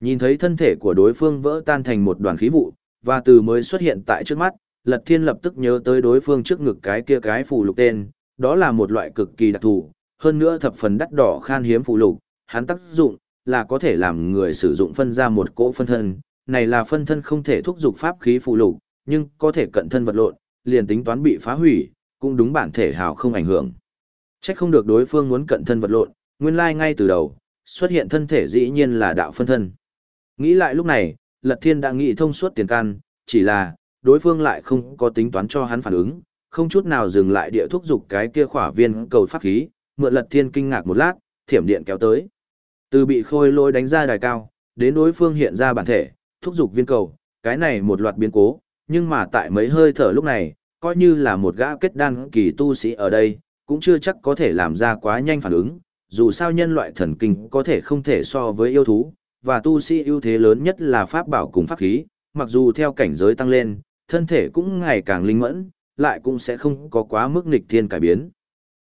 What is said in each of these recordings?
Nhìn thấy thân thể của đối phương vỡ tan thành một đoàn khí vụ, và từ mới xuất hiện tại trước mắt, Lật Thiên lập tức nhớ tới đối phương trước ngực cái kia cái phù lục tên, đó là một loại cực kỳ đặc thù, hơn nữa thập phần đắt đỏ khan hiếm phù lục, hắn tác dụng là có thể làm người sử dụng phân ra một cỗ phân thân, này là phân thân không thể thúc dục pháp khí phù lục, nhưng có thể cận thân vật lộn, liền tính toán bị phá hủy, cũng đúng bản thể hào không ảnh hưởng. Chắc không được đối phương muốn cận thân vật lộn, nguyên lai ngay từ đầu, xuất hiện thân thể dĩ nhiên là đạo phân thân. Nghĩ lại lúc này, Lật Thiên đã nghĩ thông suốt tiền căn, chỉ là, đối phương lại không có tính toán cho hắn phản ứng, không chút nào dừng lại địa thúc dục cái kia khỏa viên cầu pháp khí, mượn Lật Thiên kinh ngạc một lát, thiểm điện kéo tới. Từ bị khôi lôi đánh ra đài cao, đến đối phương hiện ra bản thể, thúc dục viên cầu, cái này một loạt biến cố, nhưng mà tại mấy hơi thở lúc này, coi như là một gã kết đan kỳ tu sĩ ở đây, cũng chưa chắc có thể làm ra quá nhanh phản ứng, dù sao nhân loại thần kinh có thể không thể so với yêu thú, và tu sĩ ưu thế lớn nhất là pháp bảo cùng pháp khí, mặc dù theo cảnh giới tăng lên, thân thể cũng ngày càng linh mẫn, lại cũng sẽ không có quá mức nghịch thiên cải biến.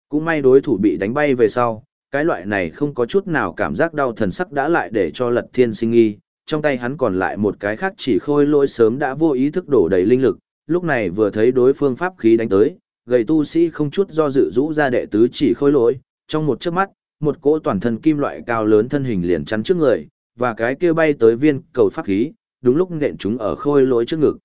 Cũng may đối thủ bị đánh bay về sau, cái loại này không có chút nào cảm giác đau thần sắc đã lại để cho lật thiên sinh nghi, trong tay hắn còn lại một cái khác chỉ khôi lỗi sớm đã vô ý thức đổ đầy linh lực, lúc này vừa thấy đối phương pháp khí đánh tới, gầy tu sĩ không chút do dự rũ ra đệ tứ chỉ khôi lỗi, trong một chớp mắt, một cỗ toàn thân kim loại cao lớn thân hình liền chắn trước người, và cái kia bay tới viên cầu pháp khí, đúng lúc nện chúng ở khôi lỗi trước ngực.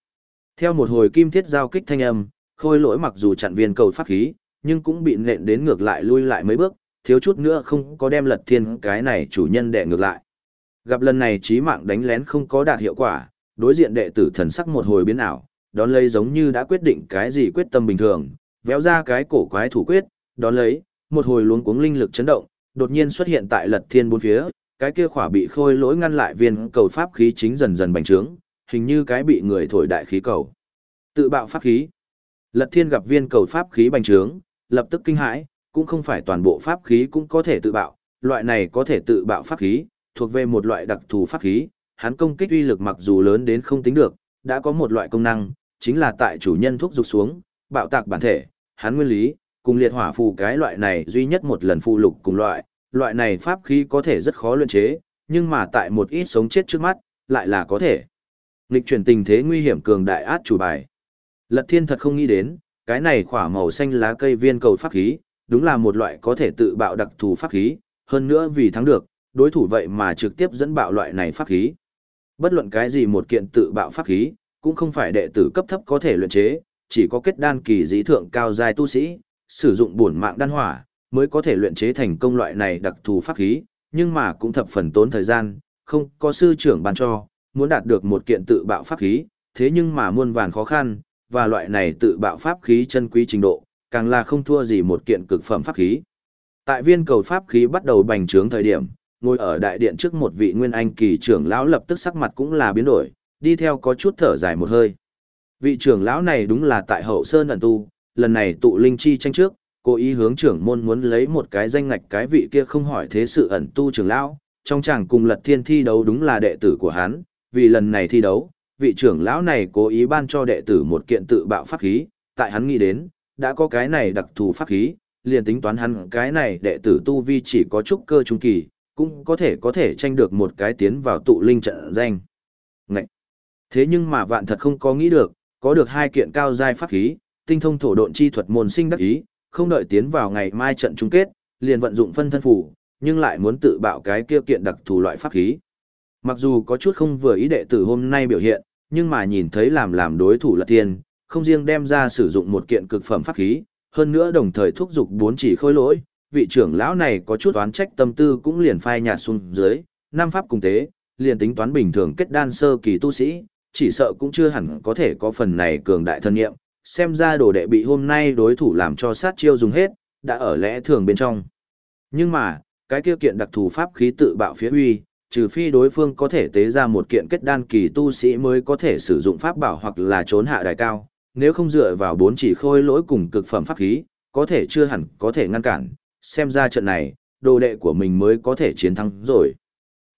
Theo một hồi kim thiết giao kích thanh âm, khôi lỗi mặc dù chặn viên cầu pháp khí, nhưng cũng bị nện đến ngược lại lui lại mấy bước, thiếu chút nữa không có đem lật thiên cái này chủ nhân đệ ngược lại. Gặp lần này trí mạng đánh lén không có đạt hiệu quả, đối diện đệ tử thần sắc một hồi biến ảo, đón lấy giống như đã quyết định cái gì quyết tâm bình thường, véo ra cái cổ quái thủ quyết, đón lấy, một hồi luống cuống linh lực chấn động, đột nhiên xuất hiện tại lật thiên bốn phía, cái kia khỏa bị khôi lỗi ngăn lại viên cầu pháp khí chính dần dần bành trướng, hình như cái bị người thổi đại khí cầu. Tự bạo pháp khí. Lật thiên gặp viên cầu pháp khí bành trướng, lập tức kinh hãi, cũng không phải toàn bộ pháp khí cũng có thể tự bạo, loại này có thể tự bạo pháp khí, thuộc về một loại đặc thù pháp khí, hắn công kích uy lực mặc dù lớn đến không tính được, đã có một loại công năng, chính là tại chủ nhân thúc dục xuống, bạo tạc bản thể, hắn nguyên lý, cùng liệt hỏa phù cái loại này duy nhất một lần phụ lục cùng loại, loại này pháp khí có thể rất khó luyện chế, nhưng mà tại một ít sống chết trước mắt, lại là có thể. Nghịch chuyển tình thế nguy hiểm cường đại át chủ bài. Lật thiên thật không nghĩ đến, cái này khỏa màu xanh lá cây viên cầu pháp khí, đúng là một loại có thể tự bạo đặc thù pháp khí, hơn nữa vì thắng được, đối thủ vậy mà trực tiếp dẫn bạo loại này pháp khí. Bất luận cái gì một kiện tự bạo pháp khí, cũng không phải đệ tử cấp thấp có thể luyện chế, chỉ có kết đan kỳ dĩ thượng cao giai tu sĩ, sử dụng bổn mạng đan hỏa, mới có thể luyện chế thành công loại này đặc thù pháp khí, nhưng mà cũng thập phần tốn thời gian, không có sư trưởng ban cho, muốn đạt được một kiện tự bạo pháp khí, thế nhưng mà muôn vàn khó khăn, và loại này tự bạo pháp khí chân quý trình độ, càng là không thua gì một kiện cực phẩm pháp khí. Tại viên cầu pháp khí bắt đầu bành trướng thời điểm, ngồi ở đại điện trước một vị nguyên anh kỳ trưởng lão lập tức sắc mặt cũng là biến đổi, đi theo có chút thở dài một hơi. Vị trưởng lão này đúng là tại hậu sơn ẩn tu, lần này tụ linh chi tranh trước, cố ý hướng trưởng môn muốn lấy một cái danh ngạch cái vị kia không hỏi thế sự ẩn tu trưởng lão, trong chàng cùng lật thiên thi đấu đúng là đệ tử của hắn, vì lần này thi đấu, vị trưởng lão này cố ý ban cho đệ tử một kiện tự bạo pháp khí, tại hắn nghĩ đến, đã có cái này đặc thù pháp khí, liền tính toán hắn cái này đệ tử tu vi chỉ có chút cơ trung kỳ, cũng có thể có thể tranh được một cái tiến vào tụ linh trận danh. Ngậy! Thế nhưng mà vạn thật không có nghĩ được, có được hai kiện cao giai pháp khí, tinh thông thổ độn chi thuật môn sinh đắc ý, không đợi tiến vào ngày mai trận chung kết, liền vận dụng phân thân phủ, nhưng lại muốn tự bạo cái kia kiện đặc thù loại pháp khí. Mặc dù có chút không vừa ý đệ tử hôm nay biểu hiện, nhưng mà nhìn thấy làm làm đối thủ là tiền, không riêng đem ra sử dụng một kiện cực phẩm pháp khí, hơn nữa đồng thời thúc giục bốn chỉ khôi lỗi, vị trưởng lão này có chút oán trách tâm tư cũng liền phai nhạt xuống dưới, năm pháp cùng tế, liền tính toán bình thường kết đan sơ kỳ tu sĩ, chỉ sợ cũng chưa hẳn có thể có phần này cường đại thân nghiệm, xem ra đồ đệ bị hôm nay đối thủ làm cho sát chiêu dùng hết, đã ở lẽ thường bên trong. Nhưng mà, cái kia kiện đặc thù pháp khí tự bạo phía huy, trừ phi đối phương có thể tế ra một kiện kết đan kỳ tu sĩ mới có thể sử dụng pháp bảo hoặc là trốn hạ đài cao, nếu không dựa vào bốn chỉ khôi lỗi cùng cực phẩm pháp khí, có thể chưa hẳn có thể ngăn cản, xem ra trận này, đồ đệ của mình mới có thể chiến thắng rồi.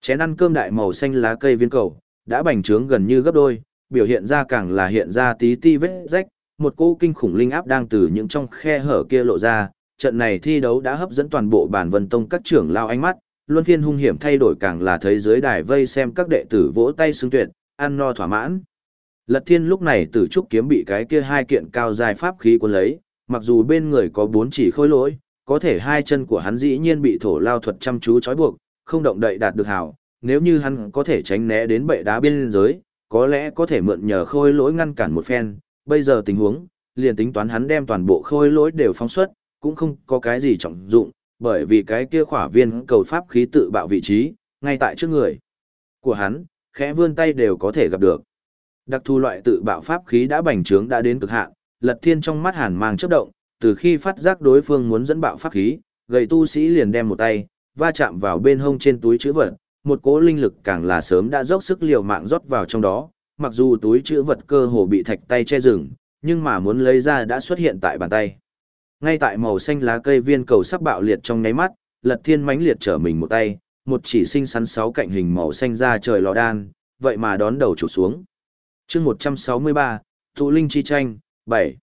Chén ăn cơm đại màu xanh lá cây viên cầu, đã bành trướng gần như gấp đôi, biểu hiện ra càng là hiện ra tí ti vết rách, một cỗ kinh khủng linh áp đang từ những trong khe hở kia lộ ra, trận này thi đấu đã hấp dẫn toàn bộ bản vân tông các trưởng lao ánh mắt, luân phiên hung hiểm thay đổi càng là thấy dưới đài vây xem các đệ tử vỗ tay xứng tuyệt, ăn no thỏa mãn. Lật thiên lúc này tử trúc kiếm bị cái kia hai kiện cao dài pháp khí cuốn lấy, mặc dù bên người có bốn chỉ khôi lỗi, có thể hai chân của hắn dĩ nhiên bị thổ lao thuật chăm chú trói buộc, không động đậy đạt được hảo, nếu như hắn có thể tránh né đến bệ đá biên giới, có lẽ có thể mượn nhờ khôi lỗi ngăn cản một phen, bây giờ tình huống, liền tính toán hắn đem toàn bộ khôi lỗi đều phóng xuất, cũng không có cái gì trọng dụng, bởi vì cái kia khỏa viên cầu pháp khí tự bạo vị trí, ngay tại trước người của hắn, khẽ vươn tay đều có thể gặp được. Đặc thù loại tự bạo pháp khí đã bành trướng đã đến cực hạn, Lật Thiên trong mắt hàn mang chớp động, từ khi phát giác đối phương muốn dẫn bạo pháp khí, gầy tu sĩ liền đem một tay va chạm vào bên hông trên túi chữ vật, một cỗ linh lực càng là sớm đã dốc sức liều mạng rót vào trong đó, mặc dù túi chữ vật cơ hồ bị thạch tay che rừng, nhưng mà muốn lấy ra đã xuất hiện tại bàn tay. Ngay tại màu xanh lá cây viên cầu sắp bạo liệt trong nháy mắt, Lật Thiên mãnh liệt trở mình một tay, một chỉ sinh sắn sáu cạnh hình màu xanh ra trời lò đan, vậy mà đón đầu chụp xuống. Chương 163, Tụ linh chi tranh, 7.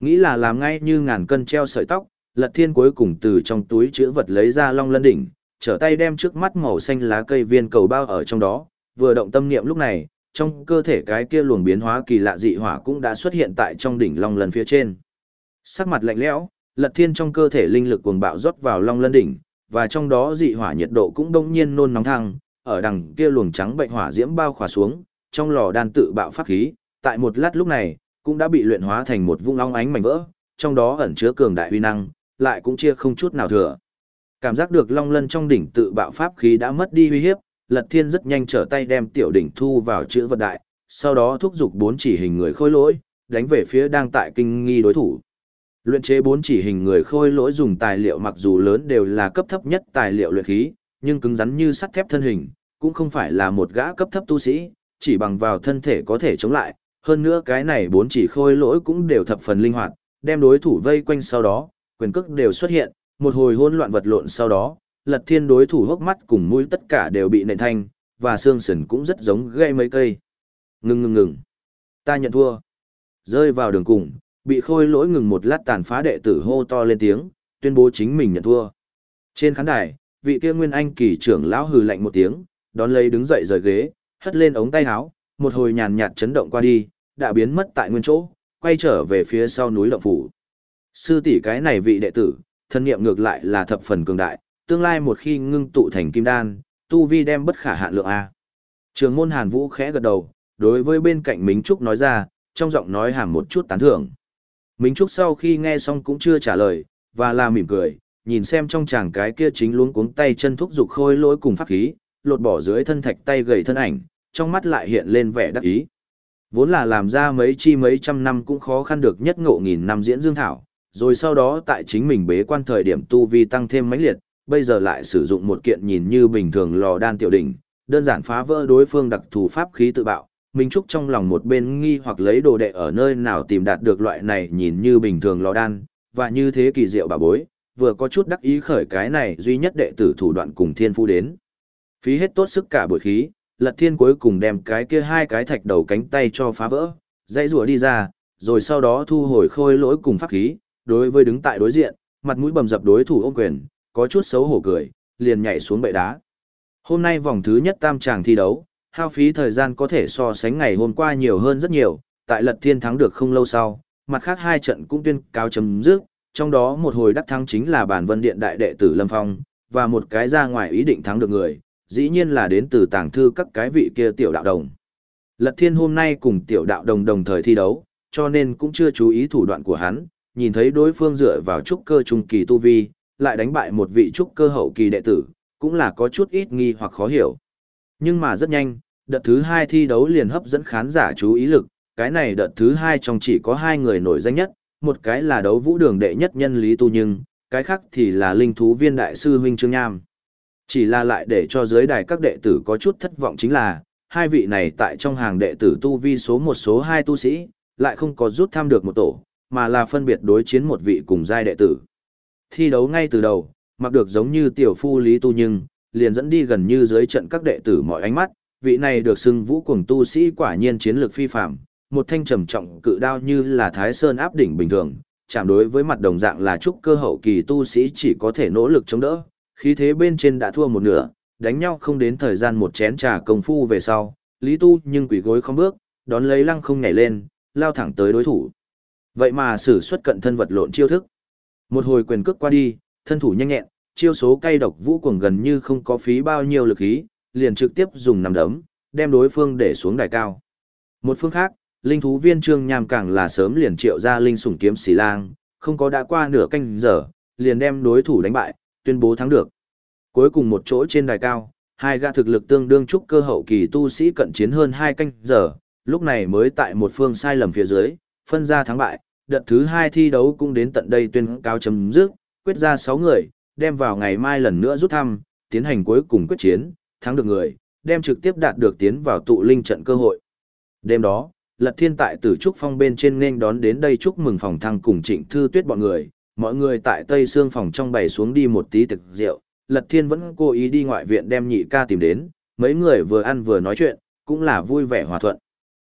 Nghĩ là làm ngay như ngàn cân treo sợi tóc, Lật Thiên cuối cùng từ trong túi chữ vật lấy ra long lân đỉnh, trở tay đem trước mắt màu xanh lá cây viên cầu bao ở trong đó, vừa động tâm niệm lúc này, trong cơ thể cái kia luồng biến hóa kỳ lạ dị hỏa cũng đã xuất hiện tại trong đỉnh long lân phía trên. Sắc mặt lạnh lẽo, Lật Thiên trong cơ thể linh lực cuồng bạo rót vào long lân đỉnh, và trong đó dị hỏa nhiệt độ cũng đông nhiên nôn nóng thăng, ở đằng kia luồng trắng bệnh hỏa diễm bao khỏa xuống, trong lò đan tự bạo pháp khí, tại một lát lúc này, cũng đã bị luyện hóa thành một vung long ánh mảnh vỡ, trong đó ẩn chứa cường đại uy năng, lại cũng chia không chút nào thừa. Cảm giác được long lân trong đỉnh tự bạo pháp khí đã mất đi uy hiếp, Lật Thiên rất nhanh trở tay đem tiểu đỉnh thu vào chữ vật đại, sau đó thúc giục bốn chỉ hình người khôi lỗi, đánh về phía đang tại kinh nghi đối thủ. Luyện chế bốn chỉ hình người khôi lỗi dùng tài liệu mặc dù lớn đều là cấp thấp nhất tài liệu luyện khí, nhưng cứng rắn như sắt thép thân hình, cũng không phải là một gã cấp thấp tu sĩ, chỉ bằng vào thân thể có thể chống lại, hơn nữa cái này bốn chỉ khôi lỗi cũng đều thập phần linh hoạt, đem đối thủ vây quanh sau đó, quyền cước đều xuất hiện, một hồi hỗn loạn vật lộn sau đó, lật thiên đối thủ hốc mắt cùng mũi tất cả đều bị nện thanh, và xương sườn cũng rất giống gây mấy cây. Ngừng ngừng ngừng. Ta nhận thua. Rơi vào đường cùng, bị khôi lỗi ngừng một lát tàn phá đệ tử hô to lên tiếng, tuyên bố chính mình nhận thua. Trên khán đài, vị kia nguyên anh kỳ trưởng lão hừ lạnh một tiếng, đón lấy đứng dậy rời ghế, hất lên ống tay áo, một hồi nhàn nhạt chấn động qua đi, đã biến mất tại nguyên chỗ, quay trở về phía sau núi động phủ. Sư tỷ cái này vị đệ tử, thân niệm ngược lại là thập phần cường đại, tương lai một khi ngưng tụ thành kim đan, tu vi đem bất khả hạn lượng a. Trường môn Hàn Vũ khẽ gật đầu, đối với bên cạnh Minh Trúc nói ra, trong giọng nói hàm một chút tán thưởng. Minh Trúc sau khi nghe xong cũng chưa trả lời, và là mỉm cười, nhìn xem trong chàng cái kia chính luống cuống tay chân thúc dục khôi lỗi cùng pháp khí, lột bỏ dưới thân thạch tay gầy thân ảnh, trong mắt lại hiện lên vẻ đắc ý. Vốn là làm ra mấy chi mấy trăm năm cũng khó khăn được nhất ngộ nghìn năm diễn dương thảo, rồi sau đó tại chính mình bế quan thời điểm tu vi tăng thêm mãnh liệt, bây giờ lại sử dụng một kiện nhìn như bình thường lò đan tiểu đỉnh, đơn giản phá vỡ đối phương đặc thù pháp khí tự bạo. Minh Trúc trong lòng một bên nghi hoặc lấy đồ đệ ở nơi nào tìm đạt được loại này nhìn như bình thường lò đan, và như thế kỳ diệu bà bối, vừa có chút đắc ý khởi cái này duy nhất đệ tử thủ đoạn cùng thiên phu đến. Phí hết tốt sức cả buổi khí, lật thiên cuối cùng đem cái kia hai cái thạch đầu cánh tay cho phá vỡ, dãy rùa đi ra, rồi sau đó thu hồi khôi lỗi cùng pháp khí, đối với đứng tại đối diện, mặt mũi bầm dập đối thủ ôm quyền, có chút xấu hổ cười, liền nhảy xuống bệ đá. Hôm nay vòng thứ nhất tam tràng thi đấu, hao phí thời gian có thể so sánh ngày hôm qua nhiều hơn rất nhiều, tại lật thiên thắng được không lâu sau, mặt khác hai trận cũng tuyên cáo chấm dứt, trong đó một hồi đắc thắng chính là bản vân điện đại đệ tử Lâm Phong, và một cái ra ngoài ý định thắng được người, dĩ nhiên là đến từ tàng thư các cái vị kia tiểu đạo đồng. Lật thiên hôm nay cùng tiểu đạo đồng đồng thời thi đấu, cho nên cũng chưa chú ý thủ đoạn của hắn, nhìn thấy đối phương dựa vào trúc cơ trung kỳ tu vi, lại đánh bại một vị trúc cơ hậu kỳ đệ tử, cũng là có chút ít nghi hoặc khó hiểu. Nhưng mà rất nhanh, đợt thứ hai thi đấu liền hấp dẫn khán giả chú ý lực, cái này đợt thứ hai trong chỉ có hai người nổi danh nhất, một cái là đấu vũ đường đệ nhất nhân Lý Tu Nhưng, cái khác thì là linh thú viên đại sư huynh Trương Nham. Chỉ là lại để cho giới đài các đệ tử có chút thất vọng chính là, hai vị này tại trong hàng đệ tử tu vi số một số hai tu sĩ, lại không có rút tham được một tổ, mà là phân biệt đối chiến một vị cùng giai đệ tử. Thi đấu ngay từ đầu, mặc được giống như tiểu phu Lý Tu Nhưng, liền dẫn đi gần như dưới trận các đệ tử mọi ánh mắt, vị này được xưng vũ cuồng tu sĩ quả nhiên chiến lược phi phạm, một thanh trầm trọng cự đao như là thái sơn áp đỉnh bình thường, chạm đối với mặt đồng dạng là trúc cơ hậu kỳ tu sĩ chỉ có thể nỗ lực chống đỡ, Khí thế bên trên đã thua một nửa, đánh nhau không đến thời gian một chén trà công phu về sau, Lý Tu nhưng quỷ gối không bước, đón lấy lăng không nhảy lên, lao thẳng tới đối thủ. Vậy mà sử xuất cận thân vật lộn chiêu thức. Một hồi quyền cước qua đi, thân thủ nhanh nhẹn, chiêu số cay độc vũ cuồng gần như không có phí bao nhiêu lực khí, liền trực tiếp dùng nằm đấm, đem đối phương để xuống đài cao. Một phương khác, linh thú viên trương nham càng là sớm liền triệu ra linh sủng kiếm xì lang, không có đã qua nửa canh giờ, liền đem đối thủ đánh bại, tuyên bố thắng được. Cuối cùng một chỗ trên đài cao, hai gã thực lực tương đương trúc cơ hậu kỳ tu sĩ cận chiến hơn hai canh giờ, lúc này mới tại một phương sai lầm phía dưới, phân ra thắng bại, đợt thứ hai thi đấu cũng đến tận đây tuyên cao chấm dứt, quyết ra 6 người, đem vào ngày mai lần nữa rút thăm, tiến hành cuối cùng quyết chiến, thắng được người, đem trực tiếp đạt được tiến vào tụ linh trận cơ hội. Đêm đó, Lật Thiên tại Tử Trúc Phong bên trên nên đón đến đây chúc mừng phòng thăng cùng Trịnh Thư Tuyết bọn người, mọi người tại Tây Sương phòng trong bày xuống đi một tí thực rượu, Lật Thiên vẫn cố ý đi ngoại viện đem nhị ca tìm đến, mấy người vừa ăn vừa nói chuyện, cũng là vui vẻ hòa thuận.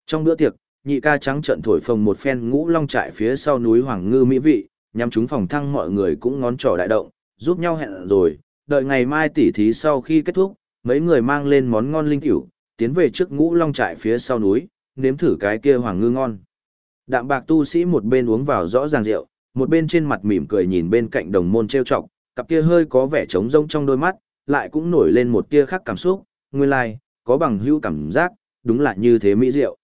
Trong bữa tiệc, nhị ca trắng trận thổi phồng một phen ngũ long trại phía sau núi Hoàng Ngư Mỹ Vị, nhằm chúng phòng thăng mọi người cũng ngón trỏ đại động, giúp nhau hẹn rồi, đợi ngày mai tỉ thí sau khi kết thúc, mấy người mang lên món ngon linh tiểu, tiến về trước ngũ long trại phía sau núi, nếm thử cái kia hoàng ngư ngon. Đạm bạc tu sĩ một bên uống vào rõ ràng rượu, một bên trên mặt mỉm cười nhìn bên cạnh đồng môn trêu chọc, cặp kia hơi có vẻ trống rông trong đôi mắt, lại cũng nổi lên một tia khác cảm xúc, nguyên lai, like, có bằng hữu cảm giác, đúng là như thế mỹ rượu.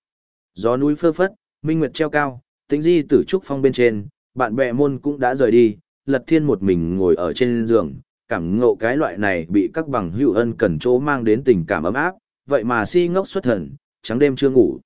Gió núi phơ phất, minh nguyệt treo cao, tĩnh di tử trúc phong bên trên, bạn bè môn cũng đã rời đi, lật thiên một mình ngồi ở trên giường, cảm ngộ cái loại này bị các bằng hữu ân cần chỗ mang đến tình cảm ấm áp, vậy mà si ngốc xuất thần, trắng đêm chưa ngủ.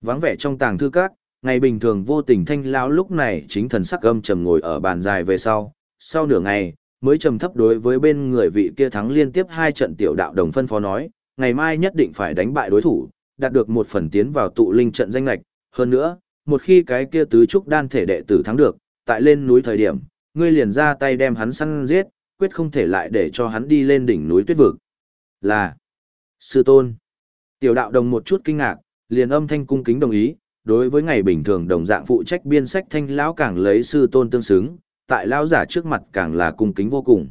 Vắng vẻ trong tàng thư các, ngày bình thường vô tình thanh lão lúc này chính thần sắc âm trầm ngồi ở bàn dài về sau, sau nửa ngày, mới trầm thấp đối với bên người vị kia thắng liên tiếp hai trận tiểu đạo đồng phân phó nói, ngày mai nhất định phải đánh bại đối thủ, đạt được một phần tiến vào tụ linh trận danh lệch, hơn nữa, một khi cái kia tứ trúc đan thể đệ tử thắng được, tại lên núi thời điểm, ngươi liền ra tay đem hắn săn giết, quyết không thể lại để cho hắn đi lên đỉnh núi tuyết vực. Là Sư Tôn. Tiểu đạo đồng một chút kinh ngạc, liền âm thanh cung kính đồng ý, đối với ngày bình thường đồng dạng phụ trách biên sách thanh lão càng lấy sư tôn tương xứng, tại lão giả trước mặt càng là cung kính vô cùng.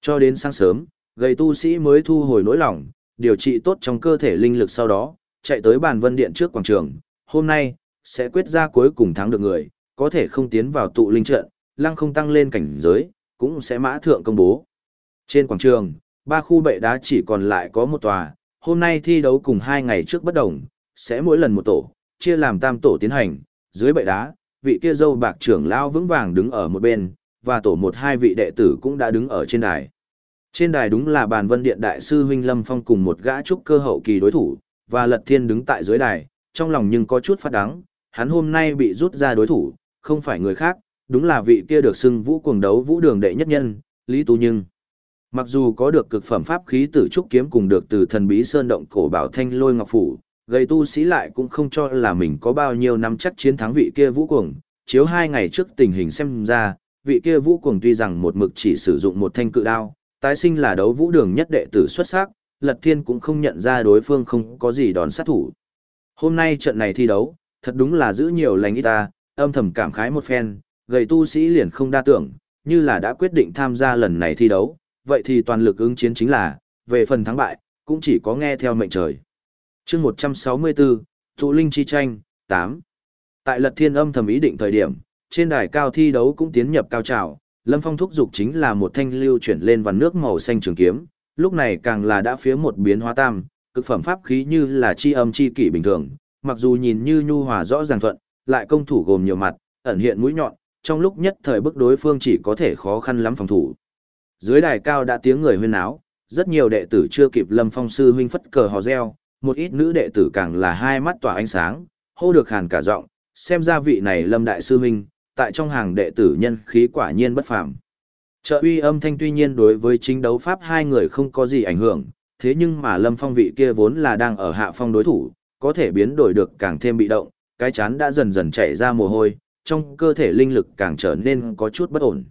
Cho đến sáng sớm, gầy tu sĩ mới thu hồi nỗi lòng, điều trị tốt trong cơ thể linh lực sau đó, chạy tới bàn vân điện trước quảng trường, hôm nay, sẽ quyết ra cuối cùng thắng được người, có thể không tiến vào tụ linh trận, lăng không tăng lên cảnh giới, cũng sẽ mã thượng công bố. Trên quảng trường, ba khu bệ đá chỉ còn lại có một tòa, hôm nay thi đấu cùng hai ngày trước bất đồng, sẽ mỗi lần một tổ, chia làm tam tổ tiến hành, dưới bệ đá, vị kia dâu bạc trưởng lao vững vàng đứng ở một bên, và tổ một hai vị đệ tử cũng đã đứng ở trên đài. Trên đài đúng là bàn vân điện đại sư huynh Lâm Phong cùng một gã trúc cơ hậu kỳ đối thủ, và Lật Thiên đứng tại dưới đài, trong lòng nhưng có chút phát đắng, hắn hôm nay bị rút ra đối thủ, không phải người khác, đúng là vị kia được xưng vũ cuồng đấu vũ đường đệ nhất nhân, Lý Tu Nhưng. Mặc dù có được cực phẩm pháp khí tử trúc kiếm cùng được từ thần bí sơn động cổ bảo thanh lôi ngọc phủ, gây tu sĩ lại cũng không cho là mình có bao nhiêu năm chắc chiến thắng vị kia vũ cuồng, chiếu hai ngày trước tình hình xem ra, vị kia vũ cuồng tuy rằng một mực chỉ sử dụng một thanh cự đao, tái sinh là đấu vũ đường nhất đệ tử xuất sắc, Lật Thiên cũng không nhận ra đối phương không có gì đòn sát thủ. Hôm nay trận này thi đấu, thật đúng là giữ nhiều lành ít ta, âm thầm cảm khái một phen, gầy tu sĩ liền không đa tưởng, như là đã quyết định tham gia lần này thi đấu, vậy thì toàn lực ứng chiến chính là, về phần thắng bại, cũng chỉ có nghe theo mệnh trời. chương 164, Tụ Linh Chi Tranh, 8. Tại Lật Thiên âm thầm ý định thời điểm, trên đài cao thi đấu cũng tiến nhập cao trào, Lâm Phong thúc dục chính là một thanh lưu chuyển lên vằn nước màu xanh trường kiếm, lúc này càng là đã phía một biến hóa tam, cực phẩm pháp khí như là chi âm chi kỷ bình thường, mặc dù nhìn như nhu hòa rõ ràng thuận, lại công thủ gồm nhiều mặt, ẩn hiện mũi nhọn, trong lúc nhất thời bức đối phương chỉ có thể khó khăn lắm phòng thủ. Dưới đài cao đã tiếng người huyên áo, rất nhiều đệ tử chưa kịp Lâm Phong sư huynh phất cờ hò reo, một ít nữ đệ tử càng là hai mắt tỏa ánh sáng, hô được hàn cả giọng, xem ra vị này Lâm đại sư huynh, tại trong hàng đệ tử nhân khí quả nhiên bất phàm. Trợ uy âm thanh tuy nhiên đối với chính đấu pháp hai người không có gì ảnh hưởng, thế nhưng mà Lâm Phong vị kia vốn là đang ở hạ phong đối thủ, có thể biến đổi được càng thêm bị động, cái chán đã dần dần chảy ra mồ hôi, trong cơ thể linh lực càng trở nên có chút bất ổn.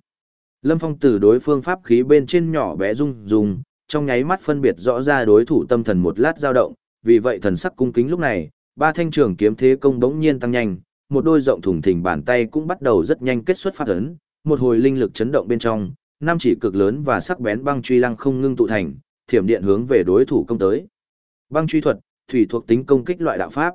Lâm Phong từ đối phương pháp khí bên trên nhỏ bé rung rung, trong nháy mắt phân biệt rõ ra đối thủ tâm thần một lát dao động, vì vậy thần sắc cung kính lúc này, ba thanh trường kiếm thế công bỗng nhiên tăng nhanh, một đôi rộng thủng thình bàn tay cũng bắt đầu rất nhanh kết xuất phát ấn, một hồi linh lực chấn động bên trong, năm chỉ cực lớn và sắc bén băng truy lăng không ngưng tụ thành, thiểm điện hướng về đối thủ công tới. Băng truy thuật, thủy thuộc tính công kích loại đạo pháp.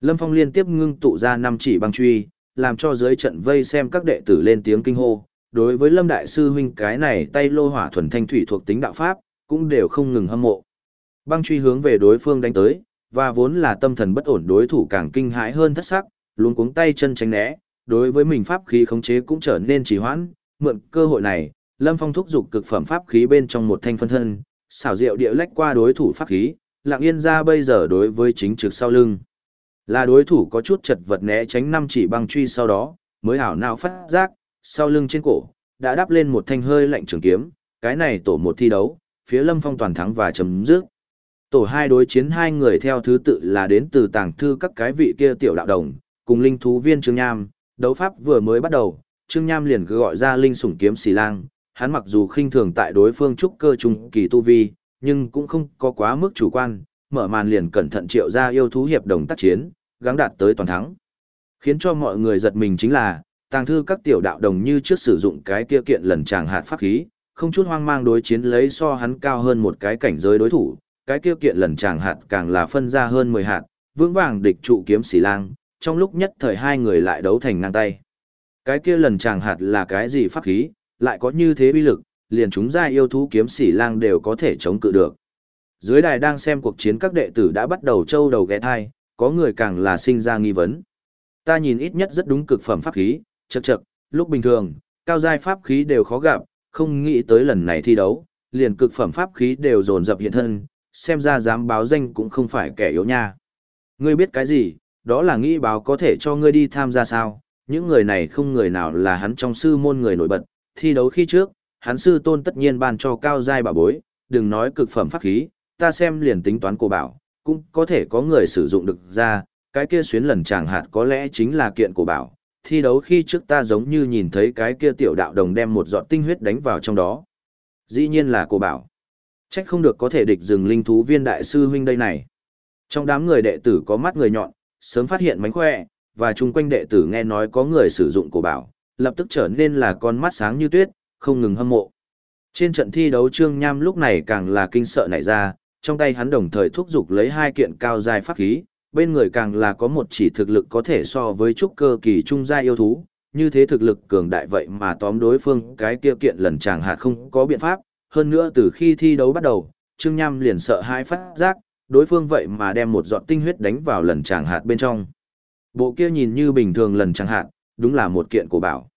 Lâm Phong liên tiếp ngưng tụ ra năm chỉ băng truy, làm cho dưới trận vây xem các đệ tử lên tiếng kinh hô. Đối với Lâm Đại Sư huynh cái này tay lô hỏa thuần thanh thủy thuộc tính đạo pháp, cũng đều không ngừng hâm mộ. Băng truy hướng về đối phương đánh tới, và vốn là tâm thần bất ổn đối thủ càng kinh hãi hơn thất sắc, luôn cuống tay chân tránh né, đối với mình pháp khí khống chế cũng trở nên trì hoãn, mượn cơ hội này, Lâm Phong thúc giục cực phẩm pháp khí bên trong một thanh phân thân, xảo diệu địa lách qua đối thủ pháp khí, lặng yên ra bây giờ đối với chính trực sau lưng. Là đối thủ có chút chật vật né tránh năm chỉ băng truy sau đó, mới hảo nào phát giác, sau lưng trên cổ, đã đắp lên một thanh hơi lạnh trường kiếm, cái này tổ một thi đấu, phía Lâm Phong toàn thắng và chấm dứt. Tổ hai đối chiến hai người theo thứ tự là đến từ tàng thư các cái vị kia tiểu đạo đồng, cùng linh thú viên Trương Nham, đấu pháp vừa mới bắt đầu, Trương Nham liền cứ gọi ra linh sủng kiếm xì lang, hắn mặc dù khinh thường tại đối phương trúc cơ trung kỳ tu vi, nhưng cũng không có quá mức chủ quan, mở màn liền cẩn thận triệu ra yêu thú hiệp đồng tác chiến, gắng đạt tới toàn thắng. Khiến cho mọi người giật mình chính là, tàng thư các tiểu đạo đồng như trước sử dụng cái kia kiện lần tràng hạt pháp khí, không chút hoang mang đối chiến lấy so hắn cao hơn một cái cảnh giới đối thủ, cái kia kiện lần tràng hạt càng là phân ra hơn 10 hạt, vững vàng địch trụ kiếm xỉ lang, trong lúc nhất thời hai người lại đấu thành ngang tay. Cái kia lần tràng hạt là cái gì pháp khí, lại có như thế uy lực, liền chúng giai yêu thú kiếm sĩ lang đều có thể chống cự được. Dưới đài đang xem cuộc chiến các đệ tử đã bắt đầu trâu đầu ghé thai, có người càng là sinh ra nghi vấn. Ta nhìn ít nhất rất đúng cực phẩm pháp khí, chậc chậc, lúc bình thường, cao giai pháp khí đều khó gặp, không nghĩ tới lần này thi đấu, liền cực phẩm pháp khí đều dồn dập hiện thân, xem ra dám báo danh cũng không phải kẻ yếu nha. Ngươi biết cái gì, đó là nghĩ báo có thể cho ngươi đi tham gia sao, những người này không người nào là hắn trong sư môn người nổi bật, thi đấu khi trước, hắn sư tôn tất nhiên ban cho cao giai bảo bối, đừng nói cực phẩm pháp khí, ta xem liền tính toán cổ bảo, cũng có thể có người sử dụng được ra, cái kia xuyến lần chàng hạt có lẽ chính là kiện cổ bảo. Thi đấu khi trước ta giống như nhìn thấy cái kia tiểu đạo đồng đem một giọt tinh huyết đánh vào trong đó. Dĩ nhiên là cổ bảo. Trách không được có thể địch dừng linh thú viên đại sư huynh đây này. Trong đám người đệ tử có mắt người nhọn, sớm phát hiện mánh khỏe, và chung quanh đệ tử nghe nói có người sử dụng cổ bảo, lập tức trở nên là con mắt sáng như tuyết, không ngừng hâm mộ. Trên trận thi đấu Trương Nham lúc này càng là kinh sợ nảy ra, trong tay hắn đồng thời thúc giục lấy hai kiện cao dài pháp khí, bên người càng là có một chỉ thực lực có thể so với trúc cơ kỳ trung gia yêu thú, như thế thực lực cường đại vậy mà tóm đối phương cái kia kiện lần chàng hạt không có biện pháp, hơn nữa từ khi thi đấu bắt đầu, Trương Nham liền sợ hai phát giác, đối phương vậy mà đem một giọt tinh huyết đánh vào lần chàng hạt bên trong. Bộ kia nhìn như bình thường lần chàng hạt, đúng là một kiện cổ bảo.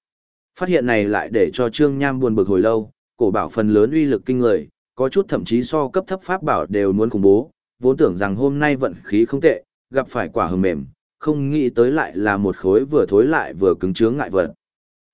Phát hiện này lại để cho Trương Nham buồn bực hồi lâu, cổ bảo phần lớn uy lực kinh người, có chút thậm chí so cấp thấp pháp bảo đều muốn khủng bố, vốn tưởng rằng hôm nay vận khí không tệ, gặp phải quả hờ mềm, không nghĩ tới lại là một khối vừa thối lại vừa cứng chướng ngại vật.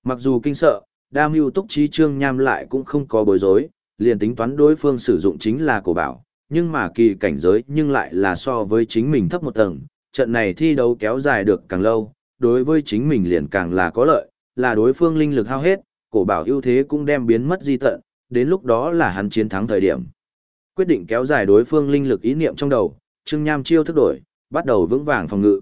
Mặc dù kinh sợ, đa mưu túc trí trương nham lại cũng không có bối rối, liền tính toán đối phương sử dụng chính là cổ bảo, nhưng mà kỳ cảnh giới nhưng lại là so với chính mình thấp một tầng, trận này thi đấu kéo dài được càng lâu, đối với chính mình liền càng là có lợi, là đối phương linh lực hao hết, cổ bảo ưu thế cũng đem biến mất di tận, đến lúc đó là hắn chiến thắng thời điểm. Quyết định kéo dài đối phương linh lực ý niệm trong đầu, Trương Nham chiêu thức đổi, bắt đầu vững vàng phòng ngự.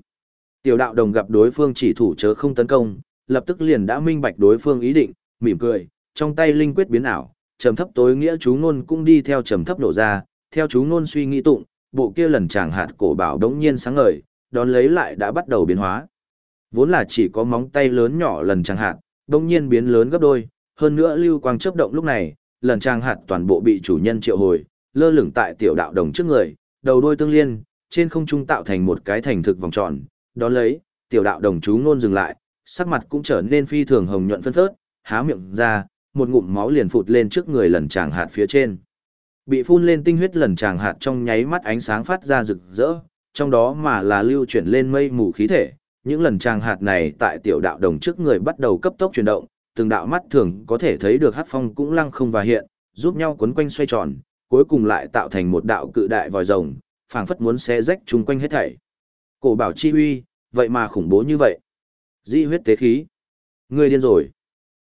Tiểu đạo đồng gặp đối phương chỉ thủ chớ không tấn công, lập tức liền đã minh bạch đối phương ý định, mỉm cười, trong tay linh quyết biến ảo, trầm thấp tối nghĩa chú ngôn cũng đi theo trầm thấp nổ ra, theo chú ngôn suy nghĩ tụng, bộ kia lần chàng hạt cổ bảo đống nhiên sáng ngời, đón lấy lại đã bắt đầu biến hóa. Vốn là chỉ có móng tay lớn nhỏ lần chàng hạt, đông nhiên biến lớn gấp đôi, hơn nữa lưu quang chớp động lúc này, lần trang hạt toàn bộ bị chủ nhân triệu hồi, lơ lửng tại tiểu đạo đồng trước người, đầu đôi tương liên, trên không trung tạo thành một cái thành thực vòng tròn, đó lấy, tiểu đạo đồng chú ngôn dừng lại, sắc mặt cũng trở nên phi thường hồng nhuận phân phớt, há miệng ra, một ngụm máu liền phụt lên trước người lần chàng hạt phía trên. Bị phun lên tinh huyết lần chàng hạt trong nháy mắt ánh sáng phát ra rực rỡ, trong đó mà là lưu chuyển lên mây mù khí thể, những lần trang hạt này tại tiểu đạo đồng trước người bắt đầu cấp tốc chuyển động, từng đạo mắt thường có thể thấy được hát phong cũng lăng không và hiện, giúp nhau quấn quanh xoay tròn, cuối cùng lại tạo thành một đạo cự đại vòi rồng, phảng phất muốn xé rách chung quanh hết thảy. Cổ bảo chi uy, vậy mà khủng bố như vậy. Dị huyết tế khí. Người điên rồi.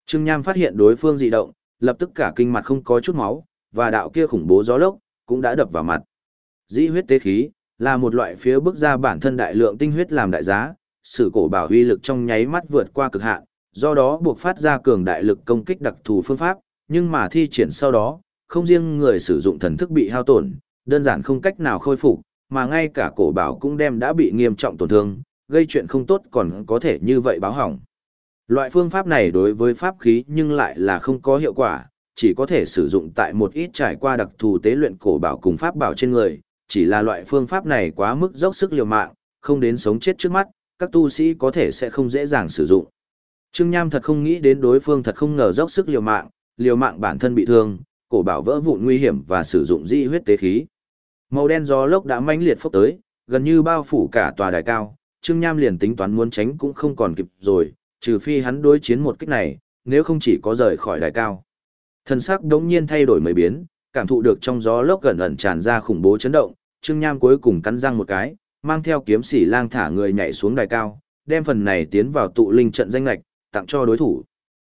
Trương Nham phát hiện đối phương dị động, lập tức cả kinh mặt không có chút máu, và đạo kia khủng bố gió lốc, cũng đã đập vào mặt. Dĩ huyết tế khí, là một loại phía bước ra bản thân đại lượng tinh huyết làm đại giá, sự cổ bảo huy lực trong nháy mắt vượt qua cực hạn, do đó buộc phát ra cường đại lực công kích đặc thù phương pháp, nhưng mà thi triển sau đó, không riêng người sử dụng thần thức bị hao tổn, đơn giản không cách nào khôi phục, mà ngay cả cổ bảo cũng đem đã bị nghiêm trọng tổn thương, gây chuyện không tốt còn có thể như vậy báo hỏng. Loại phương pháp này đối với pháp khí nhưng lại là không có hiệu quả, chỉ có thể sử dụng tại một ít trải qua đặc thù tế luyện cổ bảo cùng pháp bảo trên người, chỉ là loại phương pháp này quá mức dốc sức liều mạng, không đến sống chết trước mắt, các tu sĩ có thể sẽ không dễ dàng sử dụng. Trương Nham thật không nghĩ đến đối phương thật không ngờ dốc sức liều mạng, liều mạng bản thân bị thương, cổ bảo vỡ vụn nguy hiểm và sử dụng di huyết tế khí. Màu đen gió lốc đã mãnh liệt phốc tới, gần như bao phủ cả tòa đài cao, Trương Nham liền tính toán muốn tránh cũng không còn kịp rồi, trừ phi hắn đối chiến một kích này, nếu không chỉ có rời khỏi đài cao. Thần sắc đống nhiên thay đổi mấy biến, cảm thụ được trong gió lốc gần ẩn tràn ra khủng bố chấn động, Trương Nham cuối cùng cắn răng một cái, mang theo kiếm sĩ lang thả người nhảy xuống đài cao, đem phần này tiến vào tụ linh trận danh lạch, tặng cho đối thủ.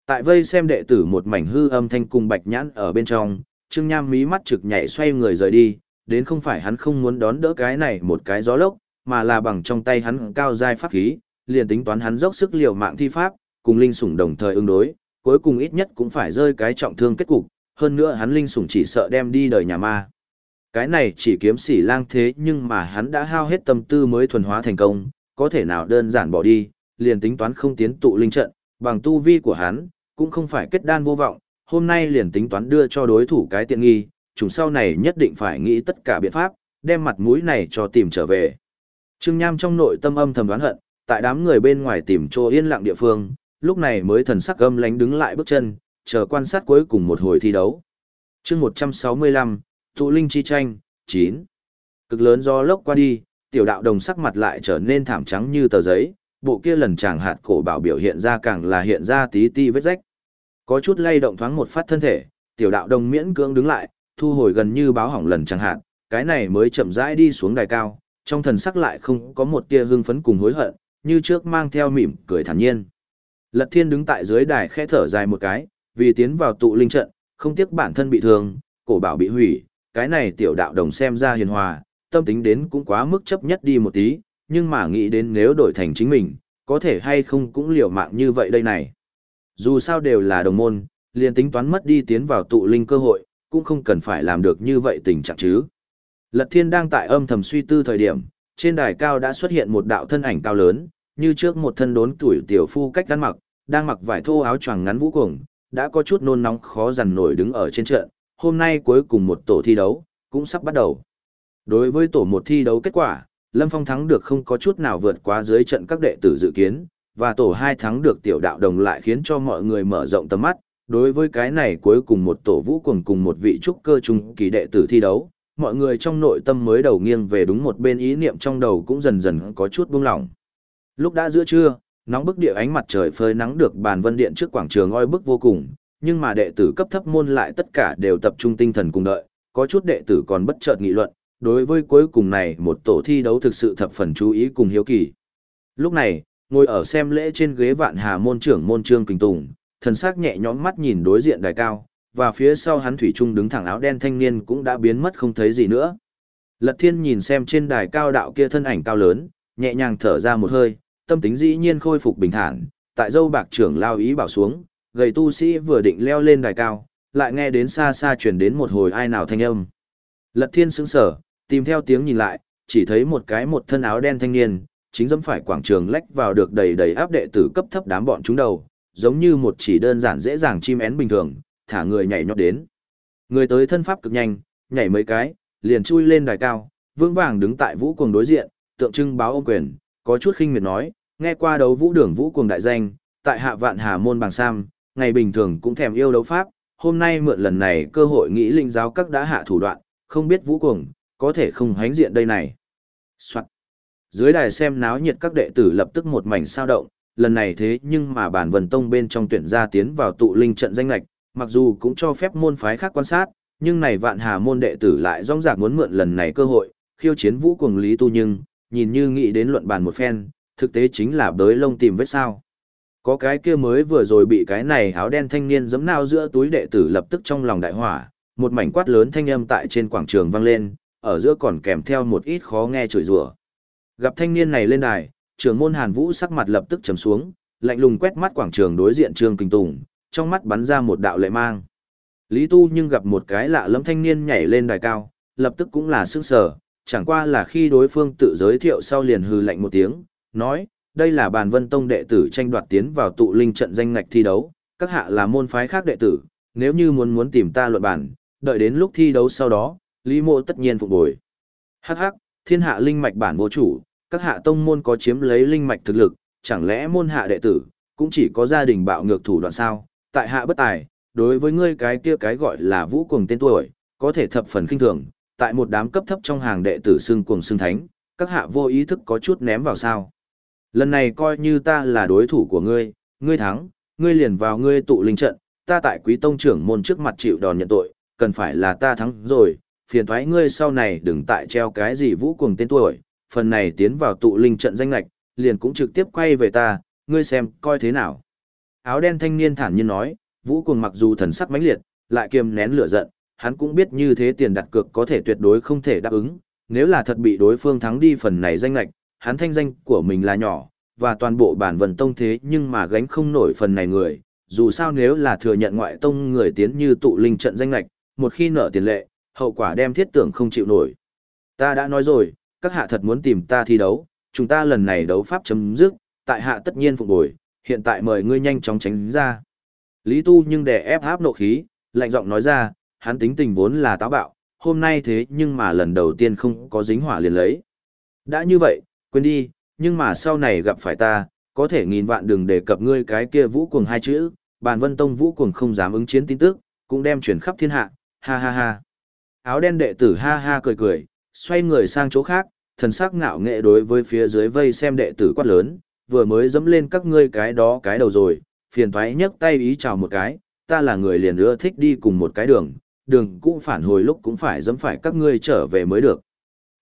Tại vây xem đệ tử một mảnh hư âm thanh cùng bạch nhãn ở bên trong, Trương Nham mí mắt trực nhảy xoay người rời đi, đến không phải hắn không muốn đón đỡ cái này một cái gió lốc, mà là bằng trong tay hắn cao giai pháp khí, liền tính toán hắn dốc sức liều mạng thi pháp, cùng linh sủng đồng thời ứng đối, cuối cùng ít nhất cũng phải rơi cái trọng thương kết cục, hơn nữa hắn linh sủng chỉ sợ đem đi đời nhà ma. Cái này chỉ kiếm sĩ lang thế nhưng mà hắn đã hao hết tâm tư mới thuần hóa thành công, có thể nào đơn giản bỏ đi, liền tính toán không tiến tụ linh trận, bằng tu vi của hắn, cũng không phải kết đan vô vọng, hôm nay liền tính toán đưa cho đối thủ cái tiện nghi, chúng sau này nhất định phải nghĩ tất cả biện pháp, đem mặt mũi này cho tìm trở về. Trương Nham trong nội tâm âm thầm đoán hận, tại đám người bên ngoài tìm chỗ yên lặng địa phương, lúc này mới thần sắc âm lánh đứng lại bước chân, chờ quan sát cuối cùng một hồi thi đấu. chương 165, Tụ Linh Chi Tranh, 9. Cực lớn do lốc qua đi, tiểu đạo đồng sắc mặt lại trở nên thảm trắng như tờ giấy, bộ kia lần chàng hạt cổ bảo biểu hiện ra càng là hiện ra tí ti vết rách. Có chút lay động thoáng một phát thân thể, tiểu đạo đồng miễn cưỡng đứng lại, thu hồi gần như báo hỏng lần chàng hạn, cái này mới chậm rãi đi xuống đài cao, trong thần sắc lại không có một tia hưng phấn cùng hối hận, như trước mang theo mỉm cười thản nhiên. Lật Thiên đứng tại dưới đài khẽ thở dài một cái, vì tiến vào tụ linh trận, không tiếc bản thân bị thương, cổ bảo bị hủy, cái này tiểu đạo đồng xem ra hiền hòa, tâm tính đến cũng quá mức chấp nhất đi một tí, nhưng mà nghĩ đến nếu đổi thành chính mình, có thể hay không cũng liều mạng như vậy đây này. Dù sao đều là đồng môn, liền tính toán mất đi tiến vào tụ linh cơ hội, cũng không cần phải làm được như vậy tình trạng chứ. Lật thiên đang tại âm thầm suy tư thời điểm, trên đài cao đã xuất hiện một đạo thân ảnh cao lớn, như trước một thân đốn tuổi tiểu phu cách gắn mặc, đang mặc vải thô áo choàng ngắn vũ cuồng, đã có chút nôn nóng khó dằn nổi đứng ở trên trận, hôm nay cuối cùng một tổ thi đấu, cũng sắp bắt đầu. Đối với tổ một thi đấu kết quả, Lâm Phong thắng được không có chút nào vượt quá dưới trận các đệ tử dự kiến, và tổ hai thắng được tiểu đạo đồng lại khiến cho mọi người mở rộng tầm mắt. Đối với cái này cuối cùng một tổ vũ cùng cùng một vị trúc cơ trung kỳ đệ tử thi đấu, mọi người trong nội tâm mới đầu nghiêng về đúng một bên ý niệm trong đầu cũng dần dần có chút buông lỏng. Lúc đã giữa trưa, nóng bức địa ánh mặt trời phơi nắng được bàn vân điện trước quảng trường oi bức vô cùng, nhưng mà đệ tử cấp thấp môn lại tất cả đều tập trung tinh thần cùng đợi, có chút đệ tử còn bất chợt nghị luận, đối với cuối cùng này một tổ thi đấu thực sự thập phần chú ý cùng hiếu kỳ. Lúc này, ngồi ở xem lễ trên ghế vạn hà môn trưởng môn trương kinh tùng, thần sắc nhẹ nhõm mắt nhìn đối diện đài cao, và phía sau hắn thủy trung đứng thẳng áo đen thanh niên cũng đã biến mất không thấy gì nữa. Lật thiên nhìn xem trên đài cao đạo kia thân ảnh cao lớn, nhẹ nhàng thở ra một hơi, tâm tính dĩ nhiên khôi phục bình thản, tại dâu bạc trưởng lao ý bảo xuống, gầy tu sĩ vừa định leo lên đài cao, lại nghe đến xa xa truyền đến một hồi ai nào thanh âm. Lật thiên sững sở, tìm theo tiếng nhìn lại, chỉ thấy một cái một thân áo đen thanh niên, chính dẫm phải quảng trường lách vào được đầy đầy áp đệ tử cấp thấp đám bọn chúng đầu, giống như một chỉ đơn giản dễ dàng chim én bình thường, thả người nhảy nhót đến. Người tới thân pháp cực nhanh, nhảy mấy cái, liền chui lên đài cao, vững vàng đứng tại vũ cuồng đối diện, tượng trưng báo ông quyền, có chút khinh miệt nói, nghe qua đấu vũ đường vũ cuồng đại danh, tại hạ vạn hà môn bằng sam, ngày bình thường cũng thèm yêu đấu pháp, hôm nay mượn lần này cơ hội nghĩ linh giáo các đã hạ thủ đoạn, không biết vũ cuồng, có thể không hánh diện đây này. Soạn. Dưới đài xem náo nhiệt các đệ tử lập tức một mảnh sao động, lần này thế nhưng mà bản vần tông bên trong tuyển gia tiến vào tụ linh trận danh lạch, mặc dù cũng cho phép môn phái khác quan sát, nhưng này vạn hà môn đệ tử lại rong rạc muốn mượn lần này cơ hội, khiêu chiến vũ cuồng lý tu nhưng, nhìn như nghĩ đến luận bàn một phen, thực tế chính là bới lông tìm vết sao. Có cái kia mới vừa rồi bị cái này áo đen thanh niên giấm nao giữa túi đệ tử lập tức trong lòng đại hỏa, một mảnh quát lớn thanh âm tại trên quảng trường vang lên, ở giữa còn kèm theo một ít khó nghe chửi rủa. Gặp thanh niên này lên đài, trưởng môn Hàn Vũ sắc mặt lập tức trầm xuống, lạnh lùng quét mắt quảng trường đối diện Trương Kinh Tùng, trong mắt bắn ra một đạo lệ mang. Lý Tu nhưng gặp một cái lạ lẫm thanh niên nhảy lên đài cao, lập tức cũng là sững sờ, chẳng qua là khi đối phương tự giới thiệu sau liền hừ lạnh một tiếng, nói, đây là bàn vân tông đệ tử tranh đoạt tiến vào tụ linh trận danh ngạch thi đấu, các hạ là môn phái khác đệ tử, nếu như muốn muốn tìm ta luận bản, đợi đến lúc thi đấu sau đó, Lý Mộ tất nhiên phục bồi. Hắc hắc, thiên hạ linh mạch bản vô chủ, các hạ tông môn có chiếm lấy linh mạch thực lực, chẳng lẽ môn hạ đệ tử, cũng chỉ có gia đình bạo ngược thủ đoạn sao, tại hạ bất tài, đối với ngươi cái kia cái gọi là vũ cuồng tên tuổi, có thể thập phần kinh thường, tại một đám cấp thấp trong hàng đệ tử xưng cuồng xưng thánh, các hạ vô ý thức có chút ném vào sao. Lần này coi như ta là đối thủ của ngươi, ngươi thắng, ngươi liền vào ngươi tụ linh trận, ta tại quý tông trưởng môn trước mặt chịu đòn nhận tội, cần phải là ta thắng rồi, phiền thoái ngươi sau này đừng tại treo cái gì vũ cuồng tên tuổi, phần này tiến vào tụ linh trận danh lạch, liền cũng trực tiếp quay về ta, ngươi xem, coi thế nào. Áo đen thanh niên thản nhiên nói, vũ cuồng mặc dù thần sắc mãnh liệt, lại kiềm nén lửa giận, hắn cũng biết như thế tiền đặt cược có thể tuyệt đối không thể đáp ứng, nếu là thật bị đối phương thắng đi phần này danh lạch, hắn thanh danh của mình là nhỏ, và toàn bộ bản vần tông thế nhưng mà gánh không nổi phần này người, dù sao nếu là thừa nhận ngoại tông người tiến như tụ linh trận danh lạch, một khi nợ tiền lệ, hậu quả đem thiết tưởng không chịu nổi. Ta đã nói rồi, các hạ thật muốn tìm ta thi đấu, chúng ta lần này đấu pháp chấm dứt, tại hạ tất nhiên phục bồi, hiện tại mời ngươi nhanh chóng tránh ra. Lý Tu nhưng để ép áp nộ khí, lạnh giọng nói ra, hắn tính tình vốn là táo bạo, hôm nay thế nhưng mà lần đầu tiên không có dính hỏa liền lấy. Đã như vậy, quên đi, nhưng mà sau này gặp phải ta, có thể nghìn vạn đừng đề cập ngươi cái kia vũ cuồng hai chữ, bàn vân tông vũ cuồng không dám ứng chiến tin tức, cũng đem chuyển khắp thiên hạ, ha ha ha. Áo đen đệ tử ha ha cười cười, xoay người sang chỗ khác, thần sắc ngạo nghệ đối với phía dưới vây xem đệ tử quát lớn, vừa mới dẫm lên các ngươi cái đó cái đầu rồi, phiền thoái nhấc tay ý chào một cái, ta là người liền ưa thích đi cùng một cái đường, đường cũng phản hồi lúc cũng phải dẫm phải các ngươi trở về mới được.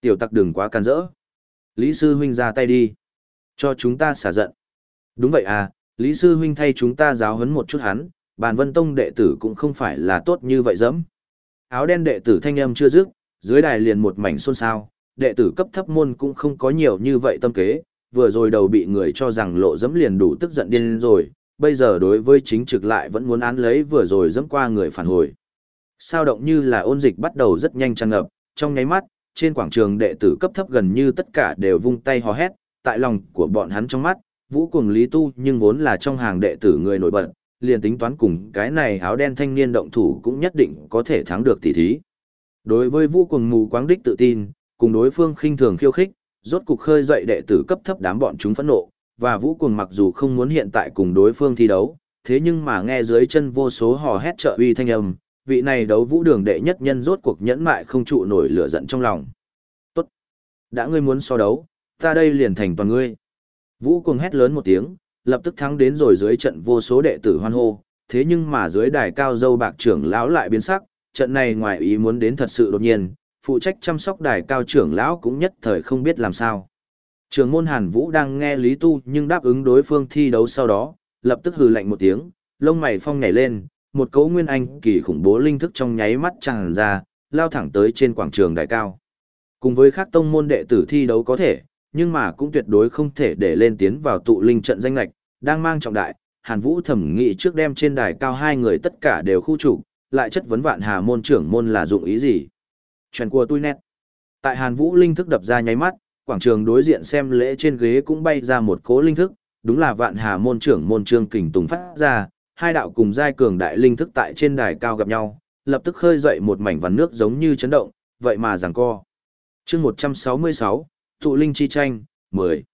Tiểu tặc đừng quá can rỡ. Lý sư huynh ra tay đi. Cho chúng ta xả giận. Đúng vậy à, Lý sư huynh thay chúng ta giáo huấn một chút hắn, bàn vân tông đệ tử cũng không phải là tốt như vậy dẫm. Áo đen đệ tử thanh âm chưa dứt, dưới đài liền một mảnh xôn xao, đệ tử cấp thấp môn cũng không có nhiều như vậy tâm kế, vừa rồi đầu bị người cho rằng lộ dẫm liền đủ tức giận điên rồi, bây giờ đối với chính trực lại vẫn muốn án lấy vừa rồi dẫm qua người phản hồi. Sao động như là ôn dịch bắt đầu rất nhanh tràn ngập, trong nháy mắt, trên quảng trường đệ tử cấp thấp gần như tất cả đều vung tay hò hét, tại lòng của bọn hắn trong mắt, vũ cùng lý tu nhưng vốn là trong hàng đệ tử người nổi bật, liền tính toán cùng cái này áo đen thanh niên động thủ cũng nhất định có thể thắng được tỷ thí. Đối với vũ cùng mù quáng đích tự tin, cùng đối phương khinh thường khiêu khích, rốt cục khơi dậy đệ tử cấp thấp đám bọn chúng phẫn nộ, và vũ cùng mặc dù không muốn hiện tại cùng đối phương thi đấu, thế nhưng mà nghe dưới chân vô số hò hét trợ uy thanh âm, vị này đấu vũ đường đệ nhất nhân rốt cuộc nhẫn mại không trụ nổi lửa giận trong lòng. Tốt! Đã ngươi muốn so đấu, ta đây liền thành toàn ngươi. Vũ cùng hét lớn một tiếng, lập tức thắng đến rồi dưới trận vô số đệ tử hoan hô, thế nhưng mà dưới đài cao dâu bạc trưởng lão lại biến sắc, trận này ngoài ý muốn đến thật sự đột nhiên, phụ trách chăm sóc đài cao trưởng lão cũng nhất thời không biết làm sao. Trường môn Hàn Vũ đang nghe Lý Tu nhưng đáp ứng đối phương thi đấu sau đó, lập tức hừ lạnh một tiếng, lông mày phong nhảy lên, một cấu nguyên anh kỳ khủng bố linh thức trong nháy mắt tràn ra, lao thẳng tới trên quảng trường đại cao. Cùng với các tông môn đệ tử thi đấu có thể, nhưng mà cũng tuyệt đối không thể để lên tiến vào tụ linh trận danh lạch, đang mang trọng đại, Hàn Vũ thẩm nghị trước đem trên đài cao hai người tất cả đều khu trục, lại chất vấn vạn hà môn trưởng môn là dụng ý gì. Chuyện của tôi nét. Tại Hàn Vũ linh thức đập ra nháy mắt, quảng trường đối diện xem lễ trên ghế cũng bay ra một cố linh thức, đúng là vạn hà môn trưởng môn trương kình tùng phát ra, hai đạo cùng giai cường đại linh thức tại trên đài cao gặp nhau, lập tức khơi dậy một mảnh vằn nước giống như chấn động, vậy mà giằng co. chương 166, tụ linh chi tranh, 10.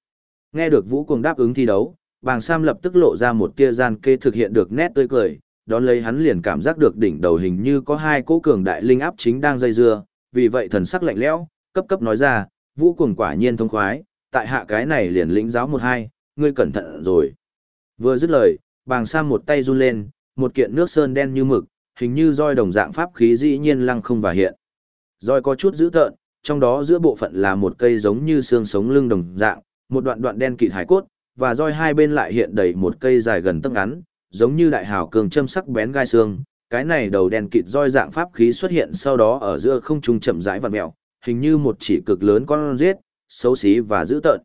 Nghe được Vũ Cuồng đáp ứng thi đấu, bàng Sam lập tức lộ ra một tia gian kê thực hiện được nét tươi cười, đón lấy hắn liền cảm giác được đỉnh đầu hình như có hai cỗ cường đại linh áp chính đang dây dưa, vì vậy thần sắc lạnh lẽo, cấp cấp nói ra, Vũ Cuồng quả nhiên thông khoái, tại hạ cái này liền lĩnh giáo một hai, ngươi cẩn thận rồi. Vừa dứt lời, bàng Sam một tay run lên, một kiện nước sơn đen như mực, hình như roi đồng dạng pháp khí dĩ nhiên lăng không và hiện. Roi có chút dữ tợn, trong đó giữa bộ phận là một cây giống như xương sống lưng đồng dạng, một đoạn đoạn đen kịt hải cốt, và roi hai bên lại hiện đầy một cây dài gần tấc ngắn, giống như đại hào cường châm sắc bén gai xương. Cái này đầu đen kịt roi dạng pháp khí xuất hiện sau đó ở giữa không trung chậm rãi vặn mèo, hình như một chỉ cực lớn con rết, xấu xí và dữ tợn.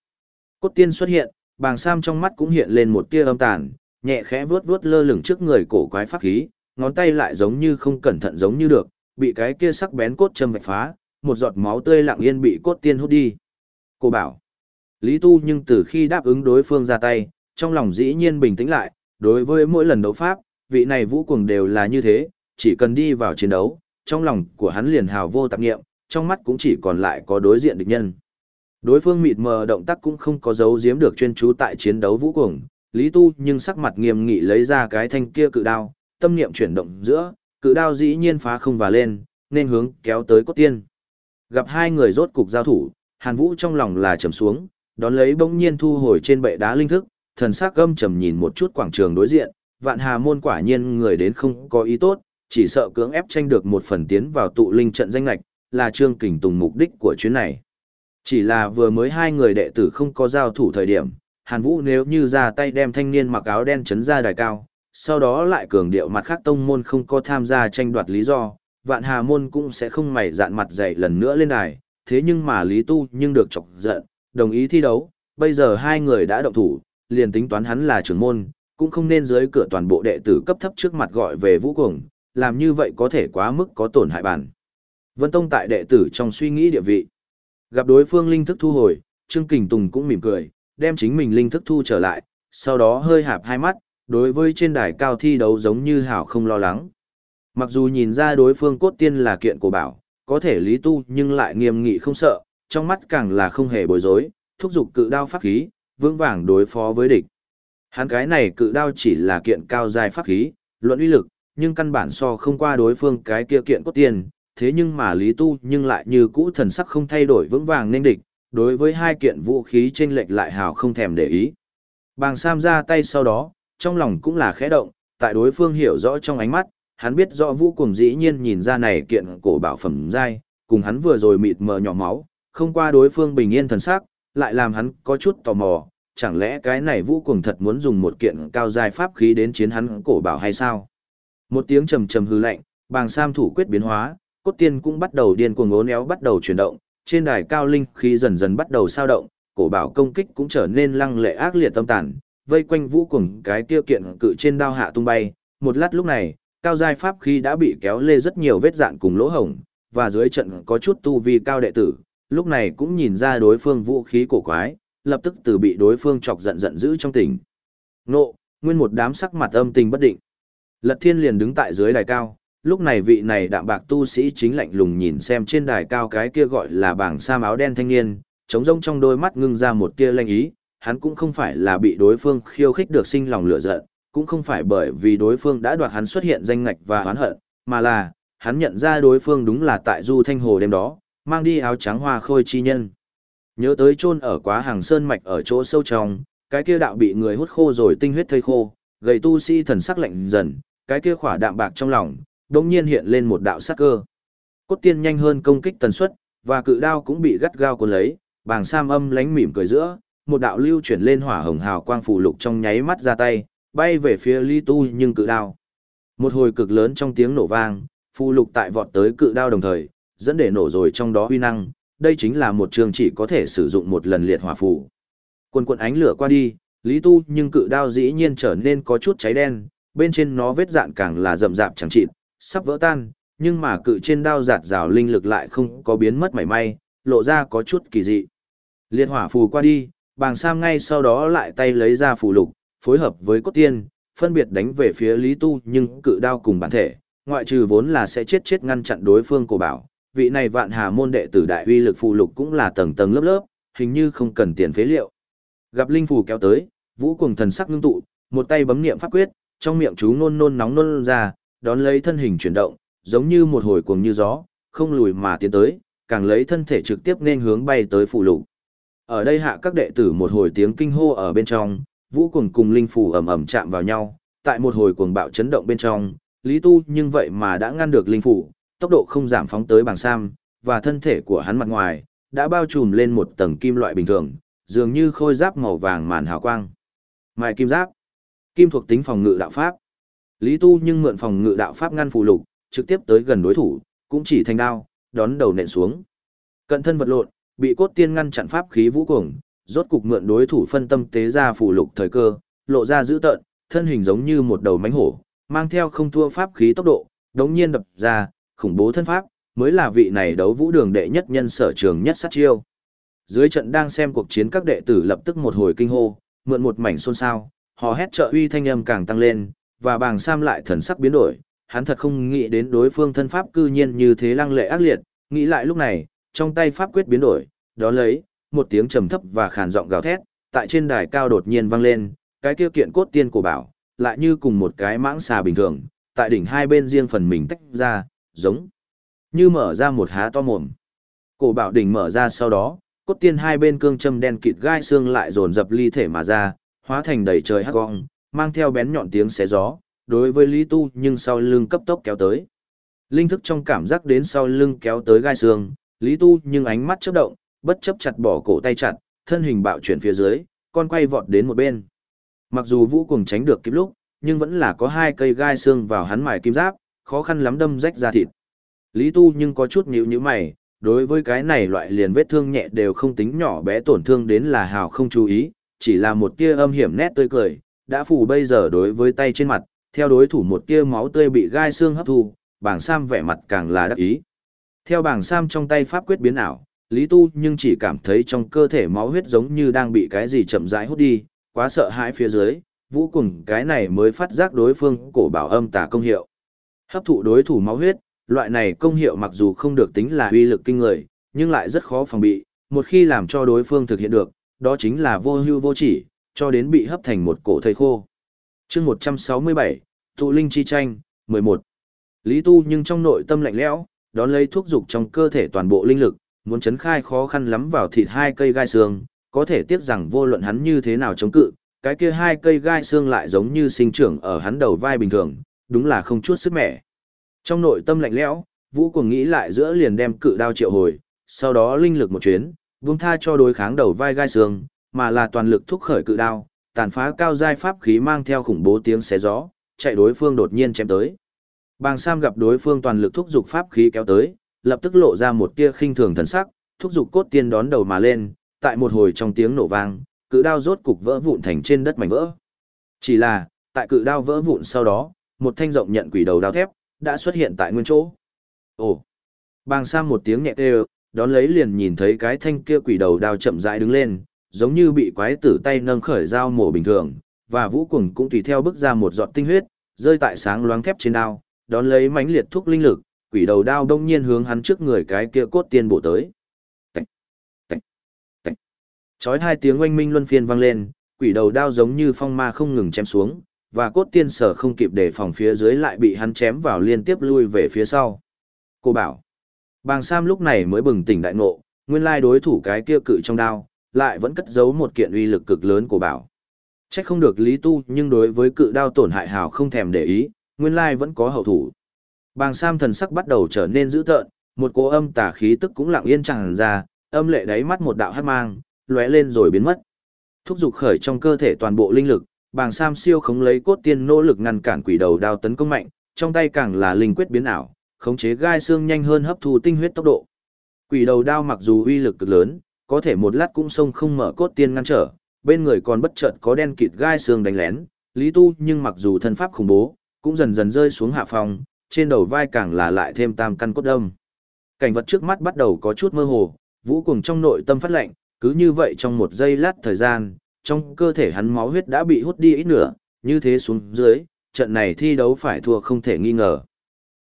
Cốt tiên xuất hiện, bàng sam trong mắt cũng hiện lên một tia âm tàn, nhẹ khẽ vuốt vuốt lơ lửng trước người cổ quái pháp khí, ngón tay lại giống như không cẩn thận giống như được, bị cái kia sắc bén cốt châm vạch phá, một giọt máu tươi lặng yên bị cốt tiên hút đi. Cô bảo, Lý Tu nhưng từ khi đáp ứng đối phương ra tay, trong lòng dĩ nhiên bình tĩnh lại, đối với mỗi lần đấu pháp, vị này vũ cuồng đều là như thế, chỉ cần đi vào chiến đấu, trong lòng của hắn liền hào vô tạp nghiệm, trong mắt cũng chỉ còn lại có đối diện địch nhân. Đối phương mịt mờ động tác cũng không có dấu giếm được chuyên chú tại chiến đấu vũ cuồng, Lý Tu nhưng sắc mặt nghiêm nghị lấy ra cái thanh kia cự đao, tâm niệm chuyển động giữa, cự đao dĩ nhiên phá không và lên, nên hướng kéo tới cốt tiên. Gặp hai người rốt cục giao thủ, Hàn Vũ trong lòng là trầm xuống, đón lấy bỗng nhiên thu hồi trên bệ đá linh thức, thần sắc gâm trầm nhìn một chút quảng trường đối diện, vạn hà môn quả nhiên người đến không có ý tốt, chỉ sợ cưỡng ép tranh được một phần tiến vào tụ linh trận danh lạch, là Trương Kình Tùng mục đích của chuyến này. Chỉ là vừa mới hai người đệ tử không có giao thủ thời điểm, Hàn Vũ nếu như ra tay đem thanh niên mặc áo đen chấn ra đài cao, sau đó lại cường điệu mặt khác tông môn không có tham gia tranh đoạt lý do, vạn hà môn cũng sẽ không mày dạn mặt dậy lần nữa lên đài, thế nhưng mà Lý Tu nhưng được chọc giận, đồng ý thi đấu, bây giờ hai người đã động thủ, liền tính toán hắn là trưởng môn, cũng không nên dưới cửa toàn bộ đệ tử cấp thấp trước mặt gọi về vũ cuồng, làm như vậy có thể quá mức có tổn hại bản. Vân Tông tại đệ tử trong suy nghĩ địa vị. Gặp đối phương linh thức thu hồi, Trương Kình Tùng cũng mỉm cười, đem chính mình linh thức thu trở lại, sau đó hơi hạp hai mắt, đối với trên đài cao thi đấu giống như hảo không lo lắng. Mặc dù nhìn ra đối phương cốt tiên là kiện của bảo, có thể lý tu nhưng lại nghiêm nghị không sợ, trong mắt càng là không hề bối rối, thúc giục cự đao pháp khí, vững vàng đối phó với địch. Hắn cái này cự đao chỉ là kiện cao dài pháp khí, luận uy lực, nhưng căn bản so không qua đối phương cái kia kiện cốt tiên, thế nhưng mà Lý Tu nhưng lại như cũ thần sắc không thay đổi vững vàng nên địch, đối với hai kiện vũ khí trên lệch lại hào không thèm để ý. Bàng Sam ra tay sau đó, trong lòng cũng là khẽ động, tại đối phương hiểu rõ trong ánh mắt, hắn biết rõ vũ cùng dĩ nhiên nhìn ra này kiện cổ bảo phẩm dai, cùng hắn vừa rồi mịt mờ nhỏ máu, không qua đối phương bình yên thần sắc, lại làm hắn có chút tò mò, chẳng lẽ cái này vũ cùng thật muốn dùng một kiện cao dài pháp khí đến chiến hắn cổ bảo hay sao? Một tiếng trầm trầm hư lạnh, bàng sam thủ quyết biến hóa, cốt tiên cũng bắt đầu điên cuồng ốn éo bắt đầu chuyển động, trên đài cao linh khí dần dần bắt đầu sao động, cổ bảo công kích cũng trở nên lăng lệ ác liệt tâm tàn, vây quanh vũ cùng cái tiêu kiện cự trên đao hạ tung bay, một lát lúc này, cao giai pháp khí đã bị kéo lê rất nhiều vết dạn cùng lỗ hổng, và dưới trận có chút tu vi cao đệ tử, lúc này cũng nhìn ra đối phương vũ khí cổ quái, lập tức từ bị đối phương chọc giận giận dữ trong tỉnh. Nộ, nguyên một đám sắc mặt âm tình bất định. Lật thiên liền đứng tại dưới đài cao, lúc này vị này đạm bạc tu sĩ chính lạnh lùng nhìn xem trên đài cao cái kia gọi là bảng sa áo đen thanh niên, trống rông trong đôi mắt ngưng ra một tia lanh ý, hắn cũng không phải là bị đối phương khiêu khích được sinh lòng lửa giận, cũng không phải bởi vì đối phương đã đoạt hắn xuất hiện danh ngạch và oán hận, mà là, hắn nhận ra đối phương đúng là tại Du Thanh Hồ đêm đó, mang đi áo trắng hoa khôi chi nhân. Nhớ tới chôn ở quá hàng sơn mạch ở chỗ sâu trong, cái kia đạo bị người hút khô rồi tinh huyết thây khô, gầy tu sĩ thần sắc lạnh dần, cái kia khỏa đạm bạc trong lòng, đột nhiên hiện lên một đạo sát cơ. Cốt tiên nhanh hơn công kích tần suất, và cự đao cũng bị gắt gao cuốn lấy, bàng sam âm lánh mỉm cười giữa, một đạo lưu chuyển lên hỏa hồng hào quang phù lục trong nháy mắt ra tay, bay về phía Lý Tu nhưng cự đao. Một hồi cực lớn trong tiếng nổ vang, phù lục tại vọt tới cự đao đồng thời, dẫn để nổ rồi trong đó uy năng, đây chính là một trường chỉ có thể sử dụng một lần liệt hỏa phù. Quân quần ánh lửa qua đi, Lý Tu nhưng cự đao dĩ nhiên trở nên có chút cháy đen, bên trên nó vết dạn càng là rậm rạp chẳng chịt, sắp vỡ tan, nhưng mà cự trên đao giạt rào linh lực lại không có biến mất mảy may, lộ ra có chút kỳ dị. Liệt hỏa phù qua đi, bàng sam ngay sau đó lại tay lấy ra phù lục, phối hợp với cốt tiên, phân biệt đánh về phía Lý Tu nhưng cự đao cùng bản thể, ngoại trừ vốn là sẽ chết chết ngăn chặn đối phương của bảo, vị này vạn hà môn đệ tử đại uy lực phù lục cũng là tầng tầng lớp lớp, hình như không cần tiền phế liệu. Gặp linh phù kéo tới, vũ cùng thần sắc ngưng tụ, một tay bấm niệm pháp quyết, trong miệng chú nôn nôn nóng nôn ra, đón lấy thân hình chuyển động, giống như một hồi cuồng như gió, không lùi mà tiến tới, càng lấy thân thể trực tiếp nên hướng bay tới phụ lục. Ở đây hạ các đệ tử một hồi tiếng kinh hô ở bên trong, vũ cuồng cùng linh phù ầm ầm chạm vào nhau, tại một hồi cuồng bạo chấn động bên trong, Lý Tu nhưng vậy mà đã ngăn được linh phù, tốc độ không giảm phóng tới bảng sam, và thân thể của hắn mặt ngoài đã bao trùm lên một tầng kim loại bình thường, dường như khôi giáp màu vàng màn hào quang. Mài kim giáp, kim thuộc tính phòng ngự đạo pháp. Lý Tu nhưng mượn phòng ngự đạo pháp ngăn phù lục, trực tiếp tới gần đối thủ, cũng chỉ thành đao, đón đầu nện xuống. Cận thân vật lộn, bị cốt tiên ngăn chặn pháp khí vũ cuồng, rốt cục mượn đối thủ phân tâm tế ra phù lục thời cơ, lộ ra dữ tợn, thân hình giống như một đầu mánh hổ, mang theo không thua pháp khí tốc độ, đống nhiên đập ra, khủng bố thân pháp, mới là vị này đấu vũ đường đệ nhất nhân sở trường nhất sát chiêu. Dưới trận đang xem cuộc chiến các đệ tử lập tức một hồi kinh hô, mượn một mảnh xôn xao, hò hét trợ uy thanh âm càng tăng lên, và bàng sam lại thần sắc biến đổi, hắn thật không nghĩ đến đối phương thân pháp cư nhiên như thế lăng lệ ác liệt, nghĩ lại lúc này, trong tay pháp quyết biến đổi, đó lấy, một tiếng trầm thấp và khàn giọng gào thét, tại trên đài cao đột nhiên vang lên, cái kia kiện cốt tiên của bảo, lại như cùng một cái mãng xà bình thường, tại đỉnh hai bên riêng phần mình tách ra, giống như mở ra một há to mồm. Cổ bảo đỉnh mở ra sau đó, cốt tiên hai bên cương châm đen kịt gai xương lại dồn dập ly thể mà ra, hóa thành đầy trời hắc gong, mang theo bén nhọn tiếng xé gió, đối với Lý Tu nhưng sau lưng cấp tốc kéo tới. Linh thức trong cảm giác đến sau lưng kéo tới gai xương, Lý Tu nhưng ánh mắt chớp động, bất chấp chặt bỏ cổ tay chặt, thân hình bạo chuyển phía dưới, con quay vọt đến một bên. Mặc dù Vũ Cuồng tránh được kịp lúc, nhưng vẫn là có hai cây gai xương vào hắn mài kim giáp, khó khăn lắm đâm rách ra thịt. Lý Tu nhưng có chút nhíu nhíu mày, đối với cái này loại liền vết thương nhẹ đều không tính nhỏ bé tổn thương đến là hào không chú ý, chỉ là một tia âm hiểm nét tươi cười, đã phủ bây giờ đối với tay trên mặt, theo đối thủ một tia máu tươi bị gai xương hấp thu, bảng Sam vẻ mặt càng là đắc ý. Theo bảng Sam trong tay pháp quyết biến ảo, Lý Tu nhưng chỉ cảm thấy trong cơ thể máu huyết giống như đang bị cái gì chậm rãi hút đi, quá sợ hãi phía dưới, vũ cùng cái này mới phát giác đối phương cổ bảo âm tả công hiệu. Hấp thụ đối thủ máu huyết, loại này công hiệu mặc dù không được tính là uy lực kinh người, nhưng lại rất khó phòng bị, một khi làm cho đối phương thực hiện được, đó chính là vô hưu vô chỉ, cho đến bị hấp thành một cổ thây khô. chương 167, Tụ Linh Chi Tranh, 11. Lý Tu nhưng trong nội tâm lạnh lẽo, đón lấy thuốc dục trong cơ thể toàn bộ linh lực, muốn chấn khai khó khăn lắm vào thịt hai cây gai xương, có thể tiếc rằng vô luận hắn như thế nào chống cự, cái kia hai cây gai xương lại giống như sinh trưởng ở hắn đầu vai bình thường, đúng là không chút sức mẻ. Trong nội tâm lạnh lẽo, Vũ Cuồng nghĩ lại giữa liền đem cự đao triệu hồi, sau đó linh lực một chuyến, buông tha cho đối kháng đầu vai gai xương, mà là toàn lực thúc khởi cự đao, tàn phá cao giai pháp khí mang theo khủng bố tiếng xé gió, chạy đối phương đột nhiên chém tới. Bàng Sam gặp đối phương toàn lực thúc dục pháp khí kéo tới, lập tức lộ ra một tia khinh thường thần sắc, thúc dục cốt tiên đón đầu mà lên, tại một hồi trong tiếng nổ vang, cự đao rốt cục vỡ vụn thành trên đất mảnh vỡ. Chỉ là, tại cự đao vỡ vụn sau đó, một thanh rộng nhận quỷ đầu đao thép đã xuất hiện tại nguyên chỗ. Ồ. Bàng Sam một tiếng nhẹ kêu, đón lấy liền nhìn thấy cái thanh kia quỷ đầu đao chậm rãi đứng lên, giống như bị quái tử tay nâng khởi dao mổ bình thường, và vũ cuồng cũng tùy theo bước ra một giọt tinh huyết, rơi tại sáng loáng thép trên đao, đón lấy mãnh liệt thúc linh lực, quỷ đầu đao đông nhiên hướng hắn trước người cái kia cốt tiên bổ tới. Tạch, tạch, tạch. Chói hai tiếng oanh minh luân phiên vang lên, quỷ đầu đao giống như phong ma không ngừng chém xuống, và cốt tiên sở không kịp để phòng phía dưới lại bị hắn chém vào liên tiếp lui về phía sau. Cô bảo, bàng Sam lúc này mới bừng tỉnh đại ngộ, nguyên lai đối thủ cái kia cự trong đao, lại vẫn cất giấu một kiện uy lực cực lớn của bảo. Trách không được Lý Tu nhưng đối với cự đao tổn hại hào không thèm để ý, nguyên lai vẫn có hậu thủ. Bàng Sam thần sắc bắt đầu trở nên dữ tợn, một cỗ âm tà khí tức cũng lặng yên tràn ra, âm lệ đáy mắt một đạo hắc mang, lóe lên rồi biến mất. Thúc dục khởi trong cơ thể toàn bộ linh lực, Bàng Sam siêu khống lấy cốt tiên nỗ lực ngăn cản quỷ đầu đao tấn công mạnh, trong tay càng là linh quyết biến ảo, khống chế gai xương nhanh hơn hấp thu tinh huyết tốc độ. Quỷ đầu đao mặc dù uy lực cực lớn, có thể một lát cũng sông không mở cốt tiên ngăn trở, bên người còn bất chợt có đen kịt gai xương đánh lén, Lý Tu nhưng mặc dù thân pháp khủng bố, cũng dần dần rơi xuống hạ phòng, trên đầu vai càng là lại thêm tam căn cốt đông. Cảnh vật trước mắt bắt đầu có chút mơ hồ, vũ cùng trong nội tâm phát lệnh, cứ như vậy trong một giây lát thời gian, trong cơ thể hắn máu huyết đã bị hút đi ít nửa, như thế xuống dưới, trận này thi đấu phải thua không thể nghi ngờ.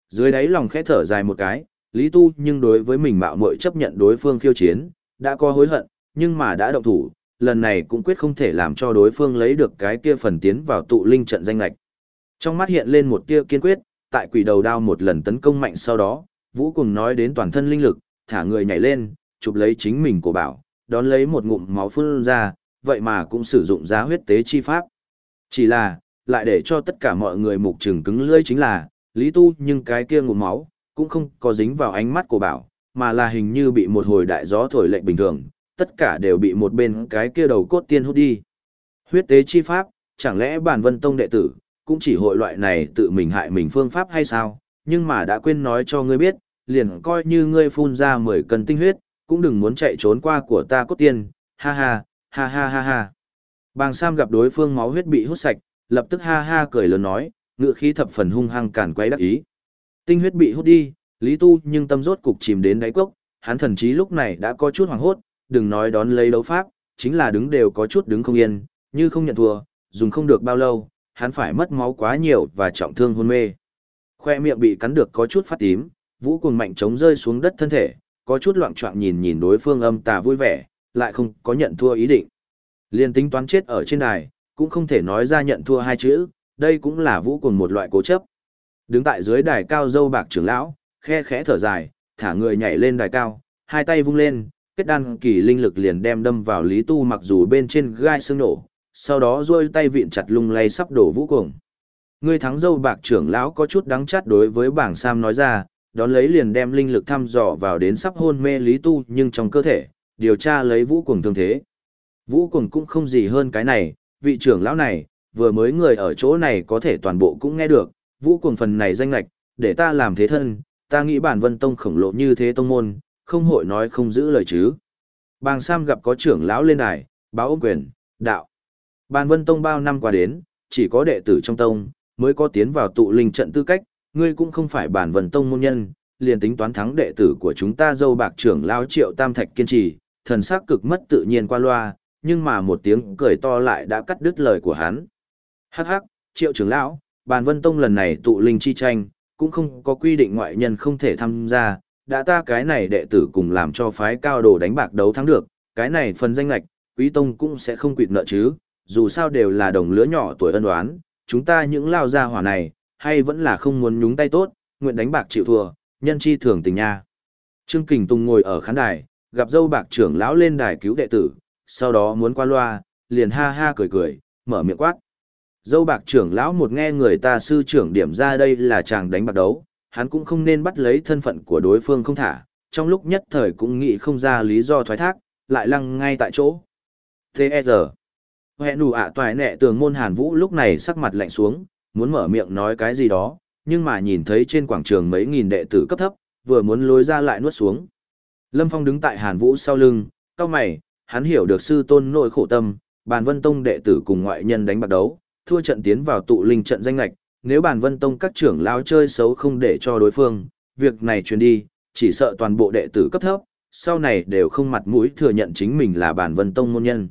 Dưới đáy lòng khẽ thở dài một cái, Lý Tu nhưng đối với mình mạo muội chấp nhận đối phương khiêu chiến, đã có hối hận, nhưng mà đã động thủ, lần này cũng quyết không thể làm cho đối phương lấy được cái kia phần tiến vào tụ linh trận danh lạch. Trong mắt hiện lên một tia kiên quyết, tại quỷ đầu đao một lần tấn công mạnh sau đó, Vũ cùng nói đến toàn thân linh lực, thả người nhảy lên, chụp lấy chính mình của bảo, đón lấy một ngụm máu phun ra, vậy mà cũng sử dụng giá huyết tế chi pháp. Chỉ là, lại để cho tất cả mọi người mục trừng cứng lưỡi chính là, Lý Tu nhưng cái kia ngụm máu, cũng không có dính vào ánh mắt của bảo, mà là hình như bị một hồi đại gió thổi lệnh bình thường, tất cả đều bị một bên cái kia đầu cốt tiên hút đi. Huyết tế chi pháp, chẳng lẽ bản vân tông đệ tử, cũng chỉ hội loại này tự mình hại mình phương pháp hay sao, nhưng mà đã quên nói cho ngươi biết, liền coi như ngươi phun ra 10 cân tinh huyết, cũng đừng muốn chạy trốn qua của ta cốt tiên, ha ha, ha ha ha ha. Bàng Sam gặp đối phương máu huyết bị hút sạch, lập tức ha ha cười lớn nói, ngựa khí thập phần hung hăng càn quấy đắc ý. Tinh huyết bị hút đi, Lý Tu nhưng tâm rốt cục chìm đến đáy cốc, hắn thần chí lúc này đã có chút hoảng hốt, đừng nói đón lấy đấu pháp, chính là đứng đều có chút đứng không yên, như không nhận thua, dùng không được bao lâu, hắn phải mất máu quá nhiều và trọng thương hôn mê. Khoe miệng bị cắn được có chút phát tím, vũ cuồng mạnh chống rơi xuống đất thân thể, có chút loạn trọng nhìn nhìn đối phương âm tà vui vẻ, lại không có nhận thua ý định. Liên tính toán chết ở trên đài, cũng không thể nói ra nhận thua hai chữ, đây cũng là vũ cuồng một loại cố chấp. Đứng tại dưới đài cao dâu bạc trưởng lão, khe khẽ thở dài, thả người nhảy lên đài cao, hai tay vung lên, kết đan kỳ linh lực liền đem đâm vào Lý Tu mặc dù bên trên gai xương nổ, sau đó duỗi tay vịn chặt lung lay sắp đổ vũ cuồng. Người thắng dâu bạc trưởng lão có chút đắng chát đối với bảng Sam nói ra, đón lấy liền đem linh lực thăm dò vào đến sắp hôn mê Lý Tu nhưng trong cơ thể, điều tra lấy vũ cuồng thương thế. Vũ cuồng cũng không gì hơn cái này, vị trưởng lão này, vừa mới người ở chỗ này có thể toàn bộ cũng nghe được, vũ cuồng phần này danh lạch, để ta làm thế thân, ta nghĩ bản vân tông khổng lồ như thế tông môn, không hội nói không giữ lời chứ. Bàng Sam gặp có trưởng lão lên đài, báo ôm quyền, đạo. Bản vân tông bao năm qua đến, chỉ có đệ tử trong tông, mới có tiến vào tụ linh trận tư cách, ngươi cũng không phải bản vân tông môn nhân, liền tính toán thắng đệ tử của chúng ta dâu bạc trưởng lão triệu tam thạch kiên trì, thần sắc cực mất tự nhiên qua loa, nhưng mà một tiếng cười to lại đã cắt đứt lời của hắn. Hắc hắc, triệu trưởng lão, bàn vân tông lần này tụ linh chi tranh, cũng không có quy định ngoại nhân không thể tham gia, đã ta cái này đệ tử cùng làm cho phái cao đồ đánh bạc đấu thắng được, cái này phần danh lạch, quý tông cũng sẽ không quỵt nợ chứ, dù sao đều là đồng lứa nhỏ tuổi ân đoán, chúng ta những lao gia hỏa này, hay vẫn là không muốn nhúng tay tốt, nguyện đánh bạc chịu thua, nhân chi thường tình nha. Trương Kình Tùng ngồi ở khán đài, gặp dâu bạc trưởng lão lên đài cứu đệ tử, sau đó muốn qua loa, liền ha ha cười cười, mở miệng quát. Dâu bạc trưởng lão một nghe người ta sư trưởng điểm ra đây là chàng đánh bạc đấu, hắn cũng không nên bắt lấy thân phận của đối phương không thả, trong lúc nhất thời cũng nghĩ không ra lý do thoái thác, lại lăng ngay tại chỗ. T.E.R. Hẹn đủ ạ toài nẹ tường môn hàn vũ lúc này sắc mặt lạnh xuống, muốn mở miệng nói cái gì đó, nhưng mà nhìn thấy trên quảng trường mấy nghìn đệ tử cấp thấp, vừa muốn lối ra lại nuốt xuống. Lâm Phong đứng tại hàn vũ sau lưng, cao mày, hắn hiểu được sư tôn nội khổ tâm, bàn vân tông đệ tử cùng ngoại nhân đánh bạc đấu, thua trận tiến vào tụ linh trận danh lệch, nếu bản vân tông các trưởng lao chơi xấu không để cho đối phương, việc này truyền đi, chỉ sợ toàn bộ đệ tử cấp thấp, sau này đều không mặt mũi thừa nhận chính mình là bản vân tông môn nhân.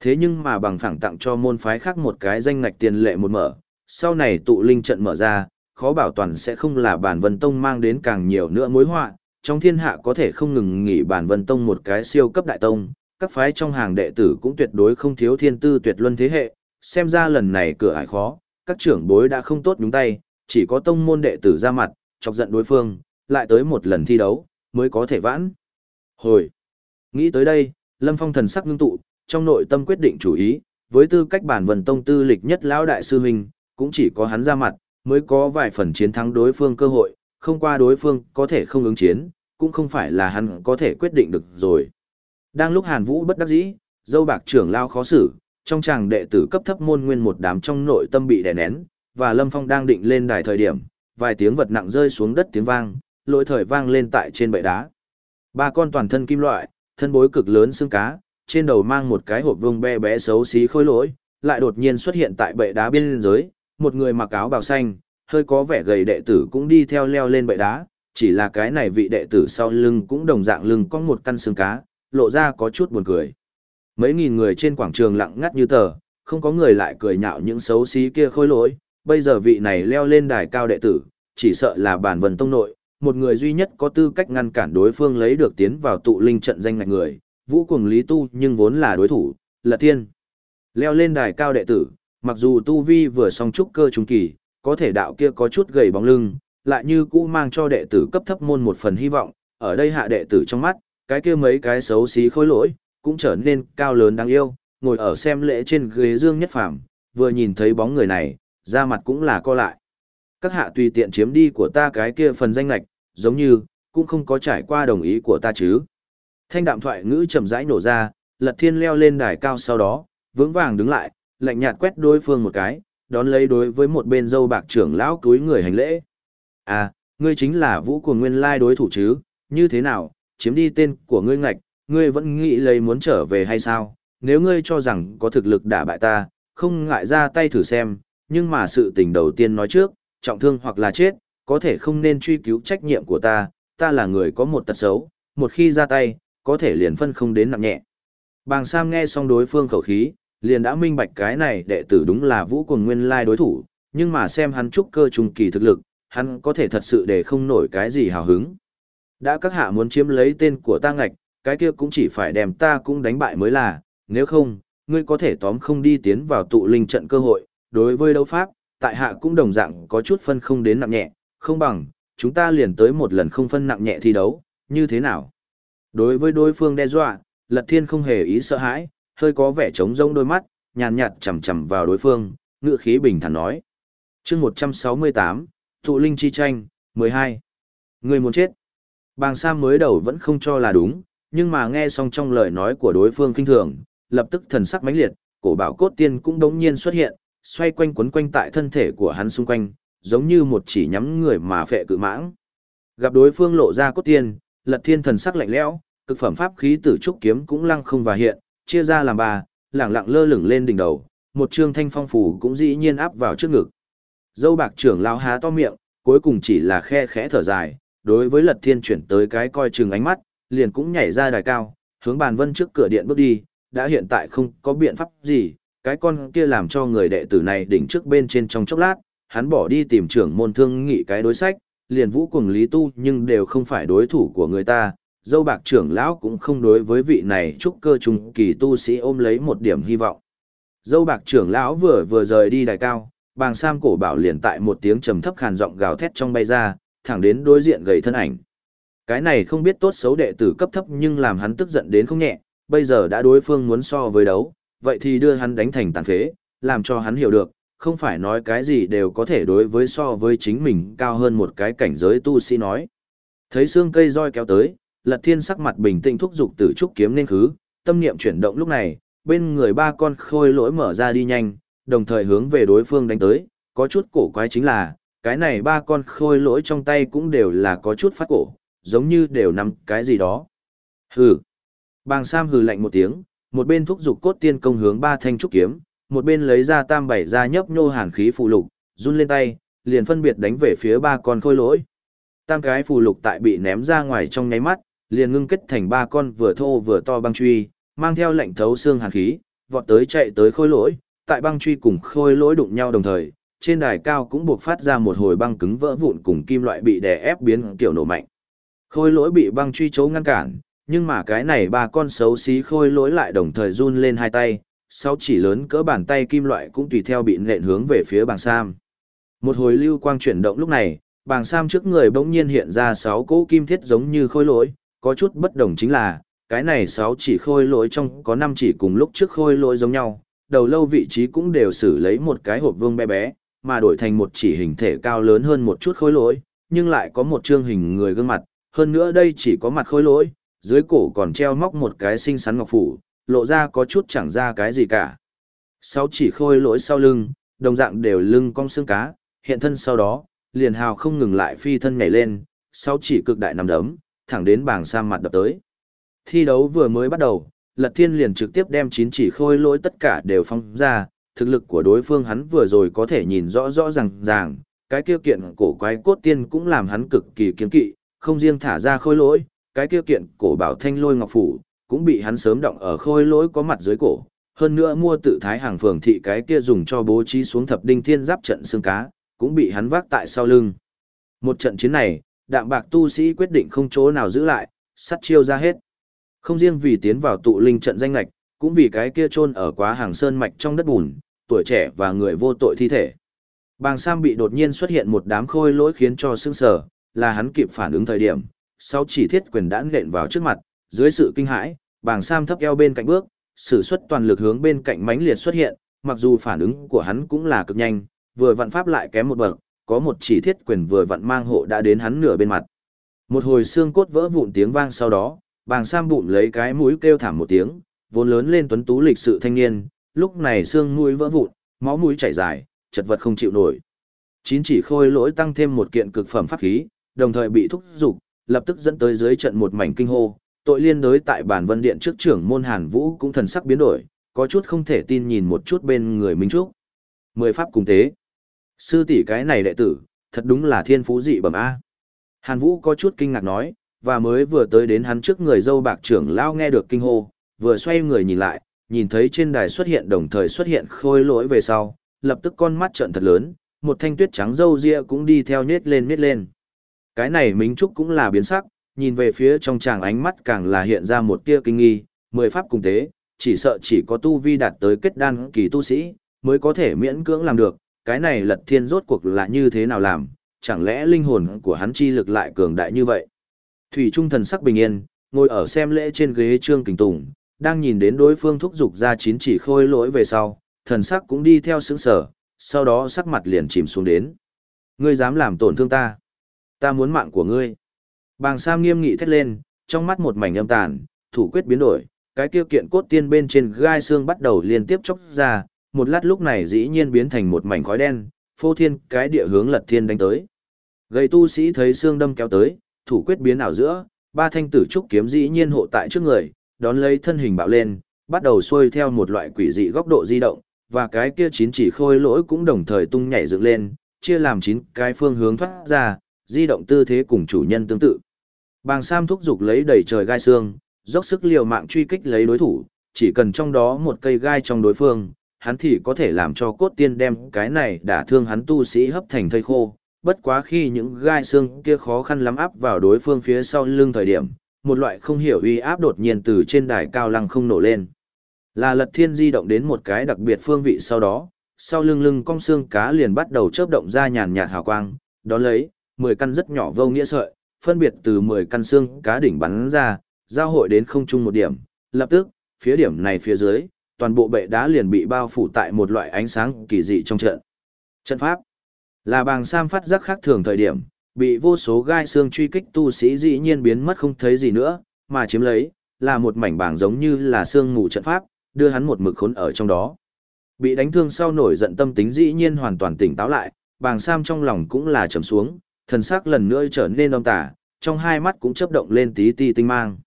Thế nhưng mà bằng phẳng tặng cho môn phái khác một cái danh ngạch tiền lệ một mở, sau này tụ linh trận mở ra, khó bảo toàn sẽ không là bản vân tông mang đến càng nhiều nữa mối họa trong thiên hạ có thể không ngừng nghỉ bản vân tông một cái siêu cấp đại tông các phái trong hàng đệ tử cũng tuyệt đối không thiếu thiên tư tuyệt luân thế hệ xem ra lần này cửa ải khó các trưởng bối đã không tốt nhúng tay chỉ có tông môn đệ tử ra mặt chọc giận đối phương lại tới một lần thi đấu mới có thể vãn hồi nghĩ tới đây lâm phong thần sắc ngưng tụ trong nội tâm quyết định chủ ý với tư cách bản vần tông tư lịch nhất lão đại sư huynh cũng chỉ có hắn ra mặt mới có vài phần chiến thắng đối phương cơ hội, không qua đối phương có thể không ứng chiến, cũng không phải là hắn có thể quyết định được rồi. Đang lúc Hàn Vũ bất đắc dĩ, dâu bạc trưởng lao khó xử, trong chàng đệ tử cấp thấp môn nguyên một đám trong nội tâm bị đè nén, và Lâm Phong đang định lên đài thời điểm, vài tiếng vật nặng rơi xuống đất tiếng vang, lỗi thời vang lên tại trên bệ đá. Ba con toàn thân kim loại, thân bối cực lớn xương cá, trên đầu mang một cái hộp vương be bé xấu xí khôi lỗi, lại đột nhiên xuất hiện tại bệ đá bên dưới, một người mặc áo bào xanh, hơi có vẻ gầy đệ tử cũng đi theo leo lên bệ đá, chỉ là cái này vị đệ tử sau lưng cũng đồng dạng lưng có một căn xương cá, lộ ra có chút buồn cười. Mấy nghìn người trên quảng trường lặng ngắt như tờ, không có người lại cười nhạo những xấu xí kia khôi lỗi, bây giờ vị này leo lên đài cao đệ tử, chỉ sợ là bản vần tông nội, một người duy nhất có tư cách ngăn cản đối phương lấy được tiến vào tụ linh trận danh ngạch người, vũ cùng lý tu nhưng vốn là đối thủ, là thiên. Leo lên đài cao đệ tử, Mặc dù Tu Vi vừa xong trúc cơ trung kỳ, có thể đạo kia có chút gầy bóng lưng, lại như cũ mang cho đệ tử cấp thấp môn một phần hy vọng, ở đây hạ đệ tử trong mắt, cái kia mấy cái xấu xí khối lỗi, cũng trở nên cao lớn đáng yêu, ngồi ở xem lễ trên ghế dương nhất phàm, vừa nhìn thấy bóng người này, da mặt cũng là co lại. Các hạ tùy tiện chiếm đi của ta cái kia phần danh lạch, giống như, cũng không có trải qua đồng ý của ta chứ. Thanh đạm thoại ngữ chậm rãi nổ ra, lật thiên leo lên đài cao sau đó, vững vàng đứng lại, lạnh nhạt quét đối phương một cái, đón lấy đối với một bên dâu bạc trưởng lão túi người hành lễ. À, ngươi chính là vũ của nguyên lai đối thủ chứ, như thế nào, chiếm đi tên của ngươi ngạch, ngươi vẫn nghĩ lấy muốn trở về hay sao, nếu ngươi cho rằng có thực lực đả bại ta, không ngại ra tay thử xem, nhưng mà sự tình đầu tiên nói trước, trọng thương hoặc là chết, có thể không nên truy cứu trách nhiệm của ta, ta là người có một tật xấu, một khi ra tay, có thể liền phân không đến nặng nhẹ. Bàng Sam nghe xong đối phương khẩu khí, liền đã minh bạch cái này đệ tử đúng là vũ cùng nguyên lai đối thủ, nhưng mà xem hắn trúc cơ trung kỳ thực lực, hắn có thể thật sự để không nổi cái gì hào hứng. Đã các hạ muốn chiếm lấy tên của ta ngạch, cái kia cũng chỉ phải đem ta cũng đánh bại mới là, nếu không, ngươi có thể tóm không đi tiến vào tụ linh trận cơ hội, đối với đấu pháp, tại hạ cũng đồng dạng có chút phân không đến nặng nhẹ, không bằng, chúng ta liền tới một lần không phân nặng nhẹ thi đấu, như thế nào? Đối với đối phương đe dọa, Lật Thiên không hề ý sợ hãi, hơi có vẻ trống rông đôi mắt, nhàn nhạt chầm chầm vào đối phương, ngựa khí bình thản nói. chương 168, Tụ Linh Chi Tranh, 12. Người muốn chết. Bàng Sam mới đầu vẫn không cho là đúng, nhưng mà nghe xong trong lời nói của đối phương kinh thường, lập tức thần sắc mãnh liệt, cổ bảo cốt tiên cũng đống nhiên xuất hiện, xoay quanh quấn quanh tại thân thể của hắn xung quanh, giống như một chỉ nhắm người mà phệ cự mãng. Gặp đối phương lộ ra cốt tiên, lật thiên thần sắc lạnh lẽo, cực phẩm pháp khí tử trúc kiếm cũng lăng không và hiện, chia ra làm ba, lẳng lặng lơ lửng lên đỉnh đầu, một trương thanh phong phủ cũng dĩ nhiên áp vào trước ngực. Dâu bạc trưởng lao há to miệng, cuối cùng chỉ là khe khẽ thở dài, đối với lật thiên chuyển tới cái coi chừng ánh mắt, liền cũng nhảy ra đài cao, hướng bàn vân trước cửa điện bước đi, đã hiện tại không có biện pháp gì, cái con kia làm cho người đệ tử này đỉnh trước bên trên trong chốc lát, hắn bỏ đi tìm trưởng môn thương nghị cái đối sách, liền vũ cùng lý tu nhưng đều không phải đối thủ của người ta, dâu bạc trưởng lão cũng không đối với vị này trúc cơ trùng kỳ tu sĩ ôm lấy một điểm hy vọng. Dâu bạc trưởng lão vừa vừa rời đi đài cao, bàng sam cổ bảo liền tại một tiếng trầm thấp khàn giọng gào thét trong bay ra, thẳng đến đối diện gầy thân ảnh. Cái này không biết tốt xấu đệ tử cấp thấp nhưng làm hắn tức giận đến không nhẹ, bây giờ đã đối phương muốn so với đấu, vậy thì đưa hắn đánh thành tàn phế, làm cho hắn hiểu được, không phải nói cái gì đều có thể đối với so với chính mình cao hơn một cái cảnh giới tu sĩ nói. Thấy xương cây roi kéo tới, Lật Thiên sắc mặt bình tĩnh thúc giục tử trúc kiếm nên khứ, tâm niệm chuyển động lúc này, bên người ba con khôi lỗi mở ra đi nhanh, đồng thời hướng về đối phương đánh tới, có chút cổ quái chính là, cái này ba con khôi lỗi trong tay cũng đều là có chút phát cổ, giống như đều nắm cái gì đó. Hừ. Bàng Sam hừ lạnh một tiếng, một bên thúc giục cốt tiên công hướng ba thanh trúc kiếm, một bên lấy ra tam bảy ra nhấp nhô hàn khí phù lục, run lên tay, liền phân biệt đánh về phía ba con khôi lỗi. Tam cái phù lục tại bị ném ra ngoài trong nháy mắt, liền ngưng kết thành ba con vừa thô vừa to băng truy, mang theo lệnh thấu xương hàn khí, vọt tới chạy tới khôi lỗi, tại băng truy cùng khôi lỗi đụng nhau đồng thời, trên đài cao cũng buộc phát ra một hồi băng cứng vỡ vụn cùng kim loại bị đè ép biến kiểu nổ mạnh. Khôi lỗi bị băng truy chấu ngăn cản, nhưng mà cái này ba con xấu xí khôi lỗi lại đồng thời run lên hai tay, sau chỉ lớn cỡ bàn tay kim loại cũng tùy theo bị nện hướng về phía bàng sam. Một hồi lưu quang chuyển động lúc này, bàng sam trước người bỗng nhiên hiện ra sáu cỗ kim thiết giống như khôi lỗi, có chút bất đồng chính là, cái này sáu chỉ khôi lỗi trong có năm chỉ cùng lúc trước khôi lỗi giống nhau, đầu lâu vị trí cũng đều xử lấy một cái hộp vương bé bé, mà đổi thành một chỉ hình thể cao lớn hơn một chút khôi lỗi, nhưng lại có một trương hình người gương mặt, hơn nữa đây chỉ có mặt khôi lỗi, dưới cổ còn treo móc một cái xinh xắn ngọc phủ, lộ ra có chút chẳng ra cái gì cả. Sáu chỉ khôi lỗi sau lưng, đồng dạng đều lưng cong xương cá, hiện thân sau đó, liền hào không ngừng lại phi thân nhảy lên, sáu chỉ cực đại nằm đấm, thẳng đến bảng sam mặt đập tới. Thi đấu vừa mới bắt đầu, Lật Thiên liền trực tiếp đem chín chỉ khôi lỗi tất cả đều phong ra, thực lực của đối phương hắn vừa rồi có thể nhìn rõ rõ ràng ràng, cái kia kiện cổ quái cốt tiên cũng làm hắn cực kỳ kiên kỵ, không riêng thả ra khôi lỗi, cái kia kiện cổ bảo thanh lôi ngọc phủ, cũng bị hắn sớm động ở khôi lỗi có mặt dưới cổ. Hơn nữa mua tự thái hàng phường thị cái kia dùng cho bố trí xuống thập đinh thiên giáp trận xương cá, cũng bị hắn vác tại sau lưng. Một trận chiến này, đạm bạc tu sĩ quyết định không chỗ nào giữ lại, sắt chiêu ra hết. Không riêng vì tiến vào tụ linh trận danh lạch, cũng vì cái kia chôn ở quá hàng sơn mạch trong đất bùn, tuổi trẻ và người vô tội thi thể. Bàng Sam bị đột nhiên xuất hiện một đám khôi lỗi khiến cho sững sờ, là hắn kịp phản ứng thời điểm, sau chỉ thiết quyền đã nện vào trước mặt, dưới sự kinh hãi, Bàng Sam thấp eo bên cạnh bước, sử xuất toàn lực hướng bên cạnh mãnh liệt xuất hiện, mặc dù phản ứng của hắn cũng là cực nhanh, vừa vặn pháp lại kém một bậc, có một chỉ thiết quyền vừa vặn mang hộ đã đến hắn nửa bên mặt. Một hồi xương cốt vỡ vụn tiếng vang sau đó, Bàng Sam bụng lấy cái mũi kêu thảm một tiếng, vốn lớn lên tuấn tú lịch sự thanh niên, lúc này xương mũi vỡ vụn, máu mũi chảy dài, chật vật không chịu nổi. Chín chỉ khôi lỗi tăng thêm một kiện cực phẩm pháp khí, đồng thời bị thúc giục, lập tức dẫn tới dưới trận một mảnh kinh hô. Tội liên đối tại bản vân điện trước trưởng môn Hàn Vũ cũng thần sắc biến đổi, có chút không thể tin nhìn một chút bên người Minh Trúc. mười pháp cùng tế. Sư tỷ cái này đệ tử, thật đúng là thiên phú dị bẩm A. Hàn Vũ có chút kinh ngạc nói, và mới vừa tới đến hắn trước người dâu bạc trưởng lao nghe được kinh hô, vừa xoay người nhìn lại, nhìn thấy trên đài xuất hiện đồng thời xuất hiện khôi lỗi về sau, lập tức con mắt trợn thật lớn, một thanh tuyết trắng dâu ria cũng đi theo nhét lên nhét lên. Cái này Minh Trúc cũng là biến sắc, nhìn về phía trong chàng ánh mắt càng là hiện ra một tia kinh nghi, mười pháp cùng tế, chỉ sợ chỉ có tu vi đạt tới kết đan kỳ tu sĩ, mới có thể miễn cưỡng làm được, cái này lật thiên rốt cuộc là như thế nào làm, chẳng lẽ linh hồn của hắn chi lực lại cường đại như vậy. Thủy Trung thần sắc bình yên, ngồi ở xem lễ trên ghế trương kình tùng, đang nhìn đến đối phương thúc giục ra chín chỉ khôi lỗi về sau, thần sắc cũng đi theo sững sở, sau đó sắc mặt liền chìm xuống đến. Ngươi dám làm tổn thương ta? Ta muốn mạng của ngươi. Bàng Sam nghiêm nghị thét lên, trong mắt một mảnh âm tàn, thủ quyết biến đổi, cái kia kiện cốt tiên bên trên gai xương bắt đầu liên tiếp chốc ra, một lát lúc này dĩ nhiên biến thành một mảnh khói đen, phô thiên cái địa hướng lật thiên đánh tới. gây tu sĩ thấy xương đâm kéo tới, thủ quyết biến ảo giữa, ba thanh tử trúc kiếm dĩ nhiên hộ tại trước người, đón lấy thân hình bạo lên, bắt đầu xuôi theo một loại quỷ dị góc độ di động, và cái kia chín chỉ khôi lỗi cũng đồng thời tung nhảy dựng lên, chia làm chín cái phương hướng thoát ra, di động tư thế cùng chủ nhân tương tự. Bàng Sam thúc giục lấy đầy trời gai xương, dốc sức liều mạng truy kích lấy đối thủ, chỉ cần trong đó một cây gai trong đối phương, hắn thì có thể làm cho cốt tiên đem cái này đả thương hắn tu sĩ hấp thành thây khô. Bất quá khi những gai xương kia khó khăn lắm áp vào đối phương phía sau lưng thời điểm, một loại không hiểu uy áp đột nhiên từ trên đài cao lăng không nổ lên. Là lật thiên di động đến một cái đặc biệt phương vị sau đó, sau lưng lưng cong xương cá liền bắt đầu chớp động ra nhàn nhạt hào quang, đó lấy, 10 căn rất nhỏ vô nghĩa sợi, phân biệt từ 10 căn xương cá đỉnh bắn ra, giao hội đến không chung một điểm, lập tức, phía điểm này phía dưới, toàn bộ bệ đá liền bị bao phủ tại một loại ánh sáng kỳ dị trong trận. Trận pháp là bàng sam phát giác khác thường thời điểm, bị vô số gai xương truy kích tu sĩ dĩ nhiên biến mất không thấy gì nữa, mà chiếm lấy, là một mảnh bảng giống như là xương mù trận pháp, đưa hắn một mực khốn ở trong đó. Bị đánh thương sau nổi giận tâm tính dĩ nhiên hoàn toàn tỉnh táo lại, bàng sam trong lòng cũng là trầm xuống, thần sắc lần nữa trở nên đông tả, trong hai mắt cũng chớp động lên tí ti tinh mang.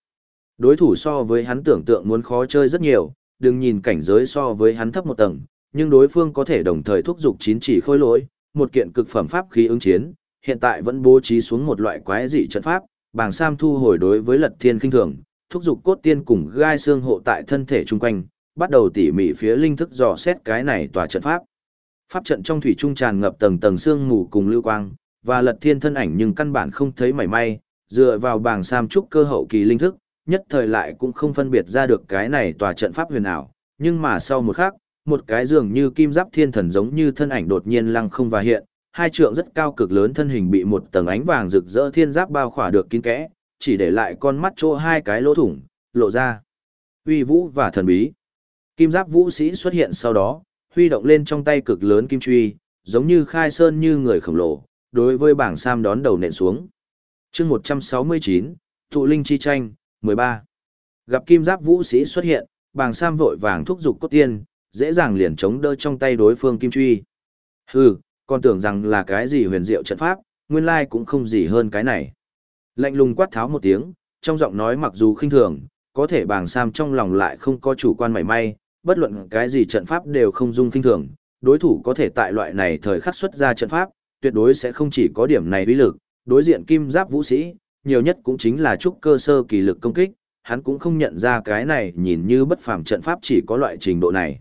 Đối thủ so với hắn tưởng tượng muốn khó chơi rất nhiều, đừng nhìn cảnh giới so với hắn thấp một tầng, nhưng đối phương có thể đồng thời thúc giục chín chỉ khôi lỗi, một kiện cực phẩm pháp khí ứng chiến, hiện tại vẫn bố trí xuống một loại quái dị trận pháp, bàng sam thu hồi đối với lật thiên kinh thường, thúc giục cốt tiên cùng gai xương hộ tại thân thể chung quanh, bắt đầu tỉ mỉ phía linh thức dò xét cái này tòa trận pháp. Pháp trận trong thủy trung tràn ngập tầng tầng xương mù cùng lưu quang, và lật thiên thân ảnh nhưng căn bản không thấy mảy may, dựa vào bảng sam trúc cơ hậu kỳ linh thức, nhất thời lại cũng không phân biệt ra được cái này tòa trận pháp huyền ảo, nhưng mà sau một khắc, một cái dường như kim giáp thiên thần giống như thân ảnh đột nhiên lăng không và hiện, hai trượng rất cao cực lớn thân hình bị một tầng ánh vàng rực rỡ thiên giáp bao khỏa được kín kẽ, chỉ để lại con mắt chỗ hai cái lỗ thủng, lộ ra. Uy vũ và thần bí. Kim giáp vũ sĩ xuất hiện sau đó, huy động lên trong tay cực lớn kim truy, giống như khai sơn như người khổng lồ, đối với bảng Sam đón đầu nện xuống. chương 169, Thụ Linh Chi Tranh, 13. Gặp kim giáp vũ sĩ xuất hiện, bảng Sam vội vàng thúc giục cốt tiên, dễ dàng liền chống đỡ trong tay đối phương kim truy. Hừ, còn tưởng rằng là cái gì huyền diệu trận pháp, nguyên lai cũng không gì hơn cái này. Lạnh lùng quát tháo một tiếng, trong giọng nói mặc dù khinh thường, có thể bảng Sam trong lòng lại không có chủ quan mảy may, bất luận cái gì trận pháp đều không dung khinh thường, đối thủ có thể tại loại này thời khắc xuất ra trận pháp, tuyệt đối sẽ không chỉ có điểm này uy lực, đối diện kim giáp vũ sĩ, nhiều nhất cũng chính là chút cơ sơ kỳ lực công kích, hắn cũng không nhận ra cái này nhìn như bất phàm trận pháp chỉ có loại trình độ này.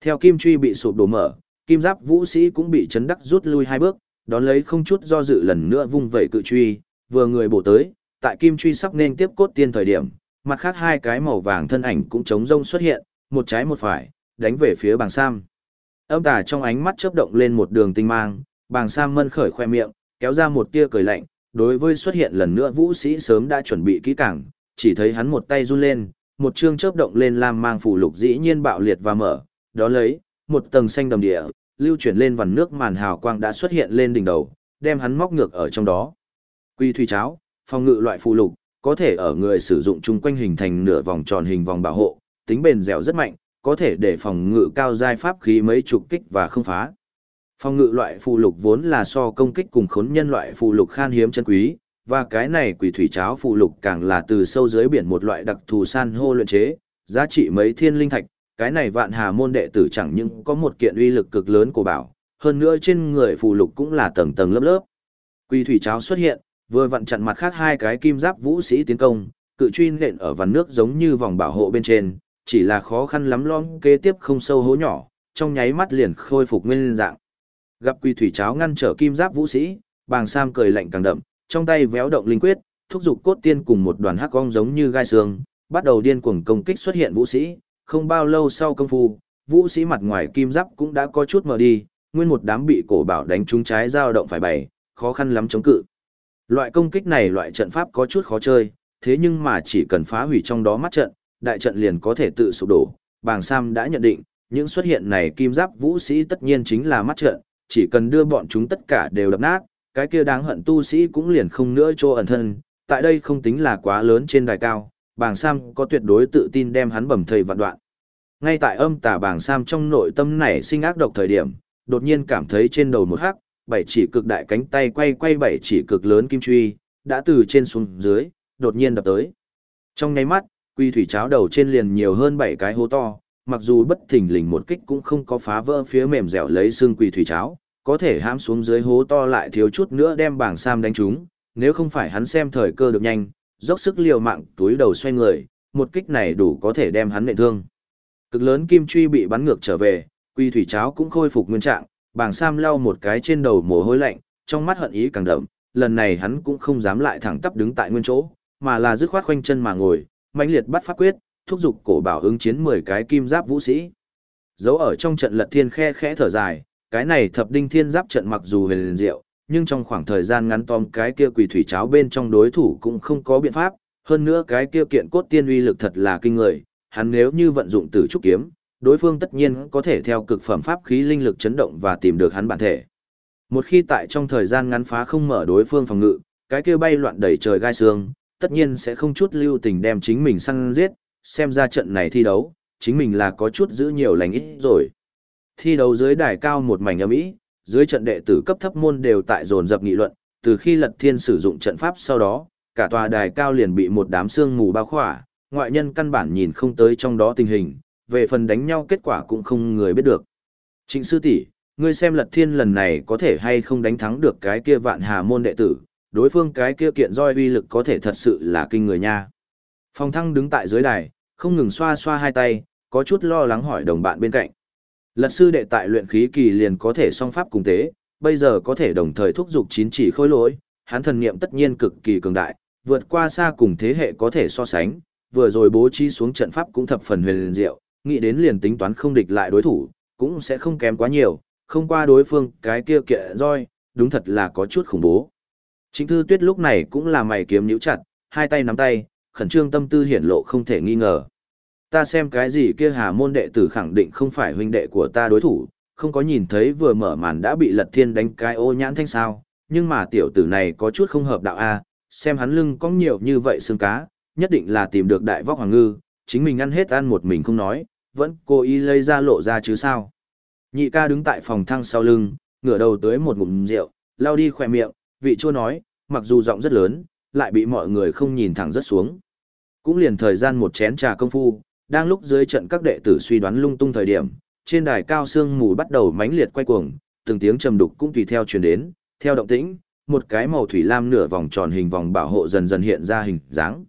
Theo kim truy bị sụp đổ mở, kim giáp vũ sĩ cũng bị chấn đắc rút lui hai bước, đón lấy không chút do dự lần nữa vung vẩy cự truy, vừa người bổ tới, tại kim truy sắp nên tiếp cốt tiên thời điểm, mặt khác hai cái màu vàng thân ảnh cũng chống rông xuất hiện, một trái một phải, đánh về phía bàng sam. Âm tà trong ánh mắt chớp động lên một đường tinh mang, bàng sa mân khởi khoe miệng, kéo ra một tia cười lạnh, đối với xuất hiện lần nữa vũ sĩ sớm đã chuẩn bị kỹ càng, chỉ thấy hắn một tay run lên, một chương chớp động lên lam mang phủ lục dĩ nhiên bạo liệt và mở, đó lấy, một tầng xanh đầm địa, lưu chuyển lên vằn nước màn hào quang đã xuất hiện lên đỉnh đầu, đem hắn móc ngược ở trong đó. Quy thủy cháo, phòng ngự loại phụ lục, có thể ở người sử dụng chung quanh hình thành nửa vòng tròn hình vòng bảo hộ, tính bền dẻo rất mạnh, có thể để phòng ngự cao giai pháp khí mấy chục kích và không phá. Phòng ngự loại phù lục vốn là so công kích cùng khốn nhân loại phù lục khan hiếm chân quý, và cái này quỷ thủy cháo phù lục càng là từ sâu dưới biển một loại đặc thù san hô luyện chế, giá trị mấy thiên linh thạch, cái này vạn hà môn đệ tử chẳng những có một kiện uy lực cực lớn của bảo, hơn nữa trên người phù lục cũng là tầng tầng lớp lớp. quỷ thủy cháo xuất hiện, vừa vặn chặn mặt khác hai cái kim giáp vũ sĩ tiến công, cự truy nện ở vằn nước giống như vòng bảo hộ bên trên, chỉ là khó khăn lắm lom kế tiếp không sâu hố nhỏ, trong nháy mắt liền khôi phục nguyên dạng. Gặp quỳ thủy cháo ngăn trở kim giáp vũ sĩ, bàng sam cười lạnh càng đậm, trong tay véo động linh quyết, thúc giục cốt tiên cùng một đoàn hắc cong giống như gai xương, bắt đầu điên cuồng công kích xuất hiện vũ sĩ, không bao lâu sau công phu, vũ sĩ mặt ngoài kim giáp cũng đã có chút mờ đi, nguyên một đám bị cổ bảo đánh trúng trái dao động phải bày, khó khăn lắm chống cự. Loại công kích này loại trận pháp có chút khó chơi, thế nhưng mà chỉ cần phá hủy trong đó mắt trận, đại trận liền có thể tự sụp đổ. Bàng Sam đã nhận định, những xuất hiện này kim giáp vũ sĩ tất nhiên chính là mắt trận, chỉ cần đưa bọn chúng tất cả đều đập nát, cái kia đáng hận tu sĩ cũng liền không nữa cho ẩn thân, tại đây không tính là quá lớn trên đài cao, bàng Sam có tuyệt đối tự tin đem hắn bầm thầy vạn đoạn. Ngay tại âm tà bàng Sam trong nội tâm nảy sinh ác độc thời điểm, đột nhiên cảm thấy trên đầu một hắc, bảy chỉ cực đại cánh tay quay quay bảy chỉ cực lớn kim truy, đã từ trên xuống dưới, đột nhiên đập tới. Trong nháy mắt, quy thủy cháo đầu trên liền nhiều hơn bảy cái hố to, mặc dù bất thình lình một kích cũng không có phá vỡ phía mềm dẻo lấy xương quỳ thủy cháo, có thể hãm xuống dưới hố to lại thiếu chút nữa đem bảng sam đánh trúng, nếu không phải hắn xem thời cơ được nhanh, dốc sức liều mạng túi đầu xoay người, một kích này đủ có thể đem hắn nện thương. Cực lớn kim truy bị bắn ngược trở về, quỳ thủy cháo cũng khôi phục nguyên trạng, bảng sam lau một cái trên đầu mồ hôi lạnh, trong mắt hận ý càng đậm, lần này hắn cũng không dám lại thẳng tắp đứng tại nguyên chỗ, mà là dứt khoát khoanh chân mà ngồi, mãnh liệt bắt pháp quyết, thúc giục cổ bảo ứng chiến 10 cái kim giáp vũ sĩ. Dấu ở trong trận lật thiên khe khẽ thở dài, cái này thập đinh thiên giáp trận mặc dù huyền diệu, nhưng trong khoảng thời gian ngắn tóm cái kia quỷ thủy cháo bên trong đối thủ cũng không có biện pháp, hơn nữa cái kia kiện cốt tiên uy lực thật là kinh người, hắn nếu như vận dụng tử trúc kiếm, đối phương tất nhiên có thể theo cực phẩm pháp khí linh lực chấn động và tìm được hắn bản thể. Một khi tại trong thời gian ngắn phá không mở đối phương phòng ngự, cái kia bay loạn đầy trời gai xương, tất nhiên sẽ không chút lưu tình đem chính mình săn giết, xem ra trận này thi đấu, chính mình là có chút giữ nhiều lành ít rồi. Thi đấu dưới đài cao một mảnh âm ý, dưới trận đệ tử cấp thấp môn đều tại dồn dập nghị luận, từ khi Lật Thiên sử dụng trận pháp sau đó, cả tòa đài cao liền bị một đám sương mù bao khỏa, ngoại nhân căn bản nhìn không tới trong đó tình hình, về phần đánh nhau kết quả cũng không người biết được. Trịnh sư tỷ, ngươi xem Lật Thiên lần này có thể hay không đánh thắng được cái kia vạn hà môn đệ tử, đối phương cái kia kiện roi uy lực có thể thật sự là kinh người nha. Phong thăng đứng tại dưới đài, không ngừng xoa xoa hai tay, có chút lo lắng hỏi đồng bạn bên cạnh. Lật sư đệ tại luyện khí kỳ liền có thể song pháp cùng tế, bây giờ có thể đồng thời thúc giục chín chỉ khôi lỗi, hắn thần niệm tất nhiên cực kỳ cường đại, vượt qua xa cùng thế hệ có thể so sánh, vừa rồi bố trí xuống trận pháp cũng thập phần huyền diệu, nghĩ đến liền tính toán không địch lại đối thủ, cũng sẽ không kém quá nhiều, không qua đối phương cái kia kệ roi, đúng thật là có chút khủng bố. Chính thư tuyết lúc này cũng là mày kiếm nhíu chặt, hai tay nắm tay, khẩn trương tâm tư hiển lộ không thể nghi ngờ. Ta xem cái gì kia hà môn đệ tử khẳng định không phải huynh đệ của ta đối thủ, không có nhìn thấy vừa mở màn đã bị lật thiên đánh cái ô nhãn thanh sao, nhưng mà tiểu tử này có chút không hợp đạo A, xem hắn lưng có nhiều như vậy xương cá, nhất định là tìm được đại vóc hoàng ngư, chính mình ăn hết ăn một mình không nói, vẫn cố ý lấy ra lộ ra chứ sao. Nhị ca đứng tại phòng thăng sau lưng, ngửa đầu tới một ngụm rượu, lao đi khỏe miệng, vị chua nói, mặc dù giọng rất lớn, lại bị mọi người không nhìn thẳng rất xuống. Cũng liền thời gian một chén trà công phu, đang lúc dưới trận các đệ tử suy đoán lung tung thời điểm, trên đài cao xương mù bắt đầu mãnh liệt quay cuồng, từng tiếng trầm đục cũng tùy theo truyền đến, theo động tĩnh, một cái màu thủy lam nửa vòng tròn hình vòng bảo hộ dần dần hiện ra hình dáng.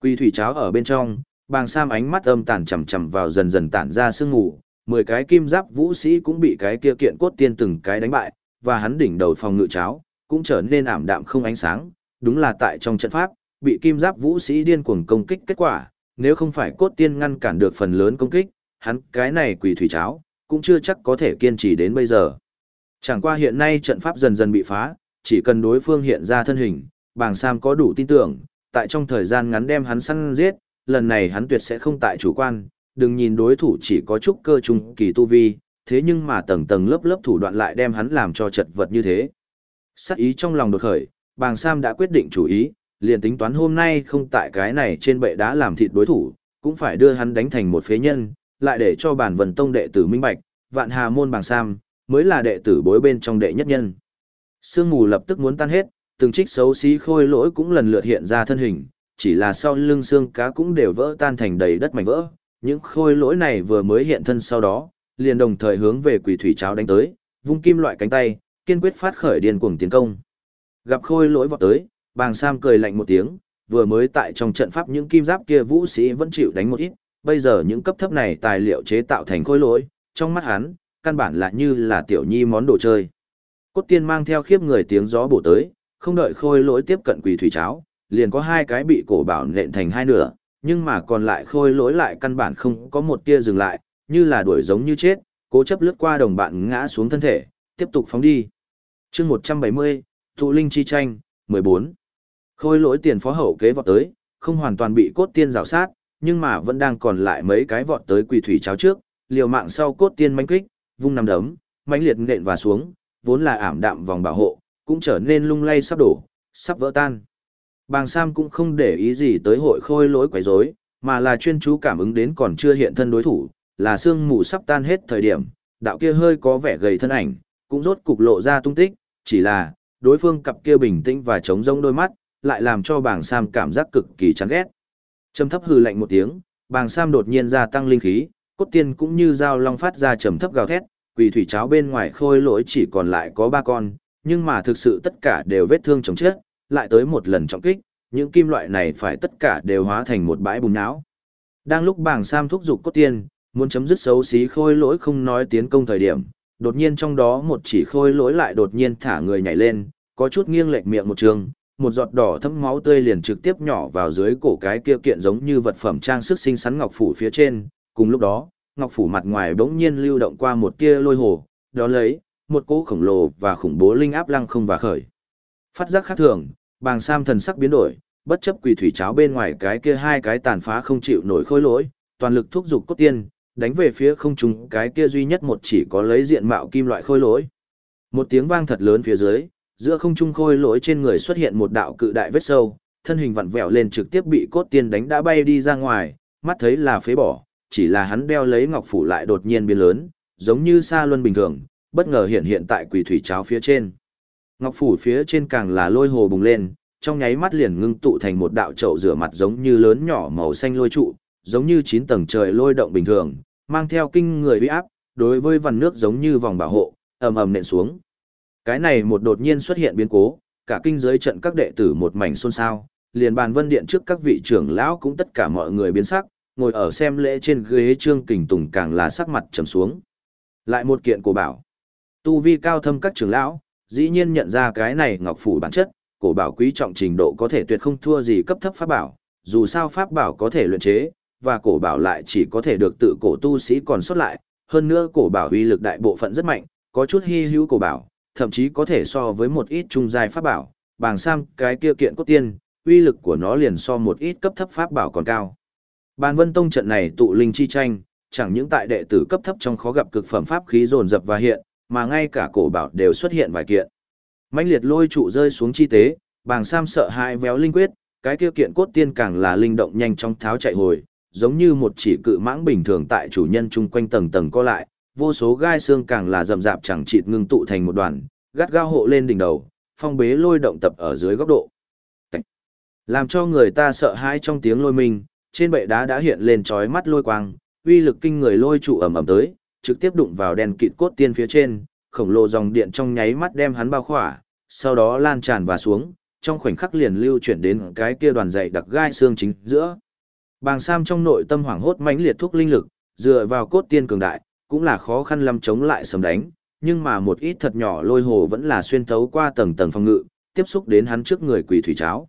Quy thủy cháo ở bên trong, bàng sam ánh mắt âm tàn chầm chầm vào dần dần tản ra sương mù, mười cái kim giáp vũ sĩ cũng bị cái kia kiện cốt tiên từng cái đánh bại, và hắn đỉnh đầu phòng ngự cháo, cũng trở nên ảm đạm không ánh sáng, đúng là tại trong trận pháp, bị kim giáp vũ sĩ điên cuồng công kích kết quả, nếu không phải cốt tiên ngăn cản được phần lớn công kích, hắn cái này quỷ thủy cháo, cũng chưa chắc có thể kiên trì đến bây giờ. Chẳng qua hiện nay trận pháp dần dần bị phá, chỉ cần đối phương hiện ra thân hình, bàng Sam có đủ tin tưởng, tại trong thời gian ngắn đem hắn săn giết, lần này hắn tuyệt sẽ không tại chủ quan, đừng nhìn đối thủ chỉ có chút cơ trung kỳ tu vi, thế nhưng mà tầng tầng lớp lớp thủ đoạn lại đem hắn làm cho chật vật như thế. Sắc ý trong lòng đột khởi, bàng Sam đã quyết định chủ ý, liền tính toán hôm nay không tại cái này trên bệ đá làm thịt đối thủ, cũng phải đưa hắn đánh thành một phế nhân, lại để cho bản vần tông đệ tử minh bạch, vạn hà môn bàng Sam, mới là đệ tử bối bên trong đệ nhất nhân. Sương mù lập tức muốn tan hết, từng trích xấu xí khôi lỗi cũng lần lượt hiện ra thân hình, chỉ là sau lưng xương cá cũng đều vỡ tan thành đầy đất mảnh vỡ, những khôi lỗi này vừa mới hiện thân sau đó, liền đồng thời hướng về quỷ thủy cháo đánh tới, vung kim loại cánh tay, kiên quyết phát khởi điên cuồng tiến công. Gặp khôi lỗi vọt tới, bàng sam cười lạnh một tiếng, vừa mới tại trong trận pháp những kim giáp kia vũ sĩ vẫn chịu đánh một ít, bây giờ những cấp thấp này tài liệu chế tạo thành khối lỗi, trong mắt hắn, căn bản là như là tiểu nhi món đồ chơi. Cốt tiên mang theo khiếp người tiếng gió bổ tới, không đợi khôi lỗi tiếp cận quỳ thủy cháo, liền có hai cái bị cổ bảo nện thành hai nửa, nhưng mà còn lại khôi lỗi lại căn bản không có một tia dừng lại, như là đuổi giống như chết, cố chấp lướt qua đồng bạn ngã xuống thân thể, tiếp tục phóng đi. chương 170, Thụ Linh Chi Tranh, 14. Khôi lỗi tiền phó hậu kế vọt tới, không hoàn toàn bị cốt tiên rào sát, nhưng mà vẫn đang còn lại mấy cái vọt tới quỷ thủy cháo trước, liều mạng sau cốt tiên manh kích, vung nằm đấm, mãnh liệt nện và xuống, vốn là ảm đạm vòng bảo hộ, cũng trở nên lung lay sắp đổ, sắp vỡ tan. Bàng Sam cũng không để ý gì tới hội khôi lỗi quấy rối, mà là chuyên chú cảm ứng đến còn chưa hiện thân đối thủ, là xương mù sắp tan hết thời điểm, đạo kia hơi có vẻ gầy thân ảnh, cũng rốt cục lộ ra tung tích, chỉ là, đối phương cặp kia bình tĩnh và trống rỗng đôi mắt, lại làm cho bàng Sam cảm giác cực kỳ chán ghét. Trầm thấp hừ lạnh một tiếng, bàng Sam đột nhiên gia tăng linh khí, cốt tiên cũng như dao long phát ra trầm thấp gào thét, quỷ thủy cháo bên ngoài khôi lỗi chỉ còn lại có ba con, nhưng mà thực sự tất cả đều vết thương chồng chết, lại tới một lần trọng kích, những kim loại này phải tất cả đều hóa thành một bãi bùn não. Đang lúc bàng Sam thúc giục cốt tiên, muốn chấm dứt xấu xí khôi lỗi không nói tiến công thời điểm, đột nhiên trong đó một chỉ khôi lỗi lại đột nhiên thả người nhảy lên, có chút nghiêng lệch miệng một trường, một giọt đỏ thấm máu tươi liền trực tiếp nhỏ vào dưới cổ cái kia kiện giống như vật phẩm trang sức xinh xắn ngọc phủ phía trên, cùng lúc đó, ngọc phủ mặt ngoài bỗng nhiên lưu động qua một tia lôi hồ, đó lấy, một cỗ khổng lồ và khủng bố linh áp lăng không và khởi. Phát giác khác thường, bàng sam thần sắc biến đổi, bất chấp quỷ thủy cháo bên ngoài cái kia hai cái tàn phá không chịu nổi khôi lỗi, toàn lực thúc giục cốt tiên, đánh về phía không trung cái kia duy nhất một chỉ có lấy diện mạo kim loại khôi lỗi. Một tiếng vang thật lớn phía dưới, giữa không trung khôi lỗi trên người xuất hiện một đạo cự đại vết sâu, thân hình vặn vẹo lên trực tiếp bị cốt tiên đánh đã bay đi ra ngoài, mắt thấy là phế bỏ, chỉ là hắn đeo lấy ngọc phủ lại đột nhiên biến lớn, giống như sa luân bình thường, bất ngờ hiện hiện tại quỷ thủy cháo phía trên. Ngọc phủ phía trên càng là lôi hồ bùng lên, trong nháy mắt liền ngưng tụ thành một đạo chậu rửa mặt giống như lớn nhỏ màu xanh lôi trụ, giống như chín tầng trời lôi động bình thường, mang theo kinh người uy áp, đối với vằn nước giống như vòng bảo hộ, ầm ầm nện xuống. Cái này một đột nhiên xuất hiện biến cố, cả kinh giới trận các đệ tử một mảnh xôn xao, liền bàn vân điện trước các vị trưởng lão cũng tất cả mọi người biến sắc, ngồi ở xem lễ trên ghế trương kình tùng càng là sắc mặt trầm xuống. Lại một kiện cổ bảo. Tu vi cao thâm các trưởng lão, dĩ nhiên nhận ra cái này ngọc phủ bản chất, cổ bảo quý trọng trình độ có thể tuyệt không thua gì cấp thấp pháp bảo, dù sao pháp bảo có thể luyện chế, và cổ bảo lại chỉ có thể được tự cổ tu sĩ còn xuất lại, hơn nữa cổ bảo uy lực đại bộ phận rất mạnh, có chút hy hữu cổ bảo, thậm chí có thể so với một ít trung giai pháp bảo, bàng sam cái kia kiện cốt tiên, uy lực của nó liền so một ít cấp thấp pháp bảo còn cao. Bàn Vân Tông trận này tụ linh chi tranh, chẳng những tại đệ tử cấp thấp trong khó gặp cực phẩm pháp khí dồn dập và hiện, mà ngay cả cổ bảo đều xuất hiện vài kiện. Mãnh liệt lôi trụ rơi xuống chi tế, bàng sam sợ hãi véo linh quyết, cái kia kiện cốt tiên càng là linh động nhanh trong tháo chạy hồi, giống như một chỉ cự mãng bình thường tại chủ nhân chung quanh tầng tầng co lại, vô số gai xương càng là rậm rạp chẳng chịt ngưng tụ thành một đoàn, gắt gao hộ lên đỉnh đầu, phong bế lôi động tập ở dưới góc độ. Làm cho người ta sợ hãi trong tiếng lôi mình, trên bệ đá đã hiện lên chói mắt lôi quang, uy lực kinh người lôi trụ ầm ầm tới, trực tiếp đụng vào đèn kịt cốt tiên phía trên, khổng lồ dòng điện trong nháy mắt đem hắn bao khỏa, sau đó lan tràn và xuống, trong khoảnh khắc liền lưu chuyển đến cái kia đoàn dày đặc gai xương chính giữa. Bàng Sam trong nội tâm hoảng hốt mãnh liệt thúc linh lực, dựa vào cốt tiên cường đại, cũng là khó khăn lắm chống lại sấm đánh, nhưng mà một ít thật nhỏ lôi hồ vẫn là xuyên thấu qua tầng tầng phòng ngự, tiếp xúc đến hắn trước người quỷ thủy cháo.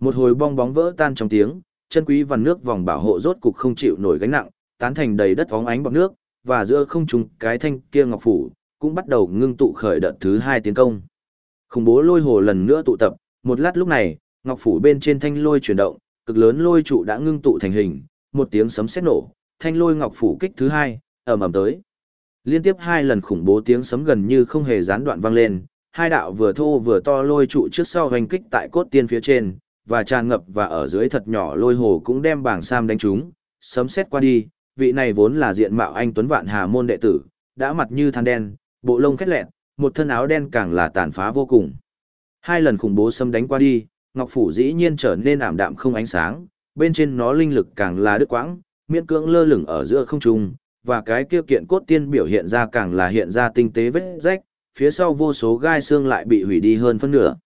Một hồi bong bóng vỡ tan trong tiếng, chân quý vằn nước vòng bảo hộ rốt cục không chịu nổi gánh nặng, tán thành đầy đất óng ánh bọt nước, và giữa không trung cái thanh kia ngọc phủ, cũng bắt đầu ngưng tụ khởi đợt thứ hai tiến công. Khủng bố lôi hồ lần nữa tụ tập, một lát lúc này, ngọc phủ bên trên thanh lôi chuyển động, cực lớn lôi trụ đã ngưng tụ thành hình, một tiếng sấm sét nổ, thanh lôi ngọc phủ kích thứ hai, ầm ầm tới. Liên tiếp hai lần khủng bố tiếng sấm gần như không hề gián đoạn vang lên, hai đạo vừa thô vừa to lôi trụ trước sau hành kích tại cốt tiên phía trên, và tràn ngập và ở dưới thật nhỏ lôi hồ cũng đem bảng sam đánh trúng, sấm xét qua đi, vị này vốn là diện mạo anh Tuấn Vạn Hà môn đệ tử, đã mặt như than đen, bộ lông khét lẹn, một thân áo đen càng là tàn phá vô cùng. Hai lần khủng bố xâm đánh qua đi, Ngọc Phủ dĩ nhiên trở nên ảm đạm không ánh sáng, bên trên nó linh lực càng là đứt quãng, miễn cưỡng lơ lửng ở giữa không trung, và cái kia kiện cốt tiên biểu hiện ra càng là hiện ra tinh tế vết rách, phía sau vô số gai xương lại bị hủy đi hơn phân nửa.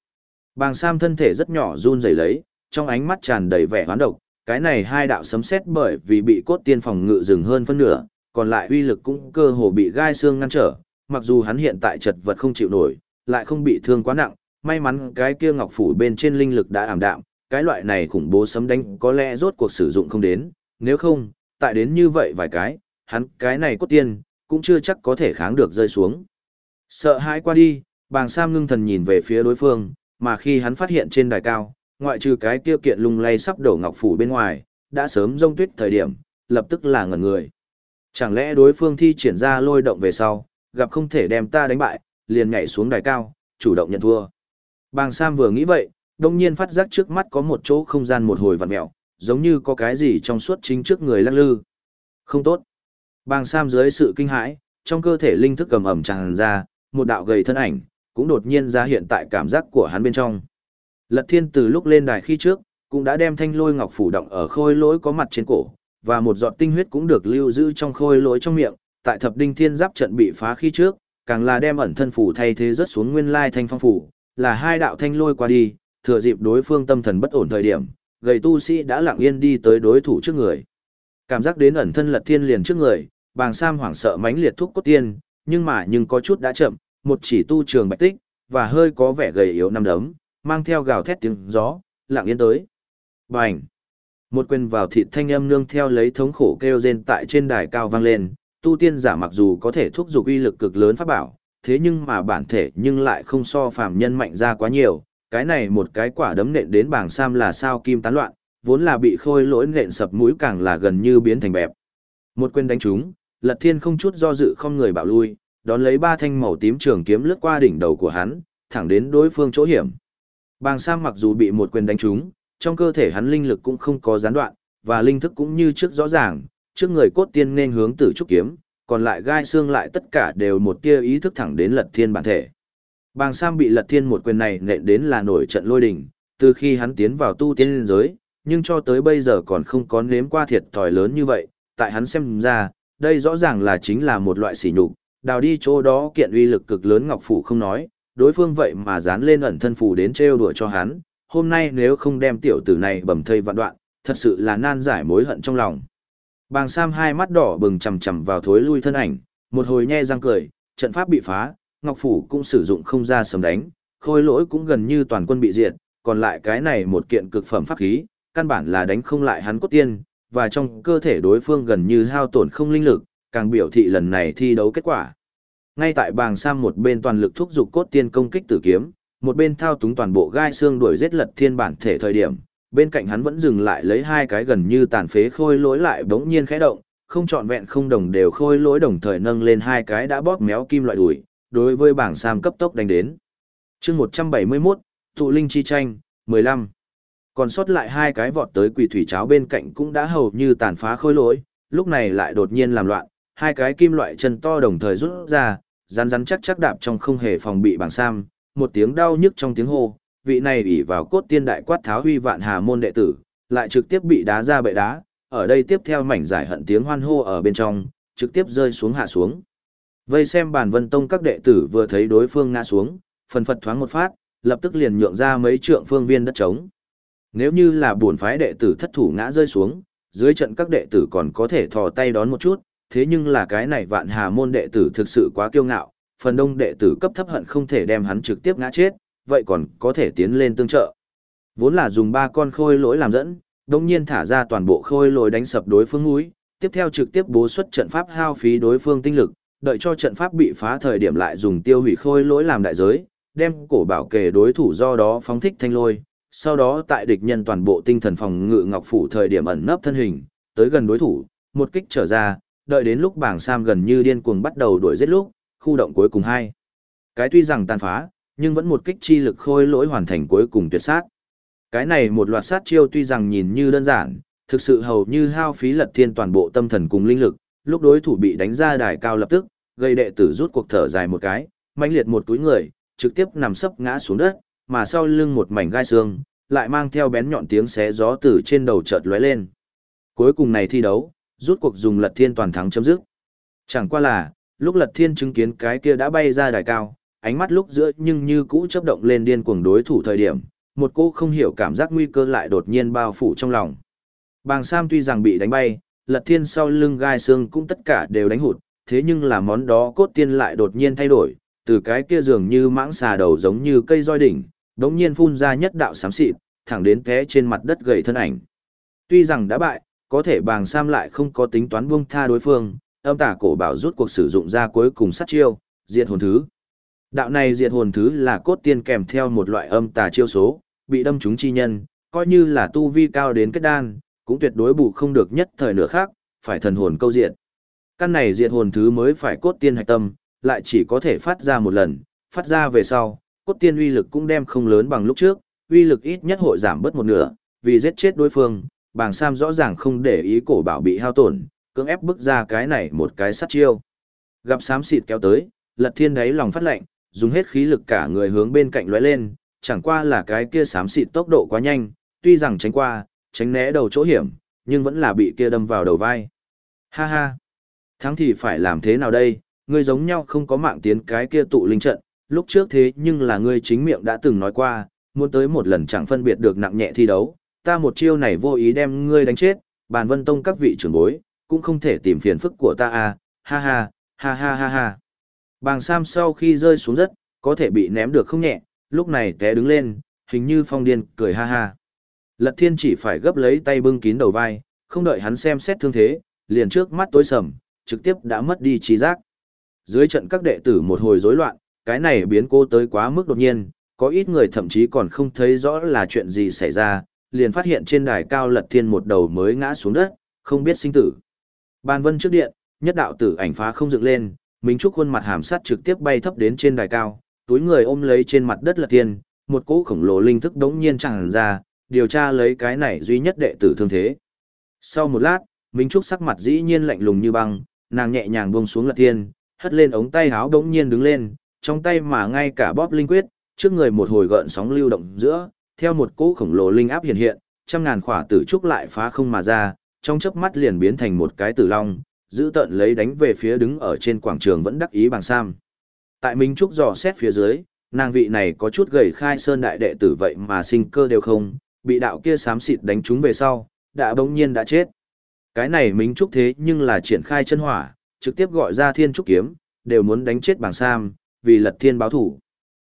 Bàng Sam thân thể rất nhỏ run rẩy lấy, trong ánh mắt tràn đầy vẻ hoán độc, cái này hai đạo sấm sét bởi vì bị cốt tiên phòng ngự dừng hơn phân nửa, còn lại uy lực cũng cơ hồ bị gai xương ngăn trở, mặc dù hắn hiện tại chật vật không chịu nổi, lại không bị thương quá nặng, may mắn cái kia ngọc phủ bên trên linh lực đã ảm đạm, cái loại này khủng bố sấm đánh có lẽ rốt cuộc sử dụng không đến, nếu không, tại đến như vậy vài cái, hắn cái này cốt tiên, cũng chưa chắc có thể kháng được rơi xuống. Sợ hãi qua đi, bàng Sam ngưng thần nhìn về phía đối phương, mà khi hắn phát hiện trên đài cao, ngoại trừ cái kia kiện lung lay sắp đổ ngọc phủ bên ngoài, đã sớm rông tuyết thời điểm, lập tức là ngẩn người. Chẳng lẽ đối phương thi triển ra lôi động về sau, gặp không thể đem ta đánh bại, liền nhảy xuống đài cao, chủ động nhận thua. Bàng Sam vừa nghĩ vậy, đông nhiên phát giác trước mắt có một chỗ không gian một hồi vặn mẹo, giống như có cái gì trong suốt chính trước người lắc lư. Không tốt. Bàng Sam dưới sự kinh hãi, trong cơ thể linh thức cầm ẩm tràn ra, một đạo gầy thân ảnh, cũng đột nhiên ra hiện tại cảm giác của hắn bên trong. Lật thiên từ lúc lên đài khi trước, cũng đã đem thanh lôi ngọc phủ động ở khôi lỗi có mặt trên cổ, và một giọt tinh huyết cũng được lưu giữ trong khôi lỗi trong miệng, tại thập đinh thiên giáp trận bị phá khi trước, càng là đem ẩn thân phủ thay thế rất xuống nguyên lai thanh phong phủ, là hai đạo thanh lôi qua đi, thừa dịp đối phương tâm thần bất ổn thời điểm, gầy tu sĩ đã lặng yên đi tới đối thủ trước người. Cảm giác đến ẩn thân lật thiên liền trước người, bàng sam hoảng sợ mãnh liệt thúc cốt tiên, nhưng mà nhưng có chút đã chậm, một chỉ tu trường bạch tích, và hơi có vẻ gầy yếu năm đấm, mang theo gào thét tiếng gió, lặng yên tới. Bành! Một quyền vào thịt thanh âm nương theo lấy thống khổ kêu rên tại trên đài cao vang lên, tu tiên giả mặc dù có thể thúc giục uy lực cực lớn pháp bảo, thế nhưng mà bản thể nhưng lại không so phàm nhân mạnh ra quá nhiều, cái này một cái quả đấm nện đến bảng sam là sao kim tán loạn, vốn là bị khôi lỗi nện sập mũi càng là gần như biến thành bẹp. Một quyền đánh trúng, Lật Thiên không chút do dự không người bạo lui, đón lấy ba thanh màu tím trường kiếm lướt qua đỉnh đầu của hắn, thẳng đến đối phương chỗ hiểm. Bàng Sam mặc dù bị một quyền đánh trúng, trong cơ thể hắn linh lực cũng không có gián đoạn, và linh thức cũng như trước rõ ràng, trước người cốt tiên nên hướng tử trúc kiếm, còn lại gai xương lại tất cả đều một tia ý thức thẳng đến Lật Thiên bản thể. Bàng Sam bị Lật Thiên một quyền này nện đến là nổi trận lôi đình, từ khi hắn tiến vào tu tiên giới, nhưng cho tới bây giờ còn không có nếm qua thiệt thòi lớn như vậy, tại hắn xem ra, đây rõ ràng là chính là một loại sỉ nhục, đào đi chỗ đó kiện uy lực cực lớn ngọc phủ không nói, đối phương vậy mà dán lên ẩn thân phủ đến trêu đùa cho hắn, hôm nay nếu không đem tiểu tử này bầm thây vạn đoạn, thật sự là nan giải mối hận trong lòng. Bàng Sam hai mắt đỏ bừng chằm chằm vào thối lui thân ảnh, một hồi nhe răng cười, trận pháp bị phá, Ngọc Phủ cũng sử dụng không ra sầm đánh, khôi lỗi cũng gần như toàn quân bị diệt, còn lại cái này một kiện cực phẩm pháp khí, căn bản là đánh không lại hắn cốt tiên, và trong cơ thể đối phương gần như hao tổn không linh lực, càng biểu thị lần này thi đấu kết quả. Ngay tại bàng Sam một bên toàn lực thúc giục cốt tiên công kích tử kiếm, một bên thao túng toàn bộ gai xương đuổi giết lật thiên bản thể thời điểm, bên cạnh hắn vẫn dừng lại lấy hai cái gần như tàn phế khôi lỗi lại bỗng nhiên khẽ động, không trọn vẹn không đồng đều khôi lỗi đồng thời nâng lên hai cái đã bóp méo kim loại đuổi, đối với bảng Sam cấp tốc đánh đến. chương 171, tụ linh chi tranh, 15. Còn sót lại hai cái vọt tới quỷ thủy cháo bên cạnh cũng đã hầu như tàn phá khôi lỗi, lúc này lại đột nhiên làm loạn, hai cái kim loại chân to đồng thời rút ra, rắn rắn chắc chắc đạp trong không hề phòng bị bằng Sam, một tiếng đau nhức trong tiếng hô, vị này ủy vào cốt tiên đại quát tháo huy vạn hà môn đệ tử, lại trực tiếp bị đá ra bệ đá, ở đây tiếp theo mảnh giải hận tiếng hoan hô ở bên trong, trực tiếp rơi xuống hạ xuống. Vây xem bản vân tông các đệ tử vừa thấy đối phương ngã xuống, phần phật thoáng một phát, lập tức liền nhượng ra mấy trượng phương viên đất trống. Nếu như là buồn phái đệ tử thất thủ ngã rơi xuống, dưới trận các đệ tử còn có thể thò tay đón một chút, thế nhưng là cái này vạn hà môn đệ tử thực sự quá kiêu ngạo, phần đông đệ tử cấp thấp hận không thể đem hắn trực tiếp ngã chết, vậy còn có thể tiến lên tương trợ. Vốn là dùng ba con khôi lỗi làm dẫn, đồng nhiên thả ra toàn bộ khôi lỗi đánh sập đối phương núi, tiếp theo trực tiếp bố xuất trận pháp hao phí đối phương tinh lực, đợi cho trận pháp bị phá thời điểm lại dùng tiêu hủy khôi lỗi làm đại giới, đem cổ bảo kề đối thủ do đó phóng thích thanh lôi, sau đó tại địch nhân toàn bộ tinh thần phòng ngự ngọc phủ thời điểm ẩn nấp thân hình, tới gần đối thủ, một kích trở ra, đợi đến lúc bảng Sam gần như điên cuồng bắt đầu đuổi giết lúc, khu động cuối cùng hai. Cái tuy rằng tàn phá, nhưng vẫn một kích chi lực khôi lỗi hoàn thành cuối cùng tuyệt sát. Cái này một loạt sát chiêu tuy rằng nhìn như đơn giản, thực sự hầu như hao phí lật thiên toàn bộ tâm thần cùng linh lực, lúc đối thủ bị đánh ra đài cao lập tức, gây đệ tử rút cuộc thở dài một cái, mãnh liệt một túi người, trực tiếp nằm sấp ngã xuống đất, mà sau lưng một mảnh gai xương, lại mang theo bén nhọn tiếng xé gió từ trên đầu chợt lóe lên. Cuối cùng này thi đấu, rút cuộc dùng Lật Thiên toàn thắng chấm dứt. Chẳng qua là, lúc Lật Thiên chứng kiến cái kia đã bay ra đài cao, ánh mắt lúc giữa nhưng như cũ chớp động lên điên cuồng đối thủ thời điểm, một cô không hiểu cảm giác nguy cơ lại đột nhiên bao phủ trong lòng. Bàng Sam tuy rằng bị đánh bay, Lật Thiên sau lưng gai xương cũng tất cả đều đánh hụt, thế nhưng là món đó cốt tiên lại đột nhiên thay đổi, từ cái kia dường như mãng xà đầu giống như cây roi đỉnh, đống nhiên phun ra nhất đạo xám xịt, thẳng đến té trên mặt đất gầy thân ảnh. Tuy rằng đã bại, có thể bàng Sam lại không có tính toán buông tha đối phương, âm tả cổ bảo rút cuộc sử dụng ra cuối cùng sát chiêu, diệt hồn thứ. Đạo này diệt hồn thứ là cốt tiên kèm theo một loại âm tà chiêu số, bị đâm trúng chi nhân, coi như là tu vi cao đến kết đan, cũng tuyệt đối bù không được nhất thời nửa khác, phải thần hồn câu diệt Căn này diệt hồn thứ mới phải cốt tiên hạch tâm, lại chỉ có thể phát ra một lần, phát ra về sau, cốt tiên uy lực cũng đem không lớn bằng lúc trước, uy lực ít nhất hội giảm bớt một nửa, vì giết chết đối phương, bàng Sam rõ ràng không để ý cổ bảo bị hao tổn, cưỡng ép bức ra cái này một cái sát chiêu. Gặp xám xịt kéo tới, lật thiên đáy lòng phát lệnh, dùng hết khí lực cả người hướng bên cạnh lóe lên, chẳng qua là cái kia xám xịt tốc độ quá nhanh, tuy rằng tránh qua, tránh né đầu chỗ hiểm, nhưng vẫn là bị kia đâm vào đầu vai. Ha ha! Thắng thì phải làm thế nào đây, ngươi giống nhau không có mạng tiến cái kia tụ linh trận, lúc trước thế nhưng là ngươi chính miệng đã từng nói qua, muốn tới một lần chẳng phân biệt được nặng nhẹ thi đấu, ta một chiêu này vô ý đem ngươi đánh chết, bàn vân tông các vị trưởng bối, cũng không thể tìm phiền phức của ta à, ha ha, ha ha ha ha. Bàng Sam sau khi rơi xuống đất, có thể bị ném được không nhẹ, lúc này té đứng lên, hình như phong điên, cười ha ha. Lật thiên chỉ phải gấp lấy tay bưng kín đầu vai, không đợi hắn xem xét thương thế, liền trước mắt tối sầm, trực tiếp đã mất đi trí giác. Dưới trận các đệ tử một hồi rối loạn, cái này biến cô tới quá mức đột nhiên, có ít người thậm chí còn không thấy rõ là chuyện gì xảy ra, liền phát hiện trên đài cao lật thiên một đầu mới ngã xuống đất, không biết sinh tử. Ban vân trước điện, nhất đạo tử ảnh phá không dựng lên, Minh Trúc khuôn mặt hàm sát trực tiếp bay thấp đến trên đài cao, túi người ôm lấy trên mặt đất lật thiên, một cỗ khổng lồ linh thức đống nhiên tràn ra, điều tra lấy cái này duy nhất đệ tử thương thế. Sau một lát, Minh Trúc sắc mặt dĩ nhiên lạnh lùng như băng, nàng nhẹ nhàng buông xuống lật thiên, hất lên ống tay áo đống nhiên đứng lên, trong tay mà ngay cả bóp linh quyết, trước người một hồi gợn sóng lưu động giữa, theo một cỗ khổng lồ linh áp hiện hiện, trăm ngàn khỏa tử trúc lại phá không mà ra, trong chớp mắt liền biến thành một cái tử long, giữ tận lấy đánh về phía đứng ở trên quảng trường vẫn đắc ý bằng sam. Tại Minh Trúc dò xét phía dưới, nàng vị này có chút gầy khai sơn đại đệ tử vậy mà sinh cơ đều không, bị đạo kia xám xịt đánh trúng về sau, đã bỗng nhiên đã chết. Cái này Minh Trúc thế nhưng là triển khai chân hỏa, trực tiếp gọi ra thiên trúc kiếm, đều muốn đánh chết bằng Sam, vì lật thiên báo thủ.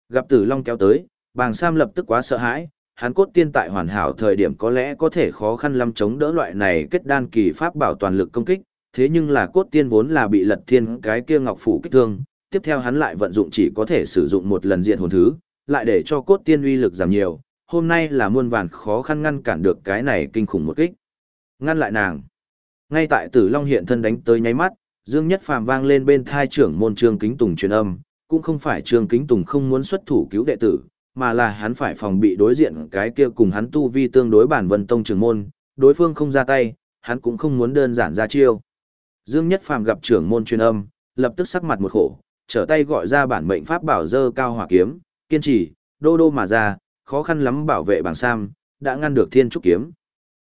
Gặp tử long kéo tới, bàng Sam lập tức quá sợ hãi, hắn cốt tiên tại hoàn hảo thời điểm có lẽ có thể khó khăn lắm chống đỡ loại này kết đan kỳ pháp bảo toàn lực công kích, thế nhưng là cốt tiên vốn là bị lật thiên cái kia ngọc phủ kích thương, tiếp theo hắn lại vận dụng chỉ có thể sử dụng một lần diện hồn thứ, lại để cho cốt tiên uy lực giảm nhiều, hôm nay là muôn vàn khó khăn ngăn cản được cái này kinh khủng một kích. Ngăn lại nàng. Ngay tại Tử Long hiện thân đánh tới nháy mắt, Dương Nhất Phàm vang lên bên thai trưởng môn Trương Kính Tùng truyền âm, cũng không phải Trương Kính Tùng không muốn xuất thủ cứu đệ tử, mà là hắn phải phòng bị đối diện cái kia cùng hắn tu vi tương đối bản vân tông trưởng môn, đối phương không ra tay, hắn cũng không muốn đơn giản ra chiêu. Dương Nhất Phàm gặp trưởng môn truyền âm, lập tức sắc mặt một khổ, trở tay gọi ra bản mệnh pháp bảo dơ cao hỏa kiếm, kiên trì, đô đô mà ra, khó khăn lắm bảo vệ bảng sam, đã ngăn được thiên trúc kiếm.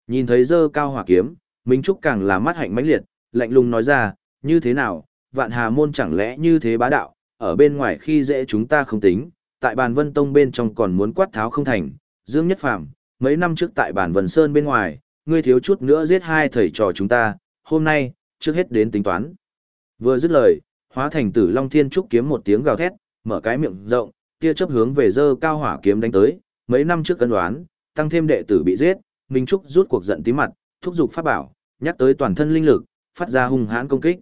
Nhìn thấy dơ cao hỏa kiếm, Minh Trúc càng là mắt hạnh mãnh liệt, lạnh lùng nói ra, như thế nào, vạn hà môn chẳng lẽ như thế bá đạo, ở bên ngoài khi dễ chúng ta không tính, tại bàn vân tông bên trong còn muốn quát tháo không thành, Dương Nhất Phạm, mấy năm trước tại bàn vân sơn bên ngoài, ngươi thiếu chút nữa giết hai thầy trò chúng ta, hôm nay, trước hết đến tính toán. Vừa dứt lời, hóa thành tử long thiên trúc kiếm một tiếng gào thét, mở cái miệng rộng, kia chấp hướng về dơ cao hỏa kiếm đánh tới, mấy năm trước cân đoán, tăng thêm đệ tử bị giết, Minh Trúc rút cuộc giận tí mặt, thúc giục pháp bảo, nhắc tới toàn thân linh lực, phát ra hung hãn công kích.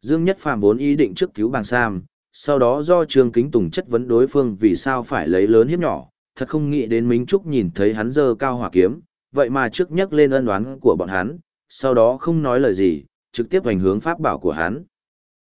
Dương Nhất Phàm vốn ý định trước cứu Bàng Sam, sau đó do Trương Kính Tùng chất vấn đối phương vì sao phải lấy lớn hiếp nhỏ, thật không nghĩ đến Minh Trúc nhìn thấy hắn giơ cao hỏa kiếm, vậy mà trước nhắc lên ân oán của bọn hắn, sau đó không nói lời gì, trực tiếp hành hướng pháp bảo của hắn.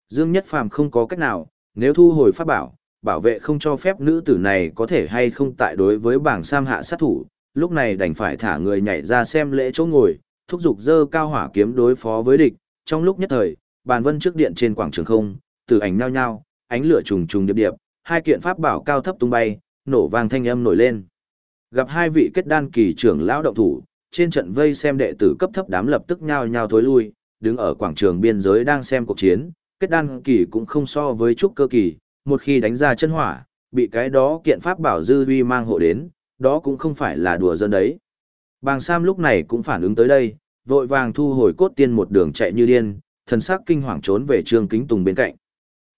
Dương Nhất Phàm không có cách nào, nếu thu hồi pháp bảo, bảo vệ không cho phép nữ tử này có thể hay không tại đối với bảng Sam hạ sát thủ, lúc này đành phải thả người nhảy ra xem lễ chỗ ngồi, thúc giục dơ cao hỏa kiếm đối phó với địch, trong lúc nhất thời, bàn vân trước điện trên quảng trường không, từ ảnh nhao nhao, ánh lửa trùng trùng điệp điệp, hai kiện pháp bảo cao thấp tung bay, nổ vang thanh âm nổi lên. Gặp hai vị kết đan kỳ trưởng lão động thủ, trên trận vây xem đệ tử cấp thấp đám lập tức nhao nhao thối lui, đứng ở quảng trường biên giới đang xem cuộc chiến, kết đan kỳ cũng không so với trúc cơ kỳ, một khi đánh ra chân hỏa, bị cái đó kiện pháp bảo dư uy mang hộ đến, đó cũng không phải là đùa dân đấy. Bàng Sam lúc này cũng phản ứng tới đây, vội vàng thu hồi cốt tiên một đường chạy như điên, thần sắc kinh hoàng trốn về Trương Kính Tùng bên cạnh.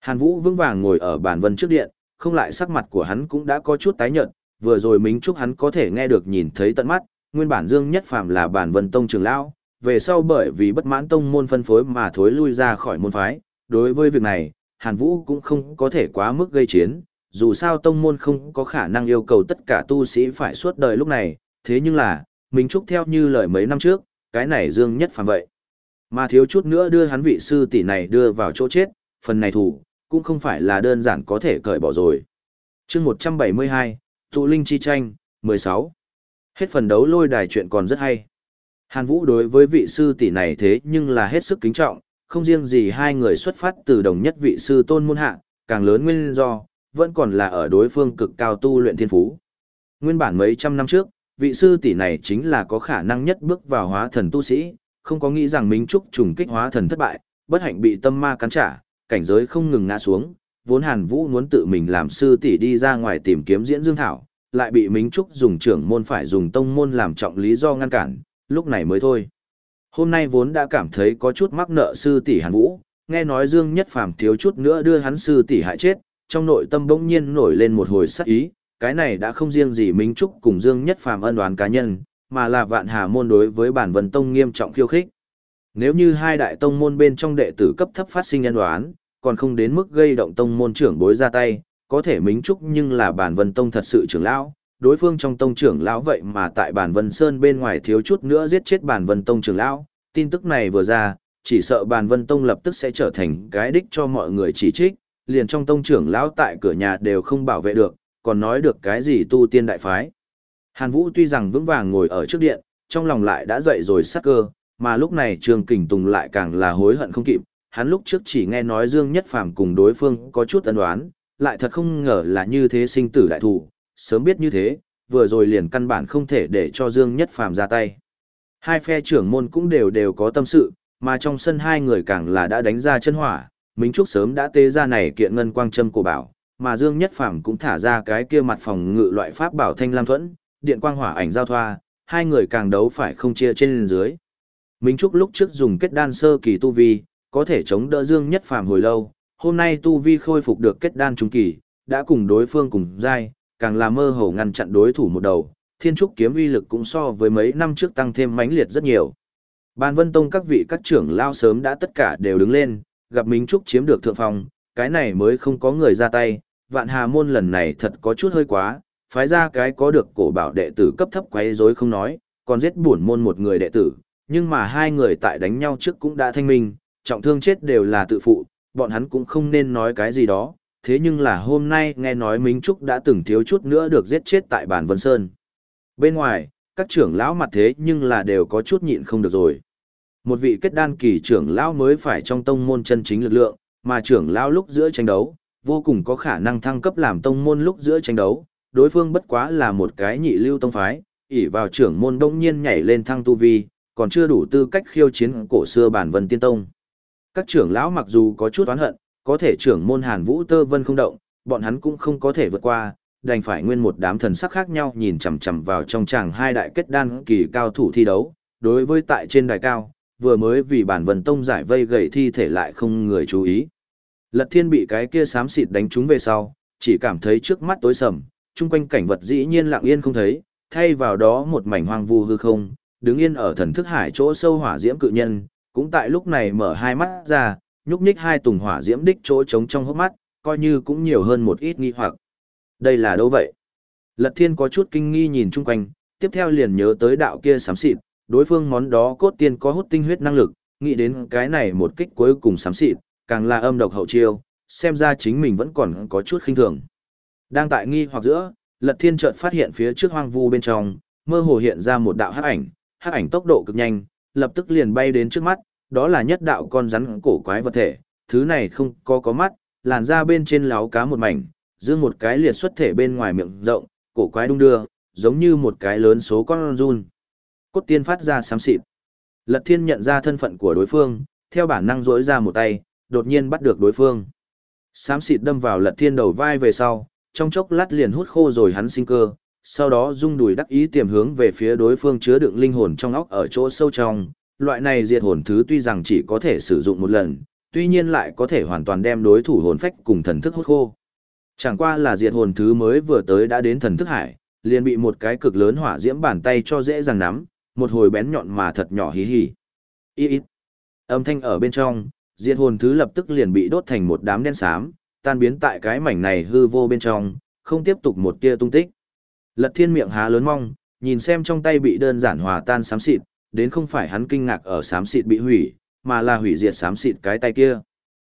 Hàn Vũ vững vàng ngồi ở bàn vân trước điện, không lại sắc mặt của hắn cũng đã có chút tái nhợt, vừa rồi Mính Trúc hắn có thể nghe được nhìn thấy tận mắt, nguyên bản Dương Nhất Phàm là bản vân tông trưởng lão, về sau bởi vì bất mãn tông môn phân phối mà thối lui ra khỏi môn phái, đối với việc này, Hàn Vũ cũng không có thể quá mức gây chiến, dù sao tông môn không có khả năng yêu cầu tất cả tu sĩ phải suốt đời lúc này, thế nhưng là, Minh Trúc theo như lời mấy năm trước, cái này Dương Nhất Phàm vậy. Mà thiếu chút nữa đưa hắn vị sư tỷ này đưa vào chỗ chết, phần này thủ, cũng không phải là đơn giản có thể cởi bỏ rồi. chương 172, Tụ Linh Chi Tranh, 16. Hết phần đấu lôi đài chuyện còn rất hay. Hàn Vũ đối với vị sư tỷ này thế nhưng là hết sức kính trọng, không riêng gì hai người xuất phát từ đồng nhất vị sư tôn môn hạ, càng lớn nguyên do, vẫn còn là ở đối phương cực cao tu luyện thiên phú. Nguyên bản mấy trăm năm trước, vị sư tỷ này chính là có khả năng nhất bước vào hóa thần tu sĩ, không có nghĩ rằng Minh Trúc trùng kích hóa thần thất bại, bất hạnh bị tâm ma cắn trả, cảnh giới không ngừng ngã xuống, vốn Hàn Vũ muốn tự mình làm sư tỷ đi ra ngoài tìm kiếm diễn dương thảo, lại bị Minh Trúc dùng trưởng môn phải dùng tông môn làm trọng lý do ngăn cản, lúc này mới thôi. Hôm nay vốn đã cảm thấy có chút mắc nợ sư tỷ Hàn Vũ, nghe nói Dương Nhất Phàm thiếu chút nữa đưa hắn sư tỷ hại chết, trong nội tâm bỗng nhiên nổi lên một hồi sắc ý, cái này đã không riêng gì Minh Trúc cùng Dương Nhất Phàm ân oán cá nhân, mà là vạn hà môn đối với bản vân tông nghiêm trọng khiêu khích. Nếu như hai đại tông môn bên trong đệ tử cấp thấp phát sinh ân oán, còn không đến mức gây động tông môn trưởng bối ra tay, có thể mính Trúc nhưng là bản vân tông thật sự trưởng lão, đối phương trong tông trưởng lão vậy mà tại bản vân sơn bên ngoài thiếu chút nữa giết chết bản vân tông trưởng lão, tin tức này vừa ra, chỉ sợ bản vân tông lập tức sẽ trở thành cái đích cho mọi người chỉ trích, liền trong tông trưởng lão tại cửa nhà đều không bảo vệ được, còn nói được cái gì tu tiên đại phái. Hàn Vũ tuy rằng vững vàng ngồi ở trước điện, trong lòng lại đã dậy rồi sắc cơ, mà lúc này Trương Kình Tùng lại càng là hối hận không kịp, hắn lúc trước chỉ nghe nói Dương Nhất Phàm cùng đối phương có chút ân đoán, lại thật không ngờ là như thế sinh tử đại thủ, sớm biết như thế, vừa rồi liền căn bản không thể để cho Dương Nhất Phàm ra tay. Hai phe trưởng môn cũng đều đều có tâm sự, mà trong sân hai người càng là đã đánh ra chân hỏa, Minh Trúc sớm đã tê ra này kiện ngân quang châm cổ bảo, mà Dương Nhất Phàm cũng thả ra cái kia mặt phòng ngự loại pháp bảo thanh lam thuẫn, điện quang hỏa ảnh giao thoa, hai người càng đấu phải không chia trên dưới. Minh Trúc lúc trước dùng kết đan sơ kỳ tu vi, có thể chống đỡ Dương Nhất Phàm hồi lâu, hôm nay tu vi khôi phục được kết đan trung kỳ, đã cùng đối phương cùng giai, càng là mơ hồ ngăn chặn đối thủ một đầu, Thiên Trúc kiếm uy lực cũng so với mấy năm trước tăng thêm mãnh liệt rất nhiều. Ban Vân Tông các vị các trưởng lao sớm đã tất cả đều đứng lên, gặp Minh Trúc chiếm được thượng phong, cái này mới không có người ra tay, vạn hà môn lần này thật có chút hơi quá, phái ra cái có được cổ bảo đệ tử cấp thấp quấy rối không nói, còn giết bổn môn một người đệ tử, nhưng mà hai người tại đánh nhau trước cũng đã thanh minh, trọng thương chết đều là tự phụ, bọn hắn cũng không nên nói cái gì đó, thế nhưng là hôm nay nghe nói Minh Trúc đã từng thiếu chút nữa được giết chết tại bản Vân Sơn. Bên ngoài, các trưởng lão mặt thế nhưng là đều có chút nhịn không được rồi. Một vị kết đan kỳ trưởng lão mới phải trong tông môn chân chính lực lượng, mà trưởng lão lúc giữa tranh đấu, vô cùng có khả năng thăng cấp làm tông môn lúc giữa tranh đấu, đối phương bất quá là một cái nhị lưu tông phái, ỷ vào trưởng môn đông nhiên nhảy lên thăng tu vi, còn chưa đủ tư cách khiêu chiến cổ xưa bản vân tiên tông. Các trưởng lão mặc dù có chút oán hận, có thể trưởng môn Hàn Vũ Tơ Vân không động, bọn hắn cũng không có thể vượt qua, đành phải nguyên một đám thần sắc khác nhau nhìn chằm chằm vào trong chàng hai đại kết đan kỳ cao thủ thi đấu, đối với tại trên đài cao, vừa mới vì bản vân tông giải vây gầy thi thể lại không người chú ý. Lật thiên bị cái kia xám xịt đánh trúng về sau, chỉ cảm thấy trước mắt tối sầm, chung quanh cảnh vật dĩ nhiên lặng yên không thấy, thay vào đó một mảnh hoang vu hư không, đứng yên ở thần thức hải chỗ sâu hỏa diễm cự nhân, cũng tại lúc này mở hai mắt ra, nhúc nhích hai tùng hỏa diễm đích chỗ trống trong hốc mắt, coi như cũng nhiều hơn một ít nghi hoặc. Đây là đâu vậy? Lật thiên có chút kinh nghi nhìn chung quanh, tiếp theo liền nhớ tới đạo kia sám xịt, đối phương món đó cốt tiên có hút tinh huyết năng lực, nghĩ đến cái này một kích cuối cùng sám xịt, càng là âm độc hậu chiêu, xem ra chính mình vẫn còn có chút khinh thường. Đang tại nghi hoặc giữa, Lật Thiên chợt phát hiện phía trước hoang vu bên trong, mơ hồ hiện ra một đạo hắc ảnh, hắc ảnh tốc độ cực nhanh, lập tức liền bay đến trước mắt, đó là nhất đạo con rắn cổ quái vật thể, thứ này không có có mắt, làn da bên trên láo cá một mảnh, dương một cái liệt xuất thể bên ngoài miệng rộng, cổ quái đung đưa, giống như một cái lớn số con run. Cốt tiên phát ra xám xịt. Lật Thiên nhận ra thân phận của đối phương, theo bản năng rỗi ra một tay, đột nhiên bắt được đối phương. Xám xịt đâm vào lật thiên đầu vai về sau, trong chốc lát liền hút khô rồi hắn sinh cơ, sau đó rung đùi đắc ý tiềm hướng về phía đối phương chứa đựng linh hồn trong óc ở chỗ sâu trong. Loại này diệt hồn thứ tuy rằng chỉ có thể sử dụng một lần, tuy nhiên lại có thể hoàn toàn đem đối thủ hồn phách cùng thần thức hút khô. Chẳng qua là diệt hồn thứ mới vừa tới đã đến thần thức hải, liền bị một cái cực lớn hỏa diễm bàn tay cho dễ dàng nắm, một hồi bén nhọn mà thật nhỏ hí hí. Ý ít. Âm thanh ở bên trong, diệt hồn thứ lập tức liền bị đốt thành một đám đen xám, tan biến tại cái mảnh này hư vô bên trong, không tiếp tục một tia tung tích. Lật thiên miệng há lớn mong, nhìn xem trong tay bị đơn giản hòa tan xám xịt, đến không phải hắn kinh ngạc ở xám xịt bị hủy, mà là hủy diệt xám xịt cái tay kia.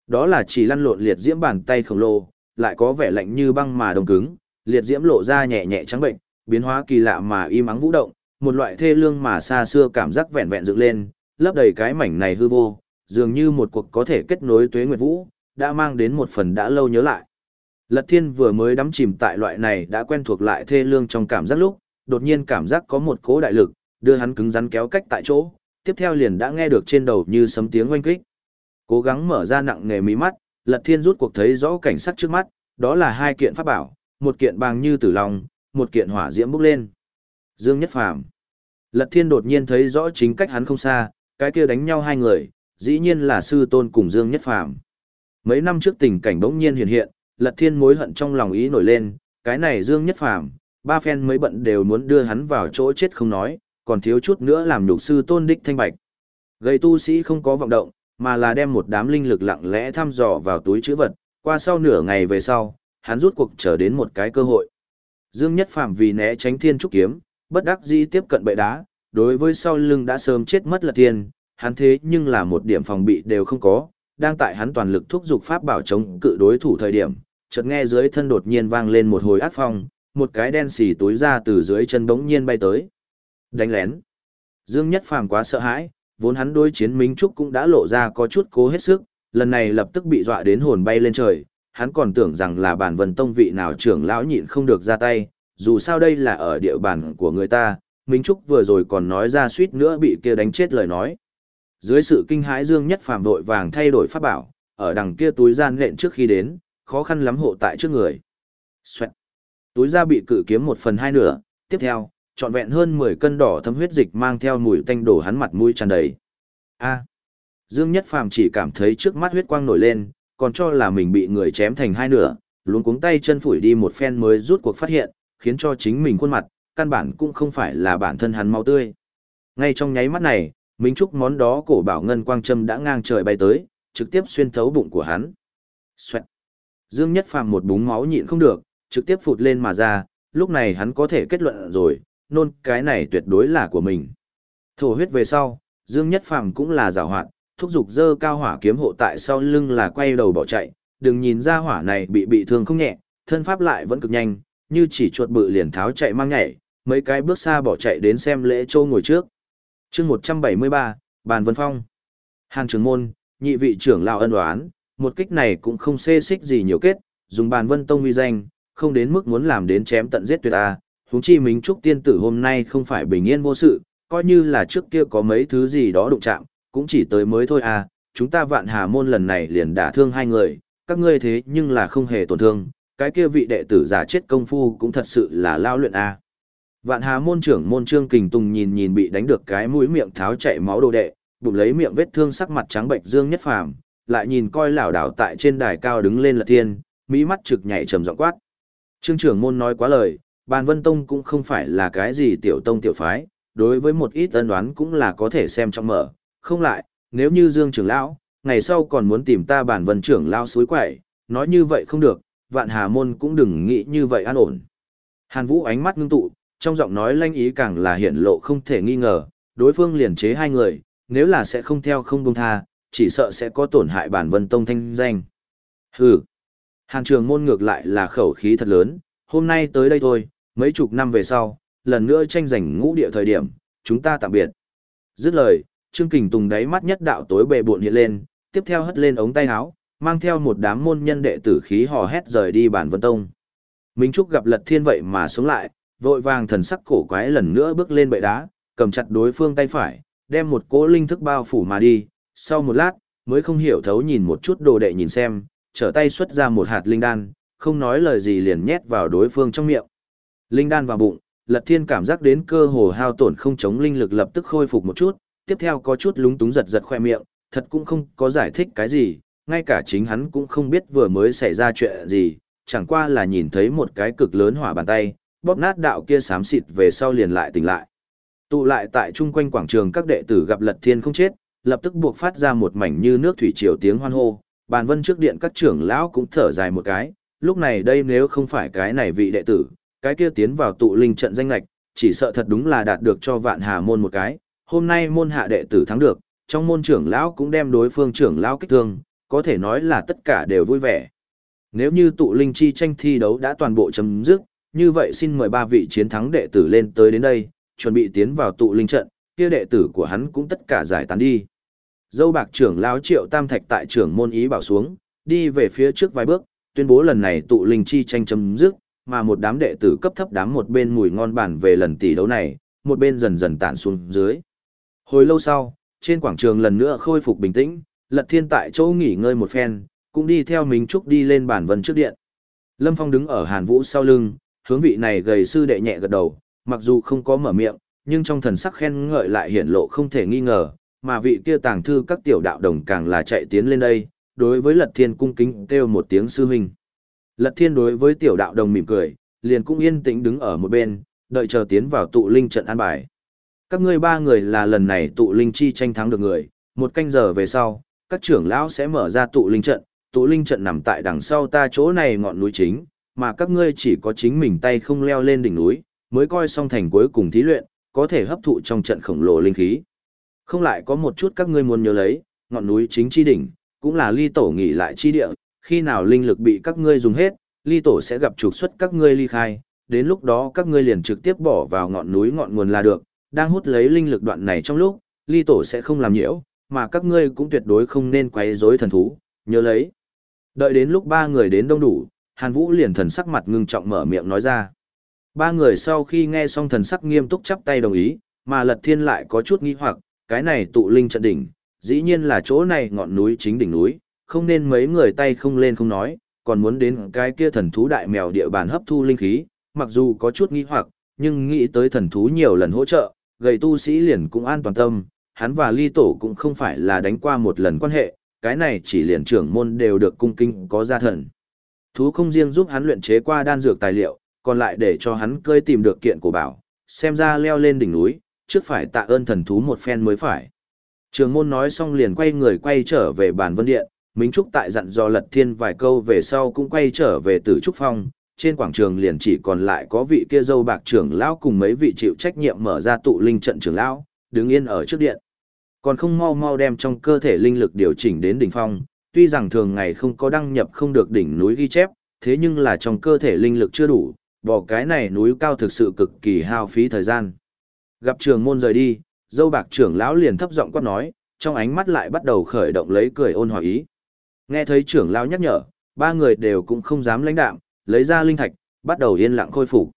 Đó là chỉ lăn lộn liệt diễm bàn tay khổng lồ, lại có vẻ lạnh như băng mà đồng cứng, liệt diễm lộ ra nhẹ nhẹ trắng bệnh, biến hóa kỳ lạ mà im ắng vũ động, một loại thê lương mà xa xưa cảm giác vẹn vẹn dựng lên, lấp đầy cái mảnh này hư vô, dường như một cuộc có thể kết nối tuế nguyệt vũ, đã mang đến một phần đã lâu nhớ lại. Lật thiên vừa mới đắm chìm tại loại này đã quen thuộc lại thê lương trong cảm giác lúc, đột nhiên cảm giác có một cố đại lực, đưa hắn cứng rắn kéo cách tại chỗ, tiếp theo liền đã nghe được trên đầu như sấm tiếng oanh kích. Cố gắng mở ra nặng nghề mí mắt, Lật Thiên rút cuộc thấy rõ cảnh sắc trước mắt, đó là hai kiện pháp bảo, một kiện bàng như tử long, một kiện hỏa diễm bốc lên. Dương Nhất Phàm. Lật Thiên đột nhiên thấy rõ chính cách hắn không xa, cái kia đánh nhau hai người, dĩ nhiên là sư tôn cùng Dương Nhất Phàm. Mấy năm trước tình cảnh bỗng nhiên hiện hiện, Lật Thiên mối hận trong lòng ý nổi lên, cái này Dương Nhất Phàm, ba phen mấy bận đều muốn đưa hắn vào chỗ chết không nói, còn thiếu chút nữa làm nhục sư tôn đích thanh bạch. Gây tu sĩ không có vọng động, mà là đem một đám linh lực lặng lẽ thăm dò vào túi chữ vật, qua sau nửa ngày về sau, hắn rút cuộc trở đến một cái cơ hội. Dương Nhất Phàm vì né tránh thiên trúc kiếm, bất đắc dĩ tiếp cận bệ đá, đối với sau lưng đã sớm chết mất là thiên, hắn thế nhưng là một điểm phòng bị đều không có, đang tại hắn toàn lực thúc giục pháp bảo chống cự đối thủ thời điểm, chợt nghe dưới thân đột nhiên vang lên một hồi ác phong, một cái đen xì túi ra từ dưới chân bỗng nhiên bay tới. Đánh lén. Dương Nhất Phàm quá sợ hãi, vốn hắn đối chiến Minh Trúc cũng đã lộ ra có chút cố hết sức, lần này lập tức bị dọa đến hồn bay lên trời, hắn còn tưởng rằng là bản vân tông vị nào trưởng lão nhịn không được ra tay, dù sao đây là ở địa bàn của người ta, Minh Trúc vừa rồi còn nói ra suýt nữa bị kia đánh chết lời nói. Dưới sự kinh hãi Dương Nhất Phàm vội vàng thay đổi pháp bảo, ở đằng kia túi gian lệnh trước khi đến, khó khăn lắm hộ tại trước người. Xoẹt. Túi da bị cự kiếm một phần hai nửa, tiếp theo, trọn vẹn hơn 10 cân đỏ thấm huyết dịch mang theo mùi tanh đổ hắn mặt mũi tràn đầy. A. Dương Nhất Phàm chỉ cảm thấy trước mắt huyết quang nổi lên, còn cho là mình bị người chém thành hai nửa, luống cuống tay chân phủi đi một phen mới rút cuộc phát hiện, khiến cho chính mình khuôn mặt, căn bản cũng không phải là bản thân hắn máu tươi. Ngay trong nháy mắt này, Minh Trúc món đó cổ bảo ngân quang châm đã ngang trời bay tới, trực tiếp xuyên thấu bụng của hắn. Xoẹt. Dương Nhất Phàm một búng máu nhịn không được, trực tiếp phụt lên mà ra, lúc này hắn có thể kết luận rồi, nôn cái này tuyệt đối là của mình. Thổ huyết về sau, Dương Nhất Phàm cũng là giảo hoạt, thúc giục dơ cao hỏa kiếm hộ tại sau lưng là quay đầu bỏ chạy, đừng nhìn ra hỏa này bị bị thương không nhẹ, thân pháp lại vẫn cực nhanh, như chỉ chuột bự liền tháo chạy mang nhảy, mấy cái bước xa bỏ chạy đến xem lễ châu ngồi trước. chương 173, Bàn Vân Phong. Hàn trưởng môn, nhị vị trưởng lão ân đoán, một kích này cũng không xê xích gì nhiều kết, dùng bàn vân tông uy danh, không đến mức muốn làm đến chém tận giết tuyệt a. Huống chi Minh Trúc tiên tử hôm nay không phải bình yên vô sự, coi như là trước kia có mấy thứ gì đó đụng chạm, cũng chỉ tới mới thôi à, chúng ta vạn hà môn lần này liền đả thương hai người, các ngươi thế nhưng là không hề tổn thương, cái kia vị đệ tử giả chết công phu cũng thật sự là lao luyện à. Vạn hà môn trưởng môn trương kình tùng nhìn nhìn bị đánh được cái mũi miệng tháo chảy máu đồ đệ, bụng lấy miệng vết thương sắc mặt trắng bệnh dương nhất phàm, lại nhìn coi lảo đảo tại trên đài cao đứng lên là thiên, mỹ mắt trực nhảy trầm giọng quát. Trương trưởng môn nói quá lời, bàn vân tông cũng không phải là cái gì tiểu tông tiểu phái, đối với một ít ân đoán cũng là có thể xem trong mở, không lại, nếu như Dương trưởng lão, ngày sau còn muốn tìm ta bản vân trưởng lão suối quậy, nói như vậy không được, vạn hà môn cũng đừng nghĩ như vậy an ổn. Hàn Vũ ánh mắt ngưng tụ, trong giọng nói lanh ý càng là hiện lộ không thể nghi ngờ, đối phương liền chế hai người, nếu là sẽ không theo không buông tha, chỉ sợ sẽ có tổn hại bản vân tông thanh danh. Hừ. Hàn trường môn ngược lại là khẩu khí thật lớn, hôm nay tới đây thôi, mấy chục năm về sau, lần nữa tranh giành ngũ địa thời điểm, chúng ta tạm biệt. Dứt lời, Trương Kình Tùng đáy mắt nhất đạo tối bề bộn hiện lên, tiếp theo hất lên ống tay áo, mang theo một đám môn nhân đệ tử khí hò hét rời đi bản vân tông. Minh Trúc gặp Lật Thiên vậy mà sống lại, vội vàng thần sắc cổ quái lần nữa bước lên bệ đá, cầm chặt đối phương tay phải, đem một cỗ linh thức bao phủ mà đi, sau một lát, mới không hiểu thấu nhìn một chút đồ đệ nhìn xem, trở tay xuất ra một hạt linh đan, không nói lời gì liền nhét vào đối phương trong miệng. Linh đan vào bụng, Lật Thiên cảm giác đến cơ hồ hao tổn không chống linh lực lập tức khôi phục một chút, tiếp theo có chút lúng túng giật giật khoe miệng, thật cũng không có giải thích cái gì, ngay cả chính hắn cũng không biết vừa mới xảy ra chuyện gì, chẳng qua là nhìn thấy một cái cực lớn hỏa bàn tay, bóp nát đạo kia xám xịt về sau liền lại tỉnh lại. Tụ lại tại chung quanh quảng trường các đệ tử gặp Lật Thiên không chết, lập tức buộc phát ra một mảnh như nước thủy triều tiếng hoan hô, bàn vân trước điện các trưởng lão cũng thở dài một cái, lúc này đây nếu không phải cái này vị đệ tử, cái kia tiến vào tụ linh trận danh lạch, chỉ sợ thật đúng là đạt được cho vạn hà môn một cái, hôm nay môn hạ đệ tử thắng được, trong môn trưởng lão cũng đem đối phương trưởng lão kích thương, có thể nói là tất cả đều vui vẻ. Nếu như tụ linh chi tranh thi đấu đã toàn bộ chấm dứt, như vậy xin mời ba vị chiến thắng đệ tử lên tới đến đây, chuẩn bị tiến vào tụ linh trận, kia đệ tử của hắn cũng tất cả giải tán đi. Dâu bạc trưởng lão Triệu Tam Thạch tại trưởng môn ý bảo xuống, đi về phía trước vài bước, tuyên bố lần này tụ linh chi tranh chấm dứt, mà một đám đệ tử cấp thấp đám một bên mùi ngon bản về lần tỷ đấu này, một bên dần dần tản xuống dưới. Hồi lâu sau, trên quảng trường lần nữa khôi phục bình tĩnh, Lật Thiên tại chỗ nghỉ ngơi một phen, cũng đi theo Minh Trúc đi lên bản vân trước điện. Lâm Phong đứng ở Hàn Vũ sau lưng, hướng vị này gầy sư đệ nhẹ gật đầu, mặc dù không có mở miệng, nhưng trong thần sắc khen ngợi lại hiển lộ không thể nghi ngờ, mà vị kia tàng thư các tiểu đạo đồng càng là chạy tiến lên đây, đối với Lật Thiên cung kính kêu một tiếng sư huynh. Lật Thiên đối với tiểu đạo đồng mỉm cười, liền cũng yên tĩnh đứng ở một bên, đợi chờ tiến vào tụ linh trận an bài. Các ngươi ba người là lần này tụ linh chi tranh thắng được người, một canh giờ về sau, các trưởng lão sẽ mở ra tụ linh trận, tụ linh trận nằm tại đằng sau ta chỗ này ngọn núi chính, mà các ngươi chỉ có chính mình tay không leo lên đỉnh núi, mới coi xong thành cuối cùng thí luyện, có thể hấp thụ trong trận khổng lồ linh khí. Không lại có một chút các ngươi muốn nhớ lấy, ngọn núi chính chi đỉnh, cũng là ly tổ nghỉ lại chi địa, khi nào linh lực bị các ngươi dùng hết, ly tổ sẽ gặp trục xuất các ngươi ly khai, đến lúc đó các ngươi liền trực tiếp bỏ vào ngọn núi ngọn nguồn là được, đang hút lấy linh lực đoạn này trong lúc, ly tổ sẽ không làm nhiễu, mà các ngươi cũng tuyệt đối không nên quấy rối thần thú, nhớ lấy. Đợi đến lúc ba người đến đông đủ, Hàn Vũ liền thần sắc mặt ngưng trọng mở miệng nói ra. Ba người sau khi nghe xong thần sắc nghiêm túc chắp tay đồng ý, mà Lật Thiên lại có chút nghi hoặc, cái này tụ linh trận đỉnh, dĩ nhiên là chỗ này ngọn núi chính đỉnh núi, không nên mấy người tay không lên không nói, còn muốn đến cái kia thần thú đại mèo địa bàn hấp thu linh khí, mặc dù có chút nghi hoặc, nhưng nghĩ tới thần thú nhiều lần hỗ trợ, gầy tu sĩ liền cũng an toàn tâm, hắn và ly tổ cũng không phải là đánh qua một lần quan hệ, cái này chỉ liền trưởng môn đều được cung kinh có gia thần. Thú không riêng giúp hắn luyện chế qua đan dược tài liệu, còn lại để cho hắn cơi tìm được kiện của bảo, xem ra leo lên đỉnh núi, trước phải tạ ơn thần thú một phen mới phải. Trường môn nói xong liền quay người quay trở về bàn vân điện, Minh Trúc tại dặn dò lật thiên vài câu về sau cũng quay trở về tử Trúc Phong, trên quảng trường liền chỉ còn lại có vị kia dâu bạc trưởng lão cùng mấy vị chịu trách nhiệm mở ra tụ linh trận trưởng lão, đứng yên ở trước điện. Còn không mau mau đem trong cơ thể linh lực điều chỉnh đến đỉnh phong, tuy rằng thường ngày không có đăng nhập không được đỉnh núi ghi chép, thế nhưng là trong cơ thể linh lực chưa đủ, bỏ cái này núi cao thực sự cực kỳ hao phí thời gian. Gặp trường môn rời đi, dâu bạc trưởng lão liền thấp giọng quát nói, trong ánh mắt lại bắt đầu khởi động lấy cười ôn hòa ý. Nghe thấy trưởng lão nhắc nhở, ba người đều cũng không dám lãnh đạm, lấy ra linh thạch, bắt đầu yên lặng khôi phục.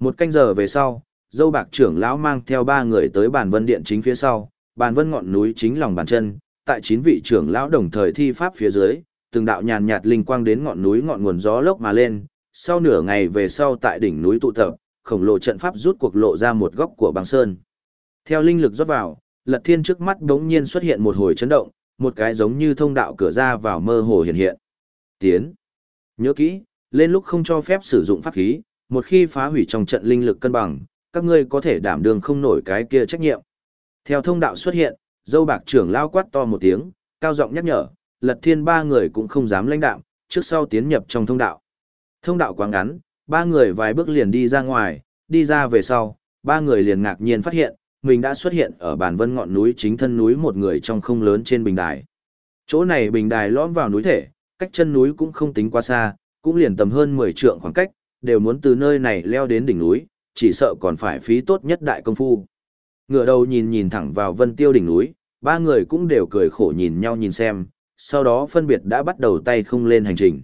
Một canh giờ về sau, dâu bạc trưởng lão mang theo ba người tới bàn vân điện chính phía sau, bàn vân ngọn núi chính lòng bàn chân, tại chín vị trưởng lão đồng thời thi pháp phía dưới, từng đạo nhàn nhạt linh quang đến ngọn núi ngọn nguồn gió lốc mà lên, sau nửa ngày về sau tại đỉnh núi tụ tập, khổng lồ trận pháp rút cuộc lộ ra một góc của băng sơn. Theo linh lực rót vào, Lật Thiên trước mắt đống nhiên xuất hiện một hồi chấn động, một cái giống như thông đạo cửa ra vào mơ hồ hiện hiện. Tiến. Nhớ kỹ, lên lúc không cho phép sử dụng pháp khí, một khi phá hủy trong trận linh lực cân bằng, các ngươi có thể đảm đương không nổi cái kia trách nhiệm. Theo thông đạo xuất hiện, dâu bạc trưởng lao quát to một tiếng, cao giọng nhắc nhở, lật thiên ba người cũng không dám lãnh đạm, trước sau tiến nhập trong thông đạo. Thông đạo quá ngắn, ba người vài bước liền đi ra ngoài, đi ra về sau, ba người liền ngạc nhiên phát hiện, mình đã xuất hiện ở bàn vân ngọn núi chính thân núi một người trong không lớn trên bình đài. Chỗ này bình đài lõm vào núi thể, cách chân núi cũng không tính quá xa, cũng liền tầm hơn 10 trượng khoảng cách, đều muốn từ nơi này leo đến đỉnh núi, chỉ sợ còn phải phí tốt nhất đại công phu. Ngựa đầu nhìn nhìn thẳng vào vân tiêu đỉnh núi, ba người cũng đều cười khổ nhìn nhau nhìn xem, sau đó phân biệt đã bắt đầu tay không lên hành trình.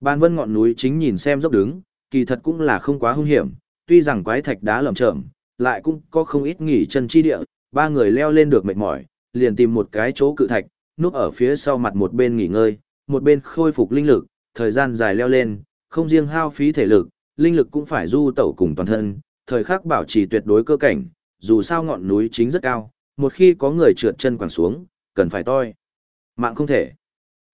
Ban vân ngọn núi chính nhìn xem dốc đứng, kỳ thật cũng là không quá hung hiểm, tuy rằng quái thạch đá lởm chởm, lại cũng có không ít nghỉ chân chi địa, ba người leo lên được mệt mỏi, liền tìm một cái chỗ cự thạch, núp ở phía sau mặt một bên nghỉ ngơi, một bên khôi phục linh lực, thời gian dài leo lên, không riêng hao phí thể lực, linh lực cũng phải du tẩu cùng toàn thân, thời khắc bảo trì tuyệt đối cơ cảnh, dù sao ngọn núi chính rất cao, một khi có người trượt chân quẳng xuống, cần phải toi. Mạng không thể.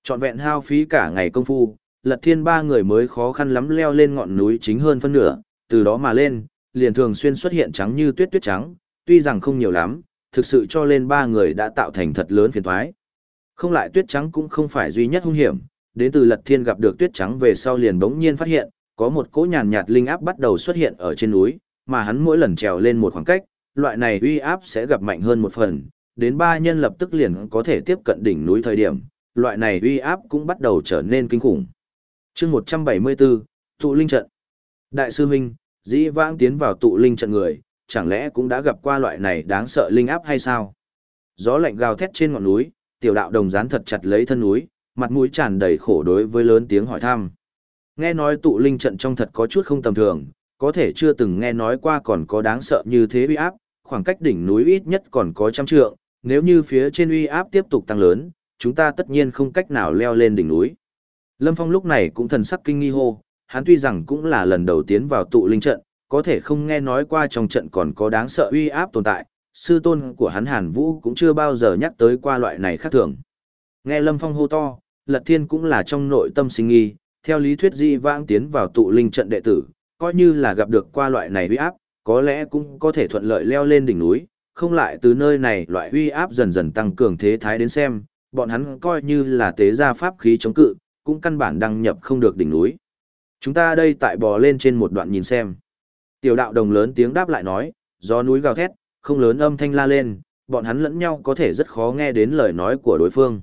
Chọn vẹn hao phí cả ngày công phu, lật thiên ba người mới khó khăn lắm leo lên ngọn núi chính hơn phân nửa, từ đó mà lên, liền thường xuyên xuất hiện trắng như tuyết tuyết trắng, tuy rằng không nhiều lắm, thực sự cho lên ba người đã tạo thành thật lớn phiền thoái. Không lại tuyết trắng cũng không phải duy nhất hung hiểm, đến từ lật thiên gặp được tuyết trắng về sau liền bỗng nhiên phát hiện, có một cỗ nhàn nhạt linh áp bắt đầu xuất hiện ở trên núi, mà hắn mỗi lần trèo lên một khoảng cách, loại này uy áp sẽ gặp mạnh hơn một phần, đến ba nhân lập tức liền có thể tiếp cận đỉnh núi thời điểm, loại này uy áp cũng bắt đầu trở nên kinh khủng chương 174, tụ linh trận. Đại sư huynh, dĩ vãng tiến vào tụ linh trận người, chẳng lẽ cũng đã gặp qua loại này đáng sợ linh áp hay sao? Gió lạnh gào thét trên ngọn núi, tiểu đạo đồng dán thật chặt lấy thân núi, mặt mũi tràn đầy khổ đối với lớn tiếng hỏi thăm. Nghe nói tụ linh trận trong thật có chút không tầm thường, có thể chưa từng nghe nói qua còn có đáng sợ như thế uy áp, khoảng cách đỉnh núi ít nhất còn có trăm trượng, nếu như phía trên uy áp tiếp tục tăng lớn, chúng ta tất nhiên không cách nào leo lên đỉnh núi. Lâm Phong lúc này cũng thần sắc kinh nghi hô, hắn tuy rằng cũng là lần đầu tiến vào tụ linh trận, có thể không nghe nói qua trong trận còn có đáng sợ uy áp tồn tại, sư tôn của hắn Hàn Vũ cũng chưa bao giờ nhắc tới qua loại này khác thường. Nghe Lâm Phong hô to, Lật Thiên cũng là trong nội tâm sinh nghi, theo lý thuyết di vãng tiến vào tụ linh trận đệ tử, coi như là gặp được qua loại này uy áp, có lẽ cũng có thể thuận lợi leo lên đỉnh núi, không lại từ nơi này loại uy áp dần dần tăng cường thế thái đến xem, bọn hắn coi như là tế gia pháp khí chống cự, cũng căn bản đăng nhập không được đỉnh núi. Chúng ta đây tại bò lên trên một đoạn nhìn xem. Tiểu đạo đồng lớn tiếng đáp lại nói, do núi gào thét, không lớn âm thanh la lên, bọn hắn lẫn nhau có thể rất khó nghe đến lời nói của đối phương.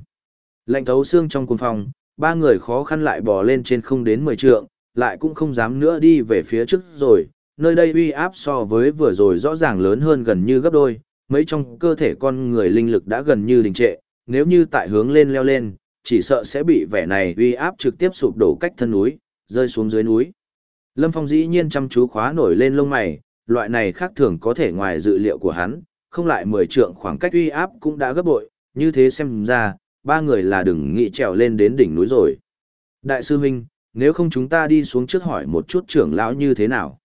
Lạnh thấu xương trong cuồng phòng, ba người khó khăn lại bò lên trên không đến 10 trượng, lại cũng không dám nữa đi về phía trước rồi, nơi đây uy áp so với vừa rồi rõ ràng lớn hơn gần như gấp đôi, mấy trong cơ thể con người linh lực đã gần như đình trệ, nếu như tại hướng lên leo lên, chỉ sợ sẽ bị vẻ này uy áp trực tiếp sụp đổ cách thân núi, rơi xuống dưới núi. Lâm Phong dĩ nhiên chăm chú khóa nổi lên lông mày, loại này khác thường có thể ngoài dự liệu của hắn, không lại 10 trượng khoảng cách uy áp cũng đã gấp bội, như thế xem ra, ba người là đừng nghĩ trèo lên đến đỉnh núi rồi. Đại sư huynh, nếu không chúng ta đi xuống trước hỏi một chút trưởng lão như thế nào.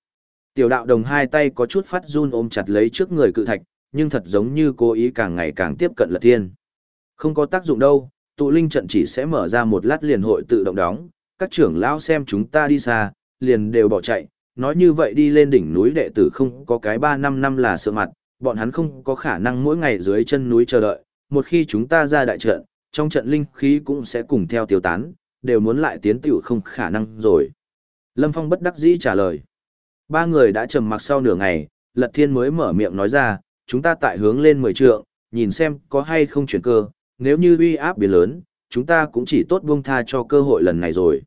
Tiểu đạo đồng hai tay có chút phát run ôm chặt lấy trước người cự thạch, nhưng thật giống như cố ý càng ngày càng tiếp cận lật thiên. Không có tác dụng đâu, tụ linh trận chỉ sẽ mở ra một lát liền hội tự động đóng, các trưởng lão xem chúng ta đi xa, liền đều bỏ chạy, nói như vậy đi lên đỉnh núi đệ tử không có cái 3 năm năm là sợ mặt, bọn hắn không có khả năng mỗi ngày dưới chân núi chờ đợi, một khi chúng ta ra đại trận, trong trận linh khí cũng sẽ cùng theo tiêu tán, đều muốn lại tiến tiểu không khả năng rồi. Lâm Phong bất đắc dĩ trả lời. Ba người đã trầm mặc sau nửa ngày, Lật Thiên mới mở miệng nói ra, chúng ta tại hướng lên mười trượng, nhìn xem có hay không chuyển cơ, nếu như uy áp biến lớn, chúng ta cũng chỉ tốt buông tha cho cơ hội lần này rồi.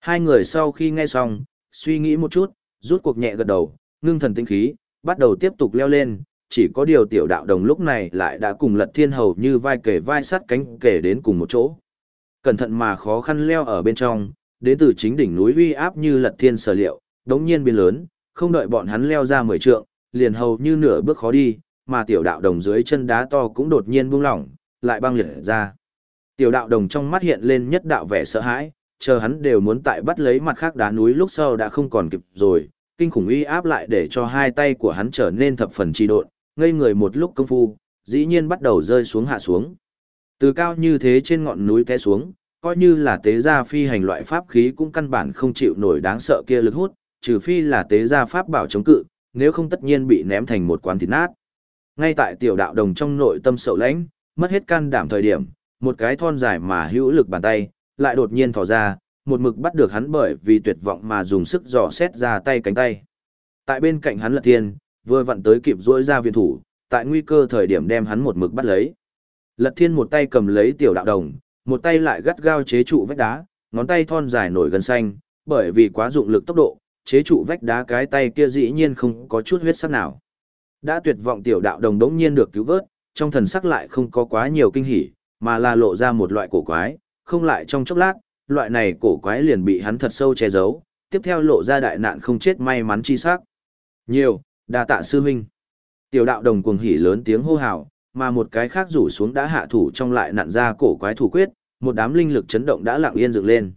Hai người sau khi nghe xong, suy nghĩ một chút, rút cuộc nhẹ gật đầu, ngưng thần tinh khí, bắt đầu tiếp tục leo lên, chỉ có điều tiểu đạo đồng lúc này lại đã cùng lật thiên hầu như vai kể vai sắt cánh kể đến cùng một chỗ. Cẩn thận mà khó khăn leo ở bên trong, đến từ chính đỉnh núi uy áp như lật thiên sở liệu, đống nhiên biến lớn, không đợi bọn hắn leo ra mười trượng, liền hầu như nửa bước khó đi, mà tiểu đạo đồng dưới chân đá to cũng đột nhiên buông lỏng, lại băng liệt ra. Tiểu đạo đồng trong mắt hiện lên nhất đạo vẻ sợ hãi, chờ hắn đều muốn tại bắt lấy mặt khác đá núi lúc sau đã không còn kịp rồi, kinh khủng uy áp lại để cho hai tay của hắn trở nên thập phần trì độn, ngây người một lúc công phu, dĩ nhiên bắt đầu rơi xuống hạ xuống. Từ cao như thế trên ngọn núi té xuống, coi như là tế gia phi hành loại pháp khí cũng căn bản không chịu nổi đáng sợ kia lực hút, trừ phi là tế gia pháp bảo chống cự, nếu không tất nhiên bị ném thành một quán thịt nát. Ngay tại tiểu đạo đồng trong nội tâm sậu lãnh, mất hết can đảm thời điểm, một cái thon dài mà hữu lực bàn tay, lại đột nhiên thò ra, một mực bắt được hắn bởi vì tuyệt vọng mà dùng sức dò xét ra tay cánh tay. Tại bên cạnh hắn là thiên, vừa vặn tới kịp rỗi ra viện thủ, tại nguy cơ thời điểm đem hắn một mực bắt lấy. Lật thiên một tay cầm lấy tiểu đạo đồng, một tay lại gắt gao chế trụ vách đá, ngón tay thon dài nổi gần xanh, bởi vì quá dụng lực tốc độ, chế trụ vách đá cái tay kia dĩ nhiên không có chút huyết sắc nào. Đã tuyệt vọng tiểu đạo đồng đống nhiên được cứu vớt, trong thần sắc lại không có quá nhiều kinh hỉ, mà là lộ ra một loại cổ quái, không lại trong chốc lát, loại này cổ quái liền bị hắn thật sâu che giấu, tiếp theo lộ ra đại nạn không chết may mắn chi sắc. Nhiều, đa tạ sư huynh. Tiểu đạo đồng cuồng hỉ lớn tiếng hô hào, mà một cái khác rủ xuống đã hạ thủ trong lại nặn ra cổ quái thủ quyết, một đám linh lực chấn động đã lặng yên dựng lên.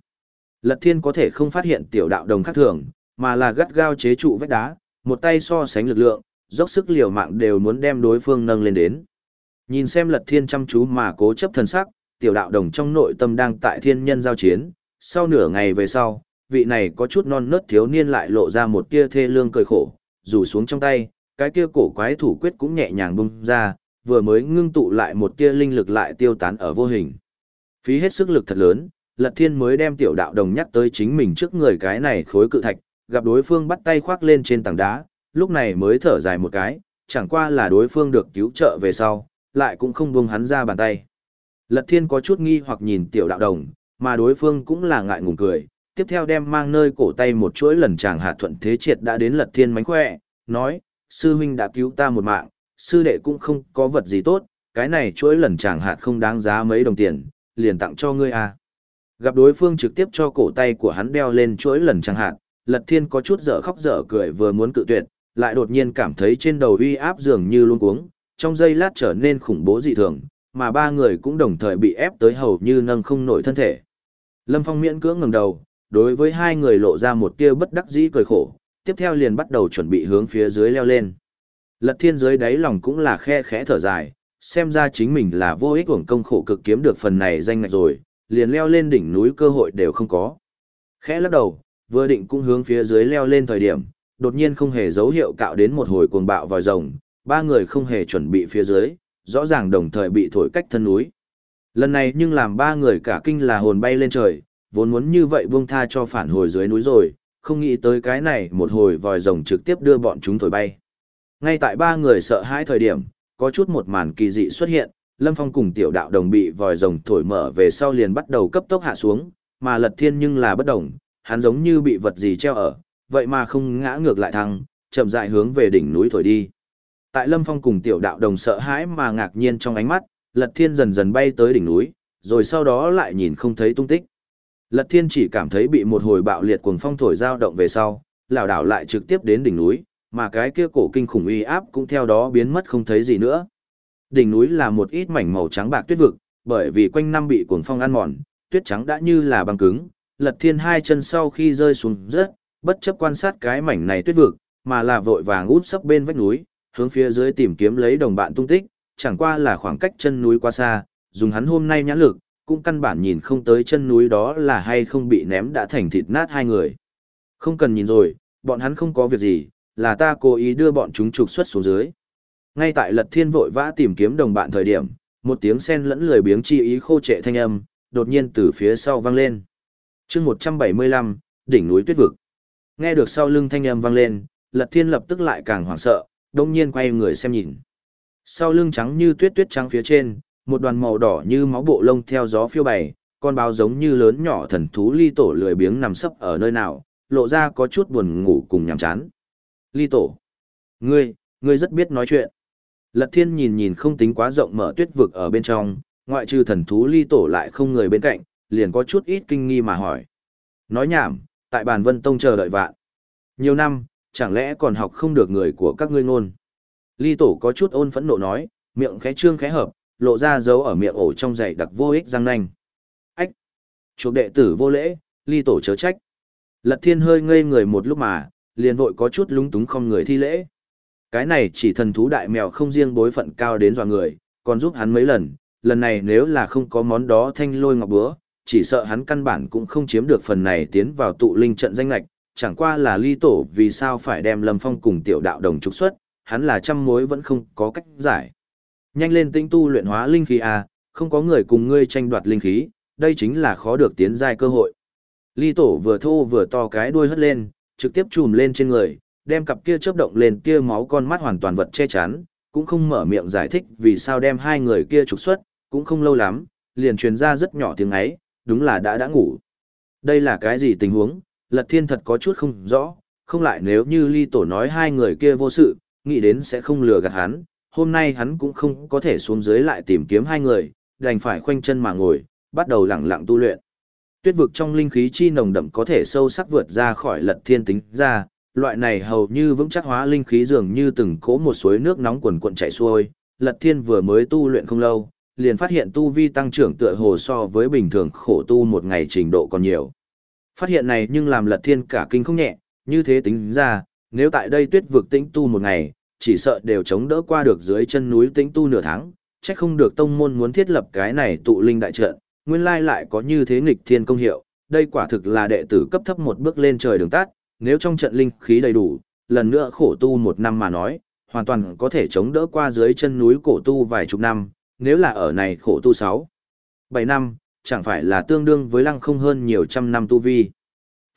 Lật Thiên có thể không phát hiện tiểu đạo đồng khác thường, mà là gắt gao chế trụ vách đá, một tay so sánh lực lượng, dốc sức liều mạng đều muốn đem đối phương nâng lên đến. Nhìn xem Lật Thiên chăm chú mà cố chấp thần sắc, tiểu đạo đồng trong nội tâm đang tại thiên nhân giao chiến, sau nửa ngày về sau, vị này có chút non nớt thiếu niên lại lộ ra một tia thê lương cười khổ, rủ xuống trong tay, cái kia cổ quái thủ quyết cũng nhẹ nhàng bung ra, vừa mới ngưng tụ lại một tia linh lực lại tiêu tán ở vô hình. Phí hết sức lực thật lớn, Lật Thiên mới đem tiểu đạo đồng nhắc tới chính mình trước người cái này khối cự thạch, gặp đối phương bắt tay khoác lên trên tảng đá, lúc này mới thở dài một cái, chẳng qua là đối phương được cứu trợ về sau, lại cũng không buông hắn ra bàn tay. Lật Thiên có chút nghi hoặc nhìn tiểu đạo đồng, mà đối phương cũng là ngại ngùng cười, tiếp theo đem mang nơi cổ tay một chuỗi lần chàng hạ thuận thế triệt đã đến Lật Thiên mánh khỏe, nói, sư huynh đã cứu ta một mạng, sư đệ cũng không có vật gì tốt, cái này chuỗi lần chàng hạt không đáng giá mấy đồng tiền, liền tặng cho ngươi à. Gặp đối phương trực tiếp cho cổ tay của hắn đeo lên chuỗi lần chàng hạt, Lật Thiên có chút dở khóc dở cười vừa muốn cự tuyệt, lại đột nhiên cảm thấy trên đầu uy áp dường như luôn cuống, trong giây lát trở nên khủng bố dị thường, mà ba người cũng đồng thời bị ép tới hầu như nâng không nổi thân thể. Lâm Phong miễn cưỡng ngẩng đầu, đối với hai người lộ ra một tia bất đắc dĩ cười khổ, tiếp theo liền bắt đầu chuẩn bị hướng phía dưới leo lên. Lật Thiên dưới đáy lòng cũng là khe khẽ thở dài, xem ra chính mình là vô ích uổng công khổ cực kiếm được phần này danh ngạch rồi, liền leo lên đỉnh núi cơ hội đều không có. Khẽ lắc đầu, vừa định cũng hướng phía dưới leo lên thời điểm, đột nhiên không hề dấu hiệu cạo đến một hồi cuồng bạo vòi rồng, ba người không hề chuẩn bị phía dưới, rõ ràng đồng thời bị thổi cách thân núi. Lần này nhưng làm ba người cả kinh là hồn bay lên trời, vốn muốn như vậy buông tha cho phản hồi dưới núi rồi, không nghĩ tới cái này một hồi vòi rồng trực tiếp đưa bọn chúng thổi bay. Ngay tại ba người sợ hãi thời điểm, có chút một màn kỳ dị xuất hiện, Lâm Phong cùng tiểu đạo đồng bị vòi rồng thổi mở về sau liền bắt đầu cấp tốc hạ xuống, mà lật thiên nhưng là bất động, hắn giống như bị vật gì treo ở, vậy mà không ngã ngược lại thăng, chậm rãi hướng về đỉnh núi thổi đi. Tại Lâm Phong cùng tiểu đạo đồng sợ hãi mà ngạc nhiên trong ánh mắt, Lật Thiên dần dần bay tới đỉnh núi, rồi sau đó lại nhìn không thấy tung tích. Lật Thiên chỉ cảm thấy bị một hồi bạo liệt cuồng phong thổi dao động về sau, lảo đảo lại trực tiếp đến đỉnh núi, mà cái kia cổ kinh khủng uy áp cũng theo đó biến mất không thấy gì nữa. Đỉnh núi là một ít mảnh màu trắng bạc tuyết vực, bởi vì quanh năm bị cuồng phong ăn mòn, tuyết trắng đã như là băng cứng, Lật Thiên hai chân sau khi rơi xuống rất, bất chấp quan sát cái mảnh này tuyết vực, mà là vội vàng út sấp bên vách núi, hướng phía dưới tìm kiếm lấy đồng bạn tung tích, chẳng qua là khoảng cách chân núi quá xa, dùng hắn hôm nay nhãn lực, cũng căn bản nhìn không tới chân núi đó là hay không bị ném đã thành thịt nát hai người. Không cần nhìn rồi, bọn hắn không có việc gì, là ta cố ý đưa bọn chúng trục xuất xuống dưới. Ngay tại lật thiên vội vã tìm kiếm đồng bạn thời điểm, một tiếng sen lẫn lười biếng chi ý khô trệ thanh âm, đột nhiên từ phía sau vang lên. chương 175, đỉnh núi tuyết vực. Nghe được sau lưng thanh âm vang lên, lật thiên lập tức lại càng hoảng sợ, đông nhiên quay người xem nhìn. Sau lưng trắng như tuyết tuyết trắng phía trên, một đoàn màu đỏ như máu bộ lông theo gió phiêu bày, con báo giống như lớn nhỏ thần thú ly tổ lười biếng nằm sấp ở nơi nào, lộ ra có chút buồn ngủ cùng nhàm chán. Ly tổ. Ngươi, ngươi rất biết nói chuyện. Lật thiên nhìn nhìn không tính quá rộng mở tuyết vực ở bên trong, ngoại trừ thần thú ly tổ lại không người bên cạnh, liền có chút ít kinh nghi mà hỏi. Nói nhảm, tại bàn vân tông chờ đợi vạn. Nhiều năm, chẳng lẽ còn học không được người của các ngươi ngôn. Ly tổ có chút ôn phẫn nộ nói, miệng khẽ trương khẽ hợp, lộ ra dấu ở miệng ổ trong giày đặc vô ích răng nanh. Ách! Chuộc đệ tử vô lễ, ly tổ chớ trách. Lật thiên hơi ngây người một lúc mà, liền vội có chút lúng túng không người thi lễ. Cái này chỉ thần thú đại mèo không riêng bối phận cao đến dò người, còn giúp hắn mấy lần, lần này nếu là không có món đó thanh lôi ngọc búa, chỉ sợ hắn căn bản cũng không chiếm được phần này tiến vào tụ linh trận danh lạch, chẳng qua là ly tổ vì sao phải đem Lâm Phong cùng tiểu đạo đồng trục xuất, hắn là trăm mối vẫn không có cách giải. Nhanh lên tinh tu luyện hóa linh khí à, không có người cùng ngươi tranh đoạt linh khí, đây chính là khó được tiến giai cơ hội. Ly tổ vừa thô vừa to cái đuôi hất lên, trực tiếp chùm lên trên người, đem cặp kia chớp động lên kia máu con mắt hoàn toàn vật che chắn, cũng không mở miệng giải thích vì sao đem hai người kia trục xuất, cũng không lâu lắm, liền truyền ra rất nhỏ tiếng ấy, đúng là đã đã ngủ. Đây là cái gì tình huống, Lật Thiên thật có chút không rõ, không lại nếu như ly tổ nói hai người kia vô sự, nghĩ đến sẽ không lừa gạt hắn, hôm nay hắn cũng không có thể xuống dưới lại tìm kiếm hai người, đành phải khoanh chân mà ngồi, bắt đầu lặng lặng tu luyện. Tuyết vực trong linh khí chi nồng đậm có thể sâu sắc vượt ra khỏi lật thiên tính ra, loại này hầu như vững chắc hóa linh khí dường như từng cỗ một suối nước nóng quần cuộn chảy xuôi, Lật Thiên vừa mới tu luyện không lâu, liền phát hiện tu vi tăng trưởng tựa hồ so với bình thường khổ tu một ngày trình độ còn nhiều. Phát hiện này nhưng làm Lật Thiên cả kinh không nhẹ, như thế tính ra, nếu tại đây tuyết vực tĩnh tu một ngày, chỉ sợ đều chống đỡ qua được dưới chân núi tĩnh tu nửa tháng, chắc không được tông môn muốn thiết lập cái này tụ linh đại trận, nguyên lai lại có như thế nghịch thiên công hiệu, đây quả thực là đệ tử cấp thấp một bước lên trời đường tắt, nếu trong trận linh khí đầy đủ, lần nữa khổ tu một năm mà nói, hoàn toàn có thể chống đỡ qua dưới chân núi cổ tu vài chục năm, nếu là ở này khổ tu 6, 7 năm, chẳng phải là tương đương với lăng không hơn nhiều trăm năm tu vi.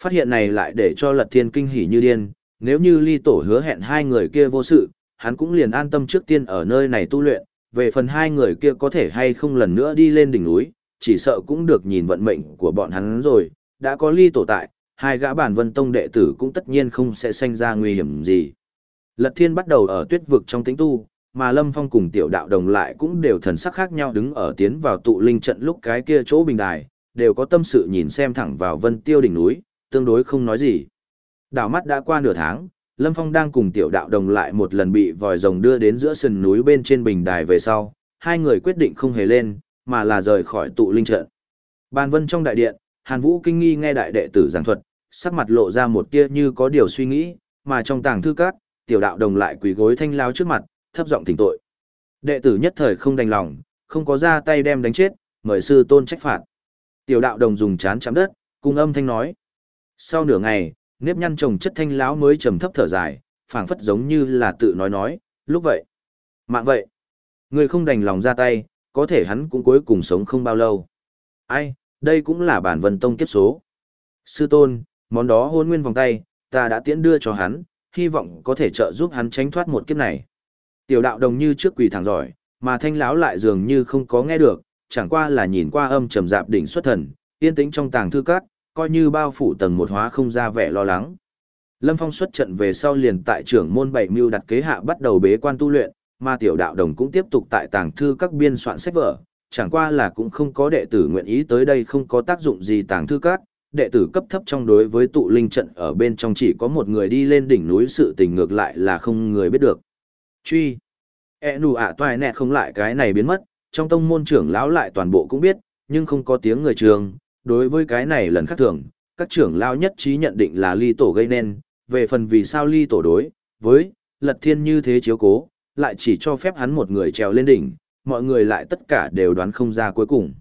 Phát hiện này lại để cho lật thiên kinh hỉ như điên, nếu như ly tổ hứa hẹn hai người kia vô sự, hắn cũng liền an tâm trước tiên ở nơi này tu luyện, về phần hai người kia có thể hay không lần nữa đi lên đỉnh núi, chỉ sợ cũng được nhìn vận mệnh của bọn hắn rồi, đã có ly tổ tại, hai gã bản vân tông đệ tử cũng tất nhiên không sẽ sinh ra nguy hiểm gì. Lật thiên bắt đầu ở tuyết vực trong tính tu, mà Lâm Phong cùng tiểu đạo đồng lại cũng đều thần sắc khác nhau đứng ở tiến vào tụ linh trận lúc cái kia chỗ bình đài, đều có tâm sự nhìn xem thẳng vào vân tiêu đỉnh núi, tương đối không nói gì. Đảo mắt đã qua nửa tháng, Lâm Phong đang cùng tiểu đạo đồng lại một lần bị vòi rồng đưa đến giữa sườn núi bên trên bình đài về sau, hai người quyết định không hề lên, mà là rời khỏi tụ linh trận. Ban vân trong đại điện, Hàn Vũ kinh nghi nghe đại đệ tử giảng thuật, sắc mặt lộ ra một tia như có điều suy nghĩ, mà trong tàng thư các, tiểu đạo đồng lại quỳ gối thanh lao trước mặt, thấp giọng thỉnh tội. Đệ tử nhất thời không đành lòng, không có ra tay đem đánh chết, mời sư tôn trách phạt. Tiểu đạo đồng dùng chán chạm đất, cung âm thanh nói. Sau nửa ngày, nếp nhăn chồng chất thanh lão mới trầm thấp thở dài, phảng phất giống như là tự nói nói, lúc vậy. Mạng vậy. Người không đành lòng ra tay, có thể hắn cũng cuối cùng sống không bao lâu. Ai, đây cũng là bản vân tông kiếp số. Sư tôn, món đó hôn nguyên vòng tay, ta đã tiễn đưa cho hắn, hy vọng có thể trợ giúp hắn tránh thoát một kiếp này. Tiểu đạo đồng như trước quỳ thẳng giỏi, mà thanh lão lại dường như không có nghe được, chẳng qua là nhìn qua âm trầm dạp đỉnh xuất thần, yên tĩnh trong tàng thư cát, coi như bao phủ tầng một hóa không ra vẻ lo lắng. Lâm Phong xuất trận về sau liền tại trưởng môn bảy mưu đặt kế hạ bắt đầu bế quan tu luyện, mà tiểu đạo đồng cũng tiếp tục tại tàng thư các biên soạn sách vở, chẳng qua là cũng không có đệ tử nguyện ý tới đây không có tác dụng gì tàng thư các, đệ tử cấp thấp trong đối với tụ linh trận ở bên trong chỉ có một người đi lên đỉnh núi sự tình ngược lại là không người biết được. Truy. E nù ạ toài nẹ không lại cái này biến mất, trong tông môn trưởng lão lại toàn bộ cũng biết, nhưng không có tiếng người trường. Đối với cái này lần khác thường, các trưởng lão nhất trí nhận định là ly tổ gây nên, về phần vì sao ly tổ đối, với, lật thiên như thế chiếu cố, lại chỉ cho phép hắn một người trèo lên đỉnh, mọi người lại tất cả đều đoán không ra cuối cùng.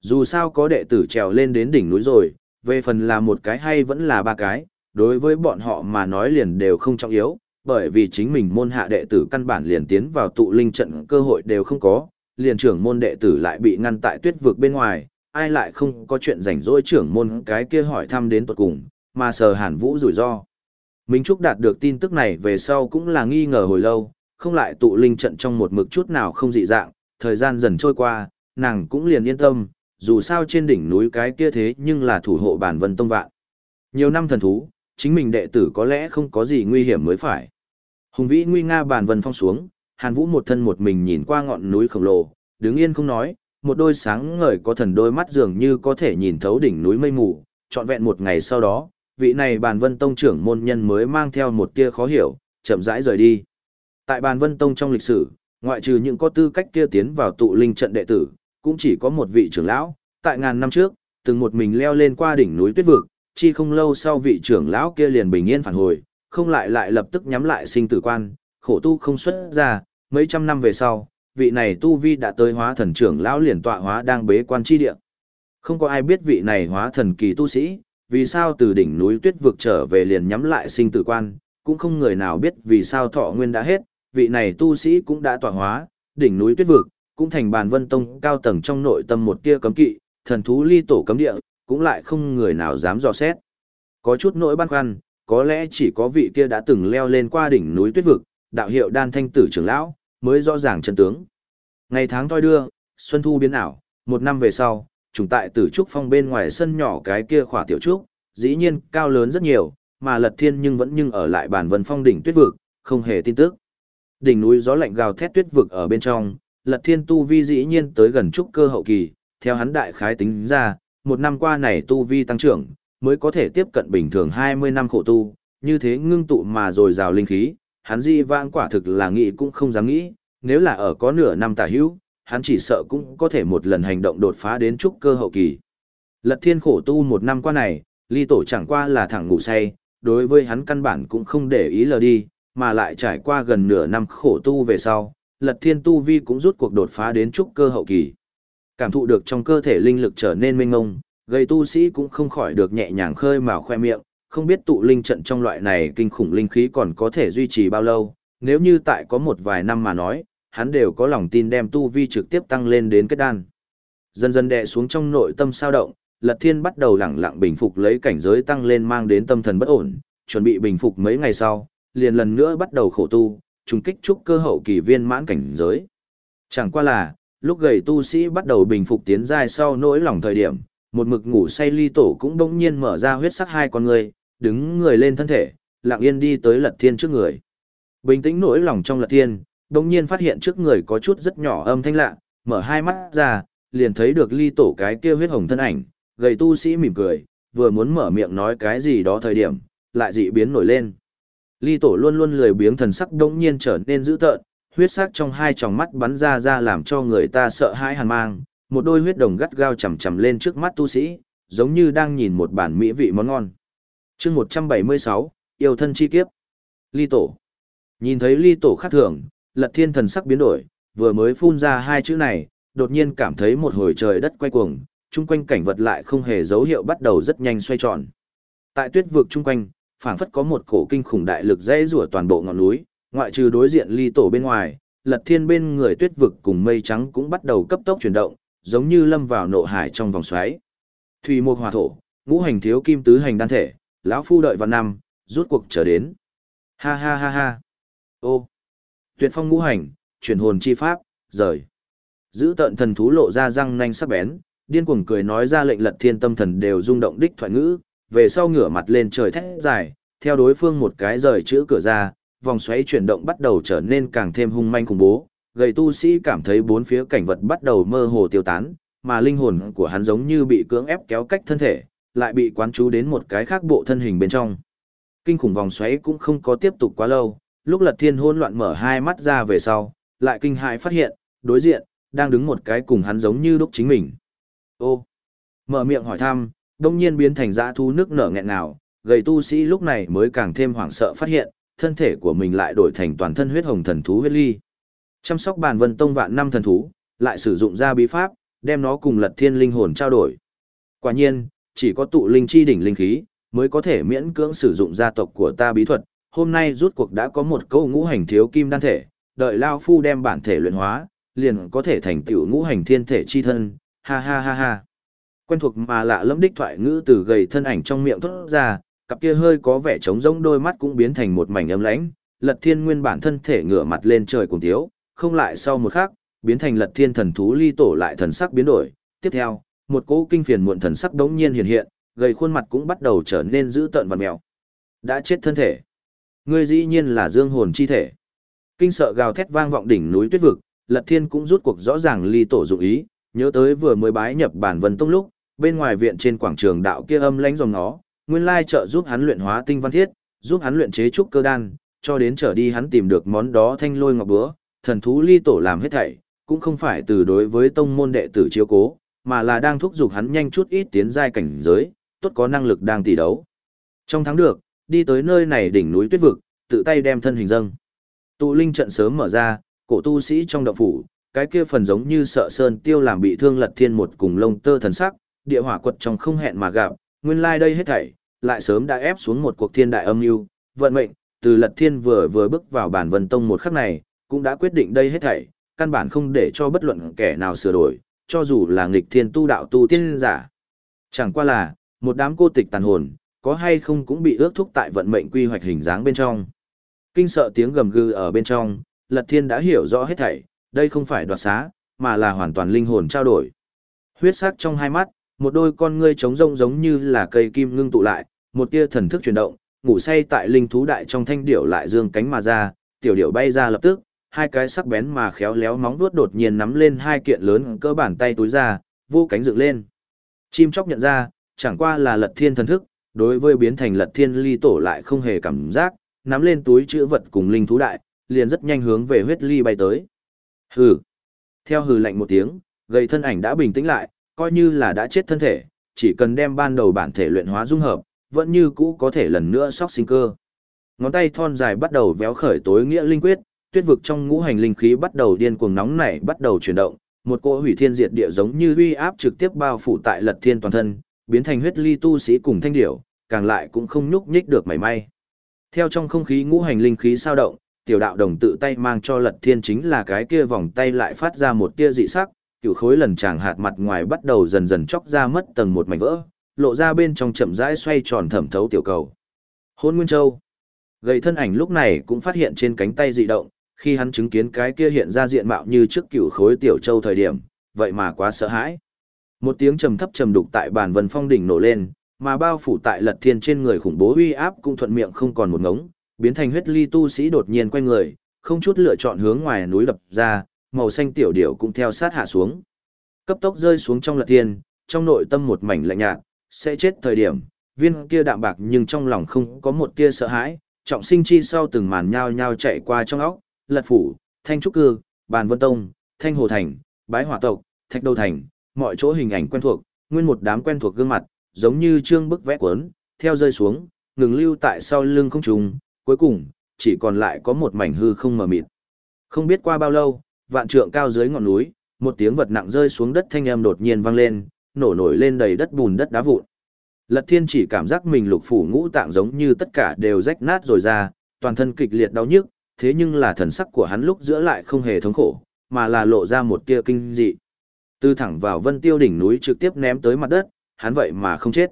Dù sao có đệ tử trèo lên đến đỉnh núi rồi, về phần là một cái hay vẫn là ba cái, đối với bọn họ mà nói liền đều không trọng yếu, bởi vì chính mình môn hạ đệ tử căn bản liền tiến vào tụ linh trận cơ hội đều không có, liền trưởng môn đệ tử lại bị ngăn tại tuyết vực bên ngoài, ai lại không có chuyện rảnh rỗi trưởng môn cái kia hỏi thăm đến tuật cùng, mà sờ hàn vũ rủi ro. Minh Trúc đạt được tin tức này về sau cũng là nghi ngờ hồi lâu, không lại tụ linh trận trong một mực chút nào không dị dạng, thời gian dần trôi qua, nàng cũng liền yên tâm, dù sao trên đỉnh núi cái kia thế nhưng là thủ hộ bản vân tông vạn. Nhiều năm thần thú, chính mình đệ tử có lẽ không có gì nguy hiểm mới phải. Hùng vĩ nguy nga bàn vân phong xuống, Hàn Vũ một thân một mình nhìn qua ngọn núi khổng lồ, đứng yên không nói, một đôi sáng ngời có thần đôi mắt dường như có thể nhìn thấu đỉnh núi mây mù, trọn vẹn một ngày sau đó, vị này bàn vân tông trưởng môn nhân mới mang theo một tia khó hiểu, chậm rãi rời đi. Tại bàn vân tông trong lịch sử, ngoại trừ những có tư cách kia tiến vào tụ linh trận đệ tử, cũng chỉ có một vị trưởng lão, tại ngàn năm trước, từng một mình leo lên qua đỉnh núi tuyết vực, chi không lâu sau vị trưởng lão kia liền bình yên phản hồi, không lại lại lập tức nhắm lại sinh tử quan, khổ tu không xuất ra, mấy trăm năm về sau, vị này tu vi đã tới hóa thần trưởng lão liền tọa hóa đang bế quan chi địa. Không có ai biết vị này hóa thần kỳ tu sĩ, vì sao từ đỉnh núi tuyết vực trở về liền nhắm lại sinh tử quan, cũng không người nào biết vì sao thọ nguyên đã hết, vị này tu sĩ cũng đã tọa hóa, đỉnh núi tuyết vực, cũng thành bàn vân tông cao tầng trong nội tâm một tia cấm kỵ, thần thú ly tổ cấm địa, cũng lại không người nào dám dò xét. Có chút nỗi băn khoăn, có lẽ chỉ có vị kia đã từng leo lên qua đỉnh núi tuyết vực, đạo hiệu đan thanh tử trưởng lão, mới rõ ràng chân tướng. Ngày tháng thoi đưa, xuân thu biến ảo, một năm về sau, trùng tại tử trúc phong bên ngoài sân nhỏ cái kia khỏa tiểu trúc, dĩ nhiên cao lớn rất nhiều, mà lật thiên nhưng vẫn nhưng ở lại bản vân phong đỉnh tuyết vực, không hề tin tức. Đỉnh núi gió lạnh gào thét tuyết vực ở bên trong, lật thiên tu vi dĩ nhiên tới gần trúc cơ hậu kỳ, theo hắn đại khái tính ra, một năm qua này tu vi tăng trưởng, mới có thể tiếp cận bình thường 20 năm khổ tu, như thế ngưng tụ mà rồi rào linh khí, hắn di vãng quả thực là nghĩ cũng không dám nghĩ, nếu là ở có nửa năm tả hữu, hắn chỉ sợ cũng có thể một lần hành động đột phá đến trúc cơ hậu kỳ. Lật thiên khổ tu một năm qua này, ly tổ chẳng qua là thẳng ngủ say, đối với hắn căn bản cũng không để ý lờ đi, mà lại trải qua gần nửa năm khổ tu về sau, lật thiên tu vi cũng rút cuộc đột phá đến trúc cơ hậu kỳ. Cảm thụ được trong cơ thể linh lực trở nên mênh ngông, gây tu sĩ cũng không khỏi được nhẹ nhàng khơi mào khoe miệng, không biết tụ linh trận trong loại này kinh khủng linh khí còn có thể duy trì bao lâu, nếu như tại có một vài năm mà nói, hắn đều có lòng tin đem tu vi trực tiếp tăng lên đến kết đan. Dần dần đè xuống trong nội tâm sao động, Lật Thiên bắt đầu lẳng lặng bình phục lấy cảnh giới tăng lên mang đến tâm thần bất ổn, chuẩn bị bình phục mấy ngày sau, liền lần nữa bắt đầu khổ tu, trùng kích trúc cơ hậu kỳ viên mãn cảnh giới. Chẳng qua là, lúc gầy tu sĩ bắt đầu bình phục tiến giai sau nỗi lòng thời điểm, một mực ngủ say ly tổ cũng đông nhiên mở ra huyết sắc hai con người, đứng người lên thân thể, lặng yên đi tới lật thiên trước người. Bình tĩnh nỗi lòng trong lật thiên, đông nhiên phát hiện trước người có chút rất nhỏ âm thanh lạ, mở hai mắt ra, liền thấy được ly tổ cái kia huyết hồng thân ảnh, gầy tu sĩ mỉm cười, vừa muốn mở miệng nói cái gì đó thời điểm, lại dị biến nổi lên. Ly tổ luôn luôn lười biếng thần sắc đông nhiên trở nên dữ tợn, huyết sắc trong hai tròng mắt bắn ra ra làm cho người ta sợ hãi hàn mang, một đôi huyết đồng gắt gao chầm chầm lên trước mắt tu sĩ, giống như đang nhìn một bản mỹ vị món ngon. chương 176, yêu thân chi kiếp. Ly tổ. Nhìn thấy ly tổ khác thường, lật thiên thần sắc biến đổi, vừa mới phun ra hai chữ này, đột nhiên cảm thấy một hồi trời đất quay cuồng, chung quanh cảnh vật lại không hề dấu hiệu bắt đầu rất nhanh xoay tròn. Tại tuyết vực chung quanh, phảng phất có một cổ kinh khủng đại lực dễ rủa toàn bộ ngọn núi, ngoại trừ đối diện ly tổ bên ngoài, lật thiên bên người tuyết vực cùng mây trắng cũng bắt đầu cấp tốc chuyển động, giống như lâm vào nộ hải trong vòng xoáy. Thủy mục hòa thổ, ngũ hành thiếu kim tứ hành đan thể, lão phu đợi vào năm, rút cuộc trở đến. Ha ha ha ha. Ô. Tuyệt phong ngũ hành, chuyển hồn chi pháp, rời. Giữ tận thần thú lộ ra răng nanh sắc bén, điên cuồng cười nói ra lệnh lật thiên tâm thần đều rung động đích thoại ngữ, về sau ngửa mặt lên trời thét dài, theo đối phương một cái rời chữ cửa ra, vòng xoáy chuyển động bắt đầu trở nên càng thêm hung manh khủng bố, gầy tu sĩ cảm thấy bốn phía cảnh vật bắt đầu mơ hồ tiêu tán, mà linh hồn của hắn giống như bị cưỡng ép kéo cách thân thể, lại bị quán chú đến một cái khác bộ thân hình bên trong. Kinh khủng vòng xoáy cũng không có tiếp tục quá lâu, lúc Lật Thiên hỗn loạn mở hai mắt ra về sau, lại kinh hãi phát hiện, đối diện đang đứng một cái cùng hắn giống như lúc chính mình. Ô. Mở miệng hỏi thăm, đông nhiên biến thành dã thu nước nở nghẹn nào, gầy tu sĩ lúc này mới càng thêm hoảng sợ phát hiện, thân thể của mình lại đổi thành toàn thân huyết hồng thần thú huyết ly. Chăm sóc bàn vân tông vạn năm thần thú, lại sử dụng ra bí pháp, đem nó cùng lật thiên linh hồn trao đổi. Quả nhiên, chỉ có tụ linh chi đỉnh linh khí, mới có thể miễn cưỡng sử dụng gia tộc của ta bí thuật. Hôm nay rút cuộc đã có một câu ngũ hành thiếu kim đan thể, đợi Lao Phu đem bản thể luyện hóa, liền có thể thành tiểu ngũ hành thiên thể chi thân, ha ha ha ha. Quen thuộc mà lạ lẫm đích thoại ngữ từ gầy thân ảnh trong miệng thốt ra, cặp kia hơi có vẻ trống rỗng đôi mắt cũng biến thành một mảnh ấm lãnh, Lật Thiên nguyên bản thân thể ngửa mặt lên trời cùng thiếu, không lại sau một khắc, biến thành Lật Thiên thần thú ly tổ lại thần sắc biến đổi. Tiếp theo, một cỗ kinh phiền muộn thần sắc đống nhiên hiện hiện, gầy khuôn mặt cũng bắt đầu trở nên dữ tợn và mèo. Đã chết thân thể. Ngươi dĩ nhiên là dương hồn chi thể. Kinh sợ gào thét vang vọng đỉnh núi tuyết vực, Lật Thiên cũng rút cuộc rõ ràng ly tổ dụng ý, nhớ tới vừa mới bái nhập bản vân tông lúc, bên ngoài viện trên quảng trường đạo kia âm lãnh dòng nó, nguyên lai trợ giúp hắn luyện hóa tinh văn thiết, giúp hắn luyện chế trúc cơ đan, cho đến trở đi hắn tìm được món đó thanh lôi ngọc búa, thần thú ly tổ làm hết thảy, cũng không phải từ đối với tông môn đệ tử chiếu cố, mà là đang thúc giục hắn nhanh chút ít tiến giai cảnh giới, tốt có năng lực đang tỷ đấu. Trong tháng được, đi tới nơi này đỉnh núi tuyết vực, tự tay đem thân hình dâng. Tụ linh trận sớm mở ra, cổ tu sĩ trong động phủ, cái kia phần giống như sợ sơn tiêu làm bị thương lật thiên một cùng lông tơ thần sắc, địa hỏa quật trong không hẹn mà gặp, nguyên lai like đây hết thảy, lại sớm đã ép xuống một cuộc thiên đại âm mưu, vận mệnh, từ lật thiên vừa vừa bước vào bản vân tông một khắc này, cũng đã quyết định đây hết thảy, căn bản không để cho bất luận kẻ nào sửa đổi, cho dù là nghịch thiên tu đạo tu tiên giả. Chẳng qua là, một đám cô tịch tàn hồn, có hay không cũng bị ước thúc tại vận mệnh quy hoạch hình dáng bên trong. Kinh sợ tiếng gầm gừ ở bên trong, Lật Thiên đã hiểu rõ hết thảy, đây không phải đoạt xá, mà là hoàn toàn linh hồn trao đổi. Huyết sắc trong hai mắt, một đôi con ngươi trống rông giống như là cây kim ngưng tụ lại, một tia thần thức chuyển động, ngủ say tại linh thú đại trong thanh điểu lại dương cánh mà ra, tiểu điểu bay ra lập tức, hai cái sắc bén mà khéo léo móng vuốt đột nhiên nắm lên hai kiện lớn cơ bản tay túi ra, vô cánh dựng lên. Chim chóc nhận ra, chẳng qua là lật thiên thần thức, đối với biến thành lật thiên ly tổ lại không hề cảm giác, nắm lên túi chữ vật cùng linh thú đại, liền rất nhanh hướng về huyết ly bay tới. Hừ. Theo hừ lạnh một tiếng, gầy thân ảnh đã bình tĩnh lại, coi như là đã chết thân thể, chỉ cần đem ban đầu bản thể luyện hóa dung hợp, vẫn như cũ có thể lần nữa sóc sinh cơ. Ngón tay thon dài bắt đầu véo khởi tối nghĩa linh quyết, tuyết vực trong ngũ hành linh khí bắt đầu điên cuồng nóng nảy bắt đầu chuyển động, một cỗ hủy thiên diệt địa giống như uy áp trực tiếp bao phủ tại Lật Thiên toàn thân, biến thành huyết ly tu sĩ cùng thanh điểu, càng lại cũng không nhúc nhích được mảy may. Theo trong không khí ngũ hành linh khí sao động, tiểu đạo đồng tự tay mang cho Lật Thiên chính là cái kia vòng tay lại phát ra một tia dị sắc, cựu khối lần chàng hạt mặt ngoài bắt đầu dần dần chóc ra mất tầng một mảnh vỡ, lộ ra bên trong chậm rãi xoay tròn thẩm thấu tiểu cầu. Hôn Nguyên Châu. Gầy thân ảnh lúc này cũng phát hiện trên cánh tay dị động, khi hắn chứng kiến cái kia hiện ra diện mạo như trước cựu khối tiểu châu thời điểm, vậy mà quá sợ hãi. Một tiếng trầm thấp trầm đục tại bàn vân phong đỉnh nổ lên, mà bao phủ tại lật thiên trên người khủng bố uy áp cũng thuận miệng không còn một ngống, biến thành huyết ly tu sĩ đột nhiên quay người, không chút lựa chọn hướng ngoài núi đập ra, màu xanh tiểu điểu cũng theo sát hạ xuống. Cấp tốc rơi xuống trong lật thiên, trong nội tâm một mảnh lạnh nhạt, sẽ chết thời điểm, viên kia đạm bạc nhưng trong lòng không có một tia sợ hãi, trọng sinh chi sau từng màn nhao nhao chạy qua trong óc, lật phủ, thanh trúc cư, bàn vân tông, thanh hồ thành, bái hỏa tộc, thạch đầu thành, mọi chỗ hình ảnh quen thuộc, nguyên một đám quen thuộc gương mặt, giống như trương bức vẽ cuốn, theo rơi xuống, ngừng lưu tại sau lưng không trùng, cuối cùng, chỉ còn lại có một mảnh hư không mờ mịt. Không biết qua bao lâu, vạn trượng cao dưới ngọn núi, một tiếng vật nặng rơi xuống đất thanh âm đột nhiên vang lên, nổ nổi lên đầy đất bùn đất đá vụn. Lật Thiên chỉ cảm giác mình lục phủ ngũ tạng giống như tất cả đều rách nát rồi ra, toàn thân kịch liệt đau nhức, thế nhưng là thần sắc của hắn lúc giữa lại không hề thống khổ, mà là lộ ra một tia kinh dị. Từ thẳng vào vân tiêu đỉnh núi trực tiếp ném tới mặt đất, hắn vậy mà không chết.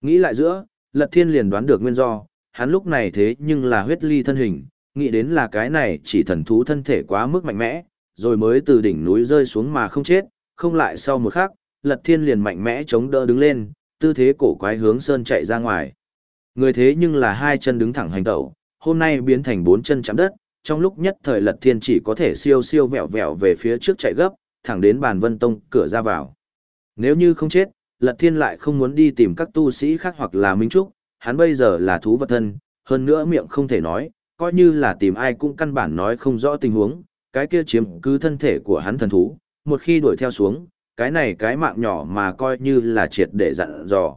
Nghĩ lại giữa, Lật Thiên liền đoán được nguyên do, hắn lúc này thế nhưng là huyết ly thân hình, nghĩ đến là cái này chỉ thần thú thân thể quá mức mạnh mẽ, rồi mới từ đỉnh núi rơi xuống mà không chết, không lại sau một khắc, Lật Thiên liền mạnh mẽ chống đỡ đứng lên, tư thế cổ quái hướng sơn chạy ra ngoài. Người thế nhưng là hai chân đứng thẳng hành tẩu, hôm nay biến thành bốn chân chạm đất, trong lúc nhất thời Lật Thiên chỉ có thể siêu siêu vẹo vẹo về phía trước chạy gấp, thẳng đến bàn vân tông cửa ra vào. Nếu như không chết, Lật Thiên lại không muốn đi tìm các tu sĩ khác hoặc là Minh Trúc, hắn bây giờ là thú vật thân, hơn nữa miệng không thể nói, coi như là tìm ai cũng căn bản nói không rõ tình huống, cái kia chiếm cứ thân thể của hắn thần thú, một khi đuổi theo xuống, cái này cái mạng nhỏ mà coi như là triệt để dặn dò.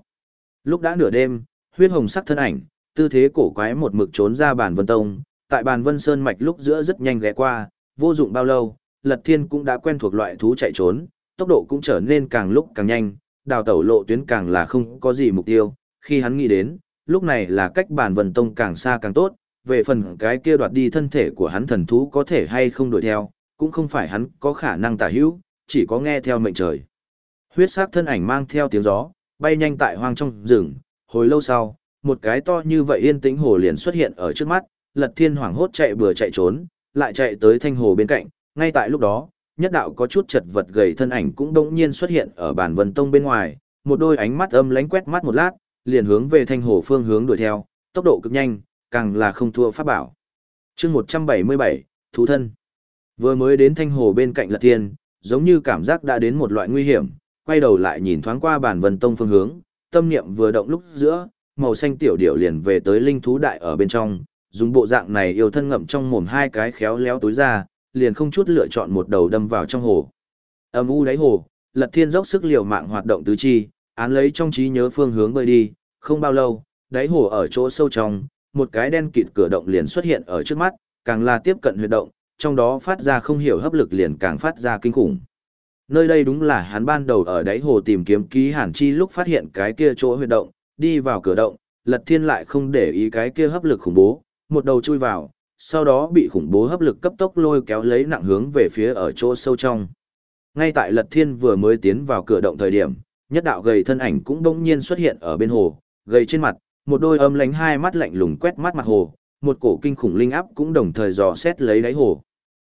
Lúc đã nửa đêm, huyết hồng sắc thân ảnh, tư thế cổ quái một mực trốn ra bàn vân tông, tại bàn vân sơn mạch lúc giữa rất nhanh ghé qua, vô dụng bao lâu, lật thiên cũng đã quen thuộc loại thú chạy trốn, tốc độ cũng trở nên càng lúc càng nhanh, đào tẩu lộ tuyến càng là không có gì mục tiêu, khi hắn nghĩ đến, lúc này là cách bàn vân tông càng xa càng tốt, về phần cái kia đoạt đi thân thể của hắn thần thú có thể hay không đuổi theo, cũng không phải hắn có khả năng tả hữu, chỉ có nghe theo mệnh trời. Huyết sắc thân ảnh mang theo tiếng gió, bay nhanh tại hoang trong rừng, hồi lâu sau, một cái to như vậy yên tĩnh hồ liền xuất hiện ở trước mắt, Lật Thiên hoảng hốt chạy bừa chạy trốn, lại chạy tới thanh hồ bên cạnh, ngay tại lúc đó, nhất đạo có chút chật vật gầy thân ảnh cũng đột nhiên xuất hiện ở bản vân tông bên ngoài, một đôi ánh mắt âm lánh quét mắt một lát, liền hướng về thanh hồ phương hướng đuổi theo, tốc độ cực nhanh, càng là không thua pháp bảo. chương 177, Thú thân. Vừa mới đến thanh hồ bên cạnh Lật Thiên, giống như cảm giác đã đến một loại nguy hiểm, quay đầu lại nhìn thoáng qua bản vân tông phương hướng, tâm niệm vừa động lúc giữa, màu xanh tiểu điểu liền về tới linh thú đại ở bên trong, dùng bộ dạng này yêu thân ngậm trong mồm hai cái khéo léo tối ra, liền không chút lựa chọn một đầu đâm vào trong hồ. Âm u đáy hồ, Lật Thiên dốc sức liều mạng hoạt động tứ chi, án lấy trong trí nhớ phương hướng bơi đi, không bao lâu, đáy hồ ở chỗ sâu trong, một cái đen kịt cửa động liền xuất hiện ở trước mắt, càng là tiếp cận huyệt động, trong đó phát ra không hiểu hấp lực liền càng phát ra kinh khủng. Nơi đây đúng là hắn ban đầu ở đáy hồ tìm kiếm ký hàn chi lúc phát hiện cái kia chỗ huyệt động, đi vào cửa động, Lật Thiên lại không để ý cái kia hấp lực khủng bố, một đầu chui vào, sau đó bị khủng bố hấp lực cấp tốc lôi kéo lấy nặng hướng về phía ở chỗ sâu trong. Ngay tại Lật Thiên vừa mới tiến vào cửa động thời điểm, nhất đạo gầy thân ảnh cũng bỗng nhiên xuất hiện ở bên hồ, gầy trên mặt, một đôi âm lánh hai mắt lạnh lùng quét mắt mặt hồ, một cổ kinh khủng linh áp cũng đồng thời dò xét lấy đáy hồ.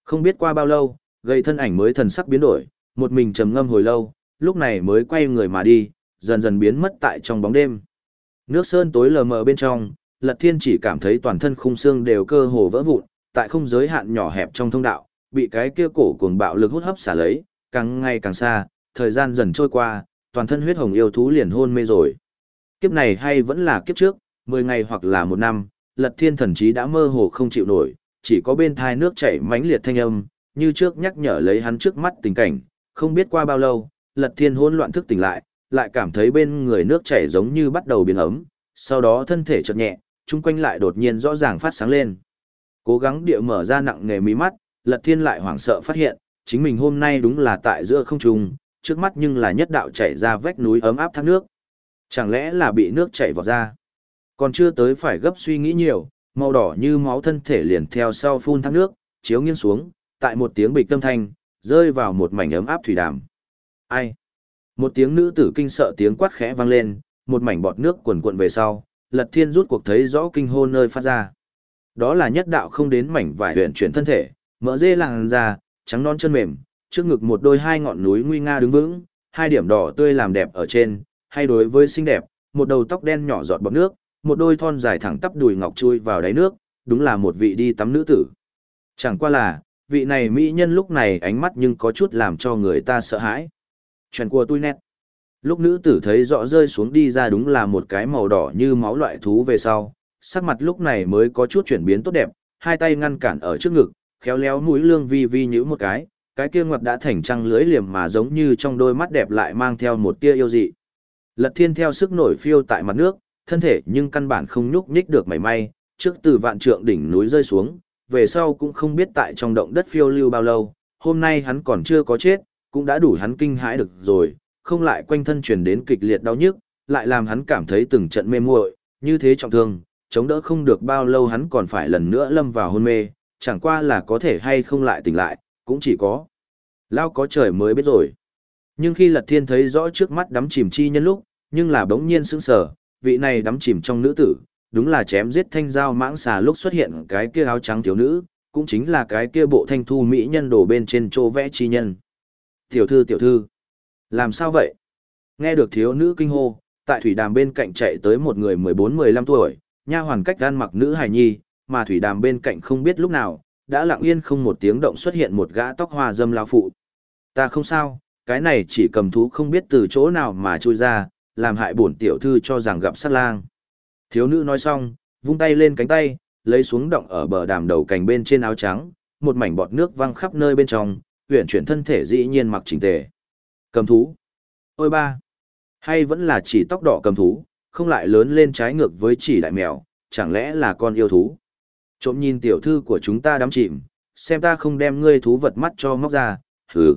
Không biết qua bao lâu, gầy thân ảnh mới thần sắc biến đổi, một mình trầm ngâm hồi lâu, lúc này mới quay người mà đi, dần dần biến mất tại trong bóng đêm. Nước sơn tối lờ mờ bên trong, Lật Thiên chỉ cảm thấy toàn thân khung xương đều cơ hồ vỡ vụn, tại không giới hạn nhỏ hẹp trong thông đạo, bị cái kia cổ cuồng bạo lực hút hấp xả lấy, càng ngày càng xa, thời gian dần trôi qua, toàn thân huyết hồng yêu thú liền hôn mê rồi. Kiếp này hay vẫn là kiếp trước, 10 ngày hoặc là một năm, Lật Thiên thần chí đã mơ hồ không chịu nổi, chỉ có bên thai nước chảy mãnh liệt thanh âm, như trước nhắc nhở lấy hắn trước mắt tình cảnh, không biết qua bao lâu, Lật Thiên hỗn loạn thức tỉnh lại, lại cảm thấy bên người nước chảy giống như bắt đầu biến ấm, sau đó thân thể chợt nhẹ, chung quanh lại đột nhiên rõ ràng phát sáng lên. Cố gắng địa mở ra nặng nề mí mắt, Lật Thiên lại hoảng sợ phát hiện, chính mình hôm nay đúng là tại giữa không trung, trước mắt nhưng là nhất đạo chảy ra vách núi ấm áp thác nước. Chẳng lẽ là bị nước chảy vào ra? Còn chưa tới phải gấp suy nghĩ nhiều, màu đỏ như máu thân thể liền theo sau phun thác nước, chiếu nghiêng xuống, tại một tiếng bịch tâm thanh, rơi vào một mảnh ấm áp thủy đàm. Ai? Một tiếng nữ tử kinh sợ tiếng quát khẽ vang lên, một mảnh bọt nước cuồn cuộn về sau, Lật Thiên rút cuộc thấy rõ kinh hô nơi phát ra. Đó là nhất đạo không đến mảnh vải huyền chuyển thân thể, mỡ dê làng ra, trắng non chân mềm, trước ngực một đôi hai ngọn núi nguy nga đứng vững, hai điểm đỏ tươi làm đẹp ở trên, hay đối với xinh đẹp, một đầu tóc đen nhỏ giọt bọt nước, một đôi thon dài thẳng tắp đùi ngọc chui vào đáy nước, đúng là một vị đi tắm nữ tử. Chẳng qua là, vị này mỹ nhân lúc này ánh mắt nhưng có chút làm cho người ta sợ hãi. Chuyện của tôi nét. Lúc nữ tử thấy rõ rơi xuống đi ra đúng là một cái màu đỏ như máu loại thú về sau, sắc mặt lúc này mới có chút chuyển biến tốt đẹp, hai tay ngăn cản ở trước ngực, khéo léo mũi lương vi vi nhữ một cái, cái kia ngoặt đã thành trăng lưới liềm mà giống như trong đôi mắt đẹp lại mang theo một tia yêu dị. Lật thiên theo sức nổi phiêu tại mặt nước, thân thể nhưng căn bản không nhúc nhích được mảy may, trước từ vạn trượng đỉnh núi rơi xuống, về sau cũng không biết tại trong động đất phiêu lưu bao lâu, hôm nay hắn còn chưa có chết, cũng đã đủ hắn kinh hãi được rồi, không lại quanh thân truyền đến kịch liệt đau nhức, lại làm hắn cảm thấy từng trận mê muội, như thế trọng thương, chống đỡ không được bao lâu hắn còn phải lần nữa lâm vào hôn mê, chẳng qua là có thể hay không lại tỉnh lại, cũng chỉ có. Lao có trời mới biết rồi. Nhưng khi Lật Thiên thấy rõ trước mắt đắm chìm chi nhân lúc, nhưng là bỗng nhiên sững sờ, vị này đắm chìm trong nữ tử, đúng là chém giết thanh giao mãng xà lúc xuất hiện cái kia áo trắng thiếu nữ, cũng chính là cái kia bộ thanh thu mỹ nhân đổ bên trên chỗ vẽ chi nhân. Tiểu thư tiểu thư, làm sao vậy? Nghe được thiếu nữ kinh hô, tại thủy đàm bên cạnh chạy tới một người 14-15 tuổi, nha hoàn cách gan mặc nữ hài nhi, mà thủy đàm bên cạnh không biết lúc nào, đã lặng yên không một tiếng động xuất hiện một gã tóc hoa dâm lao phụ. Ta không sao, cái này chỉ cầm thú không biết từ chỗ nào mà trôi ra, làm hại bổn tiểu thư cho rằng gặp sát lang. Thiếu nữ nói xong, vung tay lên cánh tay, lấy xuống động ở bờ đàm đầu cành bên trên áo trắng, một mảnh bọt nước văng khắp nơi bên trong, huyện chuyển thân thể dĩ nhiên mặc chỉnh tề. Cầm thú. Ôi ba. Hay vẫn là chỉ tóc đỏ cầm thú, không lại lớn lên trái ngược với chỉ đại mèo, chẳng lẽ là con yêu thú. Trộm nhìn tiểu thư của chúng ta đắm chìm, xem ta không đem ngươi thú vật mắt cho móc ra, hừ.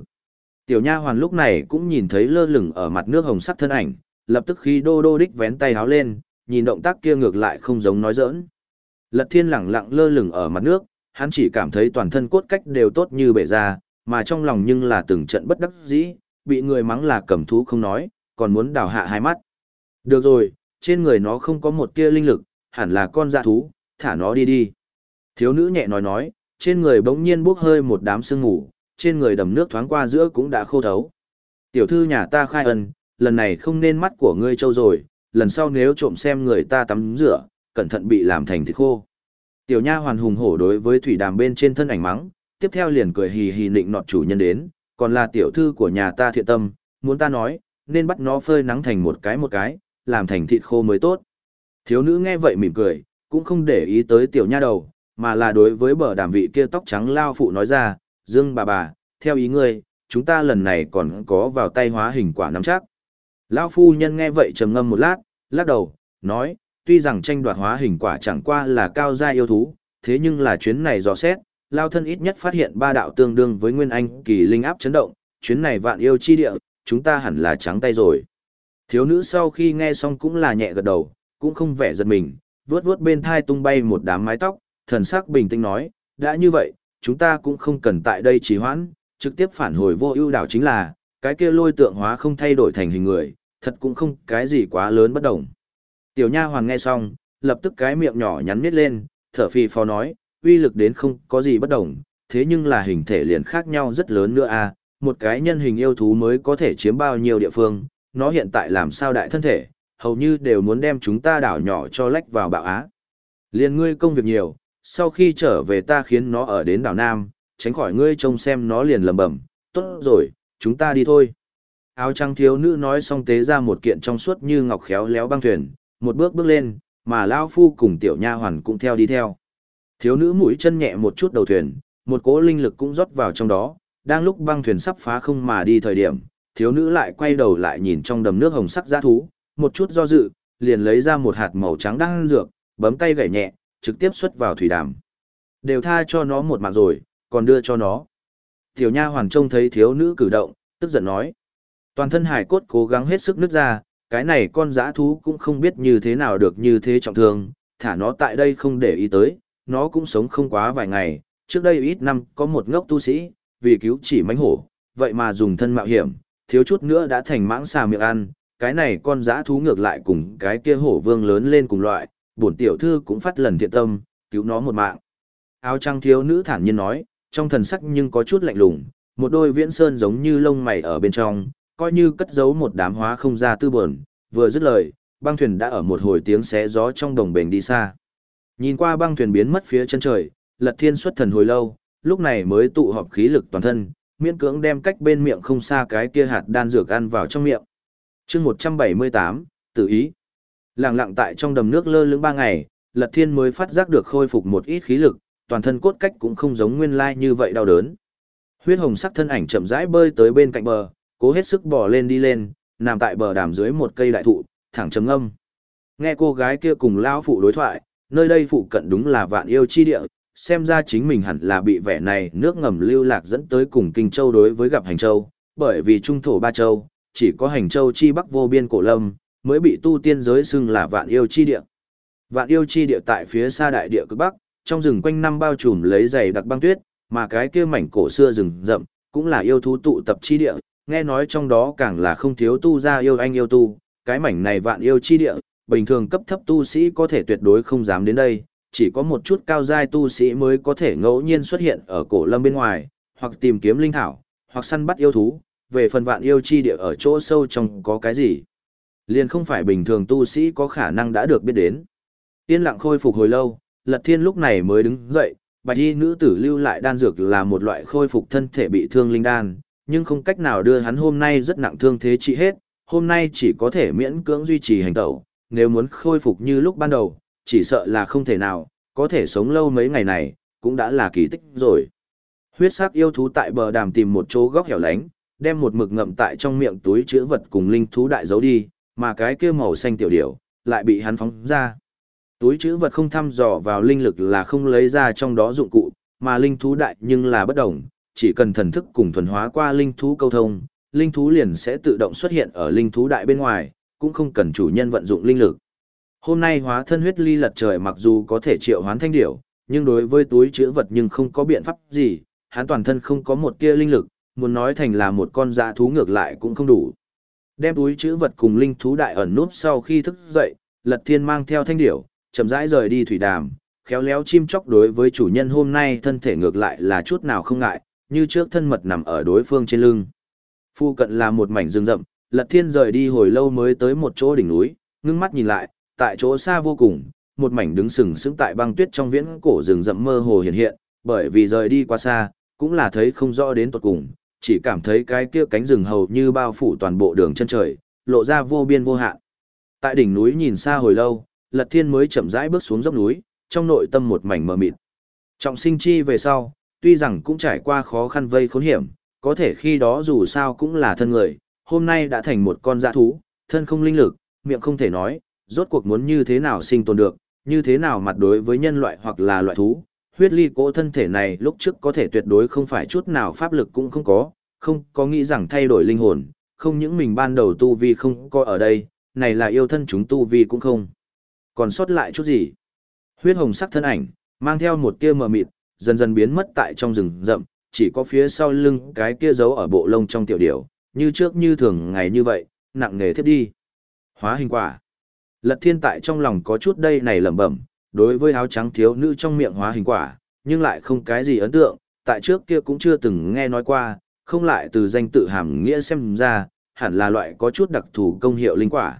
Tiểu nha hoàn lúc này cũng nhìn thấy lơ lửng ở mặt nước hồng sắc thân ảnh, lập tức khi đô đô đích vén tay háo lên, nhìn động tác kia ngược lại không giống nói giỡn. Lật thiên lẳng lặng lơ lửng ở mặt nước, hắn chỉ cảm thấy toàn thân cốt cách đều tốt như bể ra, mà trong lòng nhưng là từng trận bất đắc dĩ, bị người mắng là cầm thú không nói, còn muốn đào hạ hai mắt. Được rồi, trên người nó không có một tia linh lực, hẳn là con dạ thú, thả nó đi đi. Thiếu nữ nhẹ nói nói, trên người bỗng nhiên bốc hơi một đám sương mù, trên người đầm nước thoáng qua giữa cũng đã khô thấu. Tiểu thư nhà ta khai ân, lần này không nên mắt của ngươi trâu rồi, lần sau nếu trộm xem người ta tắm rửa, cẩn thận bị làm thành thịt khô. Tiểu nha hoàn hùng hổ đối với thủy đàm bên trên thân ảnh mắng, tiếp theo liền cười hì hì nịnh nọt chủ nhân đến, còn là tiểu thư của nhà ta thiện tâm, muốn ta nói, nên bắt nó phơi nắng thành một cái một cái, làm thành thịt khô mới tốt. Thiếu nữ nghe vậy mỉm cười, cũng không để ý tới tiểu nha đầu, mà là đối với bờ đàm vị kia tóc trắng lao phụ nói ra, Dương bà bà, theo ý ngươi, chúng ta lần này còn có vào tay hóa hình quả nắm chắc. Lão phu nhân nghe vậy trầm ngâm một lát, lắc đầu, nói, tuy rằng tranh đoạt hóa hình quả chẳng qua là cao gia yêu thú, thế nhưng là chuyến này dò xét, Lao thân ít nhất phát hiện ba đạo tương đương với nguyên anh kỳ linh áp chấn động, chuyến này vạn yêu chi địa, chúng ta hẳn là trắng tay rồi. Thiếu nữ sau khi nghe xong cũng là nhẹ gật đầu, cũng không vẻ giật mình, vuốt vuốt bên thai tung bay một đám mái tóc, thần sắc bình tĩnh nói, đã như vậy, chúng ta cũng không cần tại đây trì hoãn, trực tiếp phản hồi vô ưu đảo chính là, cái kia lôi tượng hóa không thay đổi thành hình người, thật cũng không cái gì quá lớn bất đồng. Tiểu nha hoàng nghe xong, lập tức cái miệng nhỏ nhắn miết lên, thở phì phò nói, uy lực đến không có gì bất đồng, thế nhưng là hình thể liền khác nhau rất lớn nữa à, một cái nhân hình yêu thú mới có thể chiếm bao nhiêu địa phương, nó hiện tại làm sao đại thân thể, hầu như đều muốn đem chúng ta đảo nhỏ cho lách vào bạo á. Liên ngươi công việc nhiều, sau khi trở về ta khiến nó ở đến đảo Nam, tránh khỏi ngươi trông xem nó liền lầm bẩm, tốt rồi, chúng ta đi thôi. Áo trắng thiếu nữ nói xong tế ra một kiện trong suốt như ngọc khéo léo băng thuyền, một bước bước lên, mà Lao Phu cùng tiểu nha hoàn cũng theo đi theo. Thiếu nữ mũi chân nhẹ một chút đầu thuyền, một cỗ linh lực cũng rót vào trong đó, đang lúc băng thuyền sắp phá không mà đi thời điểm, thiếu nữ lại quay đầu lại nhìn trong đầm nước hồng sắc giã thú, một chút do dự, liền lấy ra một hạt màu trắng đang dược, bấm tay gảy nhẹ, trực tiếp xuất vào thủy đàm. Đều tha cho nó một mạng rồi, còn đưa cho nó. Tiểu nha hoàn trông thấy thiếu nữ cử động, tức giận nói. Toàn thân hải cốt cố gắng hết sức nứt ra, cái này con dã thú cũng không biết như thế nào được như thế trọng thương, thả nó tại đây không để ý tới, nó cũng sống không quá vài ngày. Trước đây ít năm có một ngốc tu sĩ, vì cứu chỉ mánh hổ, vậy mà dùng thân mạo hiểm, thiếu chút nữa đã thành mãng xà miệng ăn, cái này con dã thú ngược lại cùng cái kia hổ vương lớn lên cùng loại, bổn tiểu thư cũng phát lần thiện tâm, cứu nó một mạng. Áo trăng thiếu nữ thản nhiên nói, trong thần sắc nhưng có chút lạnh lùng, một đôi viễn sơn giống như lông mày ở bên trong, coi như cất giấu một đám hóa không ra tư buồn, vừa dứt lời, băng thuyền đã ở một hồi tiếng xé gió trong đồng bền đi xa. Nhìn qua băng thuyền biến mất phía chân trời, Lật Thiên xuất thần hồi lâu, lúc này mới tụ họp khí lực toàn thân, miễn cưỡng đem cách bên miệng không xa cái kia hạt đan dược ăn vào trong miệng. Chương 178, tự ý. Lặng lặng tại trong đầm nước lơ lửng ba ngày, Lật Thiên mới phát giác được khôi phục một ít khí lực, toàn thân cốt cách cũng không giống nguyên lai như vậy đau đớn. Huyết hồng sắc thân ảnh chậm rãi bơi tới bên cạnh bờ, cố hết sức bò lên đi lên, nằm tại bờ đàm dưới một cây đại thụ, thẳng chấm âm. Nghe cô gái kia cùng lão phụ đối thoại, nơi đây phụ cận đúng là vạn yêu chi địa, xem ra chính mình hẳn là bị vẻ này nước ngầm lưu lạc dẫn tới cùng Kinh Châu đối với gặp Hành Châu, bởi vì trung thổ ba châu, chỉ có Hành Châu chi bắc vô biên cổ lâm, mới bị tu tiên giới xưng là vạn yêu chi địa. Vạn yêu chi địa tại phía xa đại địa cực bắc, trong rừng quanh năm bao trùm lấy dày đặc băng tuyết, mà cái kia mảnh cổ xưa rừng rậm, cũng là yêu thú tụ tập chi địa, nghe nói trong đó càng là không thiếu tu ra yêu anh yêu tu, cái mảnh này vạn yêu chi địa, bình thường cấp thấp tu sĩ có thể tuyệt đối không dám đến đây, chỉ có một chút cao giai tu sĩ mới có thể ngẫu nhiên xuất hiện ở cổ lâm bên ngoài, hoặc tìm kiếm linh thảo, hoặc săn bắt yêu thú, về phần vạn yêu chi địa ở chỗ sâu trong có cái gì. Liền không phải bình thường tu sĩ có khả năng đã được biết đến. Yên lặng khôi phục hồi lâu, Lật Thiên lúc này mới đứng dậy, bạch y nữ tử lưu lại đan dược là một loại khôi phục thân thể bị thương linh đan, nhưng không cách nào đưa hắn hôm nay rất nặng thương thế trị hết, hôm nay chỉ có thể miễn cưỡng duy trì hành tẩu, nếu muốn khôi phục như lúc ban đầu, chỉ sợ là không thể nào, có thể sống lâu mấy ngày này, cũng đã là kỳ tích rồi. Huyết sắc yêu thú tại bờ đàm tìm một chỗ góc hẻo lánh, đem một mực ngậm tại trong miệng túi chứa vật cùng linh thú đại giấu đi, mà cái kia màu xanh tiểu điểu lại bị hắn phóng ra. Túi chữ vật không thăm dò vào linh lực là không lấy ra trong đó dụng cụ, mà linh thú đại nhưng là bất đồng, chỉ cần thần thức cùng thuần hóa qua linh thú câu thông, linh thú liền sẽ tự động xuất hiện ở linh thú đại bên ngoài, cũng không cần chủ nhân vận dụng linh lực. Hôm nay hóa thân huyết ly lật trời mặc dù có thể triệu hoán thanh điểu, nhưng đối với túi chữ vật nhưng không có biện pháp gì, hắn toàn thân không có một tia linh lực, muốn nói thành là một con dạ thú ngược lại cũng không đủ. Đem túi chữ vật cùng linh thú đại ẩn núp sau khi thức dậy, Lật Thiên mang theo thanh điểu, chậm rãi rời đi thủy đàm, khéo léo chim chóc đối với chủ nhân hôm nay thân thể ngược lại là chút nào không ngại, như trước thân mật nằm ở đối phương trên lưng. Phu cận là một mảnh rừng rậm, Lật Thiên rời đi hồi lâu mới tới một chỗ đỉnh núi, ngưng mắt nhìn lại, tại chỗ xa vô cùng, một mảnh đứng sừng sững tại băng tuyết trong viễn cổ rừng rậm mơ hồ hiện hiện, bởi vì rời đi quá xa, cũng là thấy không rõ đến tuột cùng, chỉ cảm thấy cái kia cánh rừng hầu như bao phủ toàn bộ đường chân trời, lộ ra vô biên vô hạn. Tại đỉnh núi nhìn xa hồi lâu, Lật Thiên mới chậm rãi bước xuống dốc núi, trong nội tâm một mảnh mờ mịt. Trọng sinh chi về sau, tuy rằng cũng trải qua khó khăn vây khốn hiểm, có thể khi đó dù sao cũng là thân người, hôm nay đã thành một con dã thú, thân không linh lực, miệng không thể nói, rốt cuộc muốn như thế nào sinh tồn được, như thế nào mặt đối với nhân loại hoặc là loại thú. Huyết ly cỗ thân thể này lúc trước có thể tuyệt đối không phải chút nào pháp lực cũng không có, không có nghĩ rằng thay đổi linh hồn, không những mình ban đầu tu vi không có ở đây, này là yêu thân chúng tu vi cũng không. Còn sót lại chút gì? Huyết hồng sắc thân ảnh, mang theo một tia mờ mịt, dần dần biến mất tại trong rừng rậm, chỉ có phía sau lưng cái kia giấu ở bộ lông trong tiểu điểu, như trước như thường ngày như vậy, nặng nề thiết đi. Hóa hình quả. Lật thiên tại trong lòng có chút đây này lẩm bẩm, đối với áo trắng thiếu nữ trong miệng hóa hình quả, nhưng lại không cái gì ấn tượng, tại trước kia cũng chưa từng nghe nói qua, không lại từ danh tự hàm nghĩa xem ra, hẳn là loại có chút đặc thù công hiệu linh quả.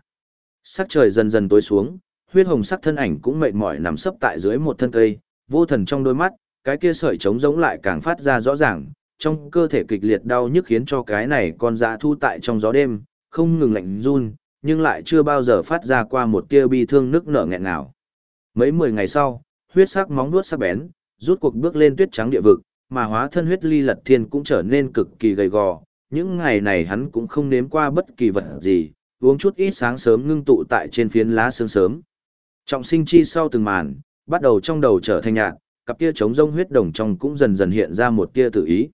Sắc trời dần dần tối xuống, huyết hồng sắc thân ảnh cũng mệt mỏi nằm sấp tại dưới một thân cây, vô thần trong đôi mắt, cái kia sợi trống giống lại càng phát ra rõ ràng, trong cơ thể kịch liệt đau nhức khiến cho cái này con dã thu tại trong gió đêm, không ngừng lạnh run, nhưng lại chưa bao giờ phát ra qua một tia bi thương nức nở nghẹn nào. Mấy mười ngày sau, huyết sắc móng vuốt sắc bén, rút cuộc bước lên tuyết trắng địa vực, mà hóa thân huyết ly lật thiên cũng trở nên cực kỳ gầy gò. Những ngày này hắn cũng không nếm qua bất kỳ vật gì, uống chút ít sáng sớm ngưng tụ tại trên phiến lá sương sớm. Trọng sinh chi sau từng màn, bắt đầu trong đầu trở thành nhạt, cặp kia trống rông huyết đồng trong cũng dần dần hiện ra một tia tự ý.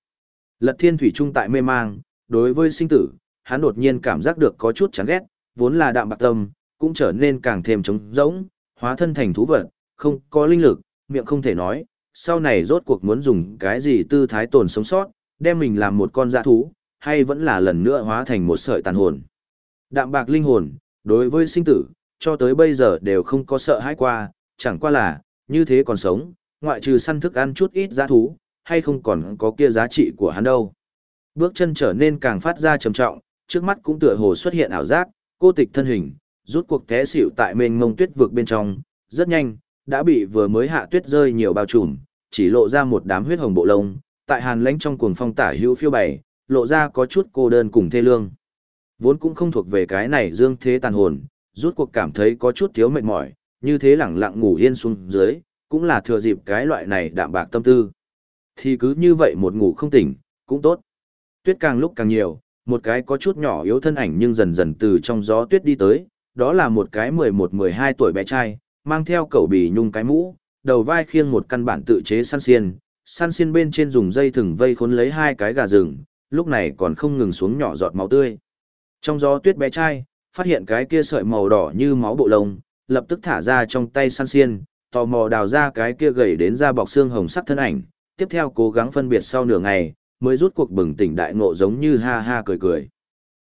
Lật thiên thủy trung tại mê mang, đối với sinh tử, hắn đột nhiên cảm giác được có chút chán ghét, vốn là đạm bạc tâm, cũng trở nên càng thêm trống rỗng, hóa thân thành thú vật, không có linh lực, miệng không thể nói, sau này rốt cuộc muốn dùng cái gì tư thái tồn sống sót, đem mình làm một con dã thú, hay vẫn là lần nữa hóa thành một sợi tàn hồn. Đạm bạc linh hồn, đối với sinh tử, cho tới bây giờ đều không có sợ hãi qua, chẳng qua là, như thế còn sống, ngoại trừ săn thức ăn chút ít giá thú, hay không còn có kia giá trị của hắn đâu. Bước chân trở nên càng phát ra trầm trọng, trước mắt cũng tựa hồ xuất hiện ảo giác, cô tịch thân hình, rút cuộc té xỉu tại mênh mông tuyết vực bên trong, rất nhanh, đã bị vừa mới hạ tuyết rơi nhiều bao trùm, chỉ lộ ra một đám huyết hồng bộ lông, tại hàn lãnh trong cuồng phong tả hữu phiêu bày, lộ ra có chút cô đơn cùng thê lương. Vốn cũng không thuộc về cái này dương thế tàn hồn, rút cuộc cảm thấy có chút thiếu mệt mỏi, như thế lẳng lặng ngủ yên xuống dưới, cũng là thừa dịp cái loại này đạm bạc tâm tư. Thì cứ như vậy một ngủ không tỉnh, cũng tốt. Tuyết càng lúc càng nhiều, một cái có chút nhỏ yếu thân ảnh nhưng dần dần từ trong gió tuyết đi tới, đó là một cái 11-12 tuổi bé trai, mang theo cẩu bì nhung cái mũ, đầu vai khiêng một căn bản tự chế săn xiên, săn xiên bên trên dùng dây thừng vây khốn lấy hai cái gà rừng, lúc này còn không ngừng xuống nhỏ giọt máu tươi. Trong gió tuyết bé trai, phát hiện cái kia sợi màu đỏ như máu bộ lông, lập tức thả ra trong tay săn xiên, tò mò đào ra cái kia gầy đến da bọc xương hồng sắc thân ảnh, tiếp theo cố gắng phân biệt sau nửa ngày, mới rút cuộc bừng tỉnh đại ngộ giống như ha ha cười cười.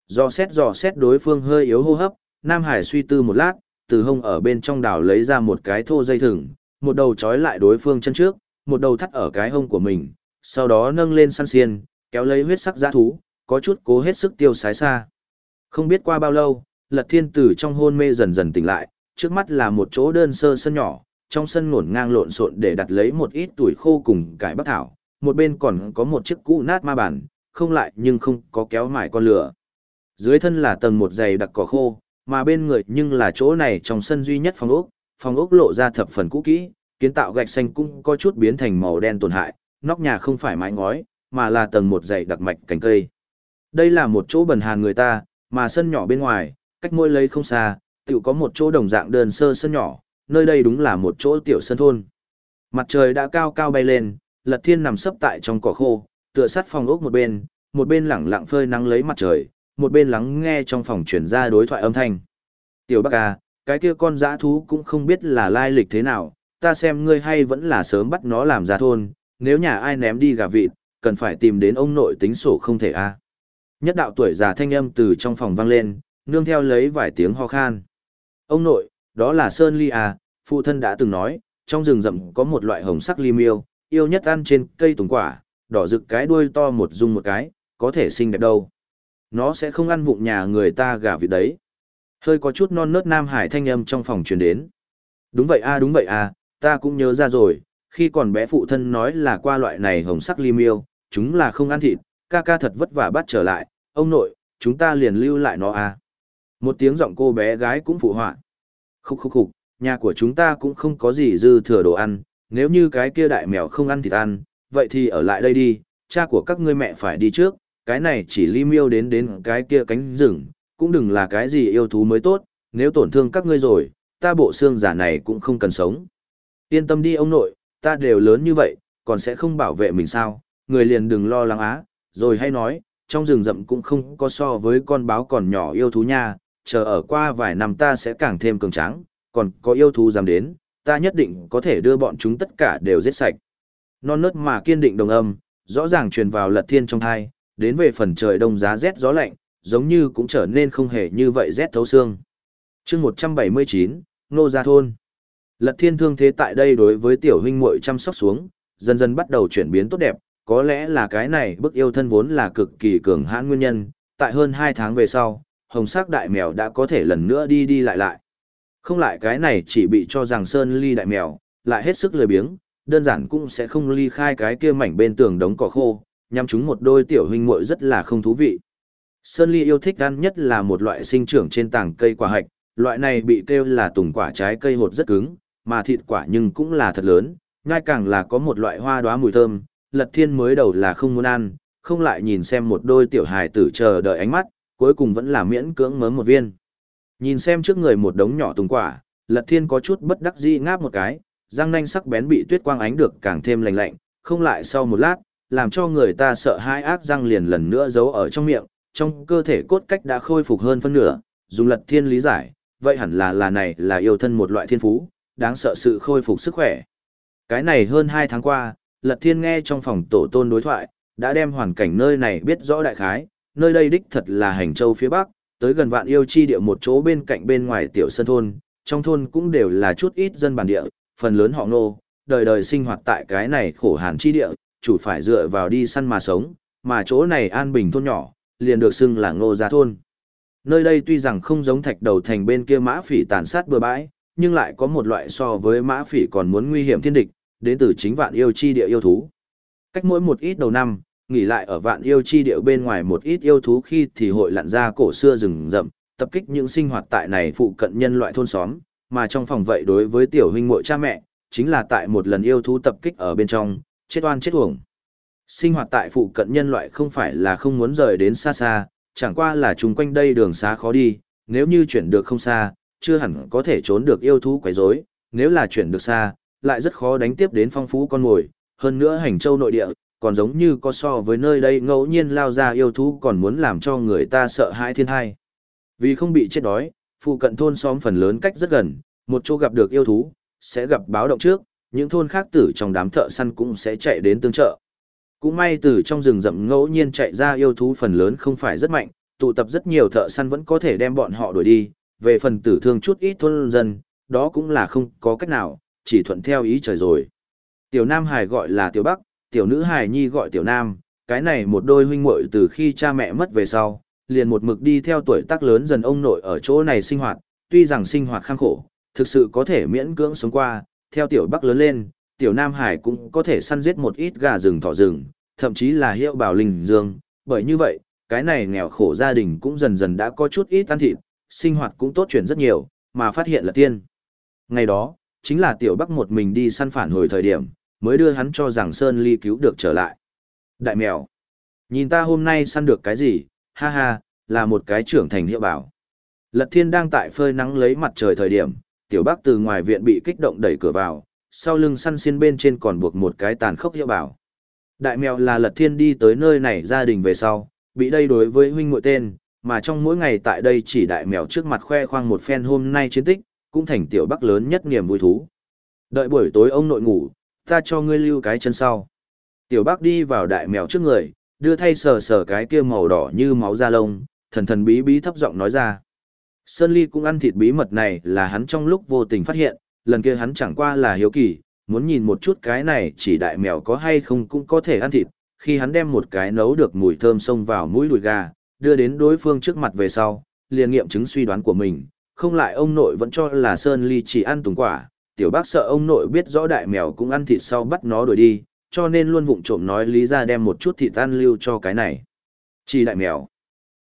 Do xét dò xét đối phương hơi yếu hô hấp, Nam Hải suy tư một lát, từ hông ở bên trong đảo lấy ra một cái thô dây thừng, một đầu trói lại đối phương chân trước, một đầu thắt ở cái hông của mình, sau đó nâng lên săn xiên, kéo lấy huyết sắc giã thú, có chút cố hết sức tiêu sái xa. Không biết qua bao lâu, Lật Thiên Tử trong hôn mê dần dần tỉnh lại, trước mắt là một chỗ đơn sơ sân nhỏ, trong sân ngổn ngang lộn xộn để đặt lấy một ít tuổi khô cùng cải bắc thảo, một bên còn có một chiếc cũ nát ma bản, không lại nhưng không có kéo mải con lửa. Dưới thân là tầng một dày đặc cỏ khô, mà bên người nhưng là chỗ này trong sân duy nhất phòng ốc, phòng ốc lộ ra thập phần cũ kỹ, kiến tạo gạch xanh cũng có chút biến thành màu đen tổn hại, nóc nhà không phải mái ngói, mà là tầng một dày đặc mạch cành cây. Đây là một chỗ bẩn hàn người ta, mà sân nhỏ bên ngoài, cách mỗi lấy không xa, tự có một chỗ đồng dạng đơn sơ sân nhỏ, nơi đây đúng là một chỗ tiểu sân thôn. Mặt trời đã cao cao bay lên, Lật Thiên nằm sấp tại trong cỏ khô, tựa sát phòng ốc một bên, một bên lẳng lặng phơi nắng lấy mặt trời, một bên lắng nghe trong phòng truyền ra đối thoại âm thanh. Tiểu Bắc à, cái kia con dã thú cũng không biết là lai lịch thế nào, ta xem ngươi hay vẫn là sớm bắt nó làm ra thôn, nếu nhà ai ném đi gà vịt, cần phải tìm đến ông nội tính sổ không thể a. À. Nhất đạo tuổi già thanh âm từ trong phòng vang lên, nương theo lấy vài tiếng ho khan. Ông nội, đó là Sơn Ly à, phụ thân đã từng nói, trong rừng rậm có một loại hồng sắc ly miêu, yêu nhất ăn trên cây tùng quả, đỏ rực cái đuôi to một dung một cái, có thể xinh đẹp đâu. Nó sẽ không ăn vụng nhà người ta gà vịt đấy. Hơi có chút non nớt Nam Hải thanh âm trong phòng truyền đến. Đúng vậy a đúng vậy a, ta cũng nhớ ra rồi, khi còn bé phụ thân nói là qua loại này hồng sắc li miêu, chúng là không ăn thịt, ca ca thật vất vả bắt trở lại, ông nội, chúng ta liền lưu lại nó a. Một tiếng giọng cô bé gái cũng phụ họa. Khúc khúc khúc, nhà của chúng ta cũng không có gì dư thừa đồ ăn, nếu như cái kia đại mèo không ăn thịt ăn, vậy thì ở lại đây đi, cha của các ngươi mẹ phải đi trước, cái này chỉ ly miêu đến đến cái kia cánh rừng, cũng đừng là cái gì yêu thú mới tốt, nếu tổn thương các ngươi rồi, ta bộ xương giả này cũng không cần sống. Yên tâm đi ông nội, ta đều lớn như vậy, còn sẽ không bảo vệ mình sao, người liền đừng lo lắng á, rồi hay nói, trong rừng rậm cũng không có so với con báo còn nhỏ yêu thú nha, chờ ở qua vài năm ta sẽ càng thêm cường tráng, còn có yêu thú dám đến, ta nhất định có thể đưa bọn chúng tất cả đều giết sạch. Non nớt mà kiên định đồng âm, rõ ràng truyền vào lật thiên trong thai, đến về phần trời đông giá rét gió lạnh, giống như cũng trở nên không hề như vậy rét thấu xương. chương 179, Nô Gia Thôn. Lật thiên thương thế tại đây đối với tiểu huynh muội chăm sóc xuống, dần dần bắt đầu chuyển biến tốt đẹp, có lẽ là cái này bức yêu thân vốn là cực kỳ cường hãn nguyên nhân, tại hơn 2 tháng về sau, hồng sắc đại mèo đã có thể lần nữa đi đi lại lại. Không lại cái này chỉ bị cho rằng sơn ly đại mèo, lại hết sức lười biếng, đơn giản cũng sẽ không ly khai cái kia mảnh bên tường đống cỏ khô, nhằm chúng một đôi tiểu huynh muội rất là không thú vị. Sơn ly yêu thích ăn nhất là một loại sinh trưởng trên tảng cây quả hạch, loại này bị kêu là tùng quả trái cây hột rất cứng, mà thịt quả nhưng cũng là thật lớn, ngay càng là có một loại hoa đóa mùi thơm, Lật Thiên mới đầu là không muốn ăn, không lại nhìn xem một đôi tiểu hài tử chờ đợi ánh mắt, cuối cùng vẫn là miễn cưỡng mớm một viên. Nhìn xem trước người một đống nhỏ tùng quả, Lật Thiên có chút bất đắc dĩ ngáp một cái, răng nanh sắc bén bị tuyết quang ánh được càng thêm lạnh lạnh, không lại sau một lát, làm cho người ta sợ hai ác răng liền lần nữa giấu ở trong miệng, trong cơ thể cốt cách đã khôi phục hơn phân nửa, dùng Lật Thiên lý giải, vậy hẳn là là này là yêu thân một loại thiên phú, đáng sợ sự khôi phục sức khỏe. Cái này hơn 2 tháng qua, Lật Thiên nghe trong phòng tổ tôn đối thoại, đã đem hoàn cảnh nơi này biết rõ đại khái, nơi đây đích thật là hành châu phía bắc, tới gần vạn yêu chi địa một chỗ bên cạnh bên ngoài tiểu sân thôn, trong thôn cũng đều là chút ít dân bản địa, phần lớn họ nô, đời đời sinh hoạt tại cái này khổ hàn chi địa, chủ phải dựa vào đi săn mà sống, mà chỗ này an bình thôn nhỏ, liền được xưng là ngô gia thôn. Nơi đây tuy rằng không giống thạch đầu thành bên kia mã phỉ tàn sát bừa bãi, nhưng lại có một loại so với mã phỉ còn muốn nguy hiểm thiên địch, đến từ chính vạn yêu chi địa yêu thú. Cách mỗi một ít đầu năm, nghỉ lại ở vạn yêu chi địa bên ngoài một ít yêu thú khi thì hội lặn ra cổ xưa rừng rậm, tập kích những sinh hoạt tại này phụ cận nhân loại thôn xóm, mà trong phòng vậy đối với tiểu huynh muội cha mẹ, chính là tại một lần yêu thú tập kích ở bên trong, chết oan chết uổng. Sinh hoạt tại phụ cận nhân loại không phải là không muốn rời đến xa xa, chẳng qua là chung quanh đây đường xá khó đi, nếu như chuyển được không xa, chưa hẳn có thể trốn được yêu thú quấy rối, nếu là chuyển được xa, lại rất khó đánh tiếp đến phong phú con mồi, hơn nữa hành châu nội địa, còn giống như có so với nơi đây ngẫu nhiên lao ra yêu thú còn muốn làm cho người ta sợ hãi thiên hai. Vì không bị chết đói, phụ cận thôn xóm phần lớn cách rất gần, một chỗ gặp được yêu thú, sẽ gặp báo động trước, những thôn khác tử trong đám thợ săn cũng sẽ chạy đến tương trợ. Cũng may từ trong rừng rậm ngẫu nhiên chạy ra yêu thú phần lớn không phải rất mạnh, tụ tập rất nhiều thợ săn vẫn có thể đem bọn họ đuổi đi, về phần tử thương chút ít thôn dân, đó cũng là không có cách nào, chỉ thuận theo ý trời rồi. Tiểu Nam Hải gọi là Tiểu Bắc, tiểu nữ Hải Nhi gọi Tiểu Nam, cái này một đôi huynh muội từ khi cha mẹ mất về sau, liền một mực đi theo tuổi tác lớn dần ông nội ở chỗ này sinh hoạt, tuy rằng sinh hoạt khang khổ, thực sự có thể miễn cưỡng sống qua, theo Tiểu Bắc lớn lên, Tiểu Nam Hải cũng có thể săn giết một ít gà rừng thỏ rừng, thậm chí là hiệu bảo linh dương, bởi như vậy, cái này nghèo khổ gia đình cũng dần dần đã có chút ít ăn thịt, sinh hoạt cũng tốt chuyển rất nhiều, mà phát hiện là tiên. Ngày đó, chính là tiểu bắc một mình đi săn phản hồi thời điểm, mới đưa hắn cho rằng Sơn Ly cứu được trở lại. Đại mèo, nhìn ta hôm nay săn được cái gì, ha ha, là một cái trưởng thành hiệu bảo. Lật thiên đang tại phơi nắng lấy mặt trời thời điểm, tiểu bắc từ ngoài viện bị kích động đẩy cửa vào, sau lưng săn xiên bên trên còn buộc một cái tàn khốc hiệu bảo. Đại mèo là lật thiên đi tới nơi này gia đình về sau, bị đây đối với huynh muội tên, mà trong mỗi ngày tại đây chỉ đại mèo trước mặt khoe khoang một phen hôm nay chiến tích, cũng thành tiểu bắc lớn nhất niềm vui thú. Đợi buổi tối ông nội ngủ, ta cho ngươi lưu cái chân sau. Tiểu bắc đi vào đại mèo trước người, đưa thay sờ sờ cái kia màu đỏ như máu da lông, thần thần bí bí thấp giọng nói ra. Sơn Ly cũng ăn thịt bí mật này là hắn trong lúc vô tình phát hiện, lần kia hắn chẳng qua là hiếu kỳ, muốn nhìn một chút cái này chỉ đại mèo có hay không cũng có thể ăn thịt, khi hắn đem một cái nấu được mùi thơm xông vào mũi đùi gà, đưa đến đối phương trước mặt về sau, liền nghiệm chứng suy đoán của mình, không lại ông nội vẫn cho là Sơn Ly chỉ ăn tùng quả, tiểu bác sợ ông nội biết rõ đại mèo cũng ăn thịt sau bắt nó đuổi đi, cho nên luôn vụng trộm nói lý ra đem một chút thịt ăn lưu cho cái này. Chỉ đại mèo.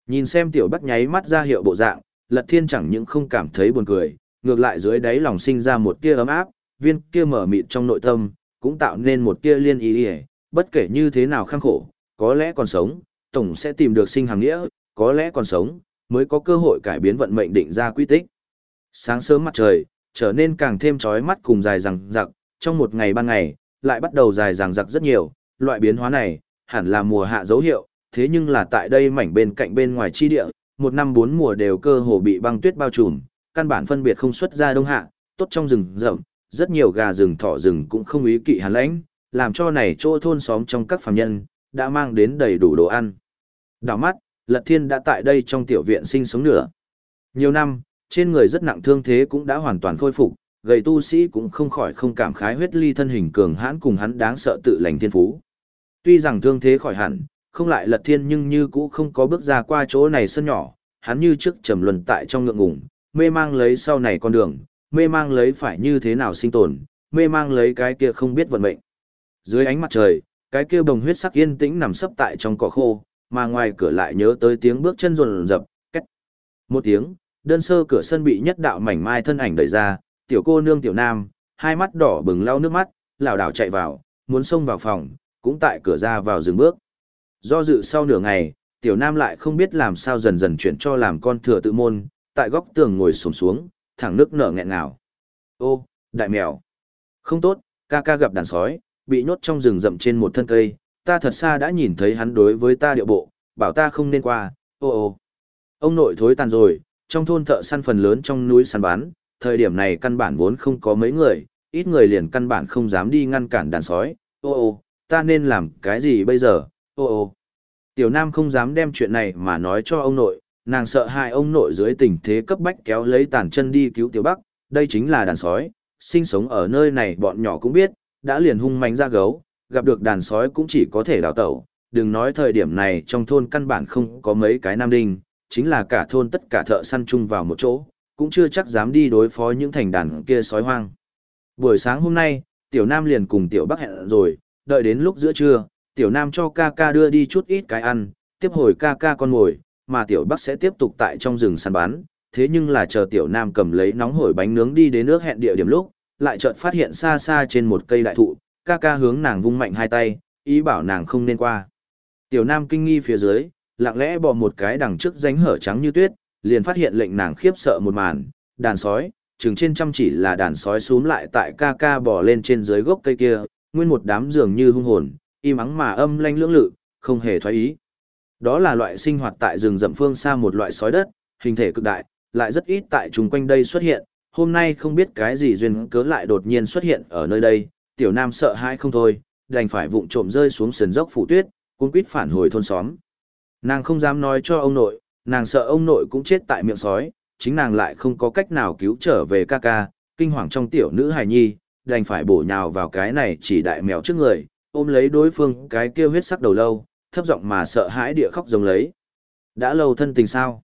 Nhìn xem tiểu bác nháy mắt ra hiệu bộ dạng, lật thiên chẳng những không cảm thấy buồn cười, ngược lại dưới đáy lòng sinh ra một tia ấm áp, viên kia mở mịt trong nội tâm, cũng tạo nên một tia liên ý ý, bất kể như thế nào khăng khổ, có lẽ còn sống, tổng sẽ tìm được sinh hàng nghĩa, có lẽ còn sống, mới có cơ hội cải biến vận mệnh định ra quy tích. Sáng sớm mặt trời, trở nên càng thêm chói mắt cùng dài rằng rặc, trong một ngày ban ngày, lại bắt đầu dài rằng rặc rất nhiều, loại biến hóa này, hẳn là mùa hạ dấu hiệu, thế nhưng là tại đây mảnh bên cạnh bên ngoài chi địa, một năm bốn mùa đều cơ hồ bị băng tuyết bao trùm, căn bản phân biệt không xuất ra đông hạ, tốt trong rừng rậm, rất nhiều gà rừng thỏ rừng cũng không ý kỵ hàn lãnh, làm cho này chỗ thôn xóm trong các phàm nhân, đã mang đến đầy đủ đồ ăn. Đảo mắt, Lật Thiên đã tại đây trong tiểu viện sinh sống nửa. Nhiều năm, trên người rất nặng thương thế cũng đã hoàn toàn khôi phục, gầy tu sĩ cũng không khỏi không cảm khái huyết ly thân hình cường hãn cùng hắn đáng sợ tự lành thiên phú. Tuy rằng thương thế khỏi hẳn, không lại Lật Thiên nhưng như cũ không có bước ra qua chỗ này sân nhỏ, hắn như trước trầm luân tại trong ngượng ngùng, mê mang lấy sau này con đường, mê mang lấy phải như thế nào sinh tồn, mê mang lấy cái kia không biết vận mệnh. Dưới ánh mặt trời, cái kia bồng huyết sắc yên tĩnh nằm sấp tại trong cỏ khô, mà ngoài cửa lại nhớ tới tiếng bước chân rồn rập, cách. Một tiếng, đơn sơ cửa sân bị nhất đạo mảnh mai thân ảnh đẩy ra, tiểu cô nương tiểu nam, hai mắt đỏ bừng lau nước mắt, lảo đảo chạy vào, muốn xông vào phòng, cũng tại cửa ra vào dừng bước. Do dự sau nửa ngày, tiểu nam lại không biết làm sao dần dần chuyển cho làm con thừa tự môn, tại góc tường ngồi xổm xuống, thẳng nước nở nghẹn ngào. Ô, đại mèo. Không tốt, ca ca gặp đàn sói, bị nhốt trong rừng rậm trên một thân cây, ta thật xa đã nhìn thấy hắn đối với ta điệu bộ, bảo ta không nên qua, ô ô. Ông nội thối tàn rồi, trong thôn thợ săn phần lớn trong núi săn bán, thời điểm này căn bản vốn không có mấy người, ít người liền căn bản không dám đi ngăn cản đàn sói, ô ô, ta nên làm cái gì bây giờ, ô ô. Tiểu Nam không dám đem chuyện này mà nói cho ông nội, nàng sợ hai ông nội dưới tình thế cấp bách kéo lấy tàn chân đi cứu Tiểu Bắc, đây chính là đàn sói, sinh sống ở nơi này bọn nhỏ cũng biết, đã liền hung manh ra gấu, gặp được đàn sói cũng chỉ có thể đào tẩu, đừng nói thời điểm này trong thôn căn bản không có mấy cái nam đinh, chính là cả thôn tất cả thợ săn chung vào một chỗ, cũng chưa chắc dám đi đối phó những thành đàn kia sói hoang. Buổi sáng hôm nay, Tiểu Nam liền cùng Tiểu Bắc hẹn rồi, đợi đến lúc giữa trưa, Tiểu Nam cho ca ca đưa đi chút ít cái ăn, tiếp hồi ca ca con ngồi, mà Tiểu Bắc sẽ tiếp tục tại trong rừng săn bắn, thế nhưng là chờ Tiểu Nam cầm lấy nóng hổi bánh nướng đi đến nước hẹn địa điểm lúc, lại chợt phát hiện xa xa trên một cây đại thụ, ca ca hướng nàng vung mạnh hai tay, ý bảo nàng không nên qua. Tiểu Nam kinh nghi phía dưới, lặng lẽ bò một cái đằng trước ránh hở trắng như tuyết, liền phát hiện lệnh nàng khiếp sợ một màn, đàn sói, chừng trên trăm chỉ là đàn sói xuống lại tại ca ca bò lên trên dưới gốc cây kia, nguyên một đám dường như hung hồn, im ắng mà âm lanh lưỡng lự, không hề thoái ý. Đó là loại sinh hoạt tại rừng rậm phương xa một loại sói đất, hình thể cực đại, lại rất ít tại chung quanh đây xuất hiện, hôm nay không biết cái gì duyên cớ lại đột nhiên xuất hiện ở nơi đây, tiểu nam sợ hãi không thôi, đành phải vụng trộm rơi xuống sườn dốc phủ tuyết, cuốn quýt phản hồi thôn xóm. Nàng không dám nói cho ông nội, nàng sợ ông nội cũng chết tại miệng sói, chính nàng lại không có cách nào cứu trở về ca ca, kinh hoàng trong tiểu nữ hài nhi, đành phải bổ nhào vào cái này chỉ đại mèo trước người, ôm lấy đối phương cái kia huyết sắc đầu lâu, thấp giọng mà sợ hãi địa khóc giống lấy. Đã lâu thân tình sao?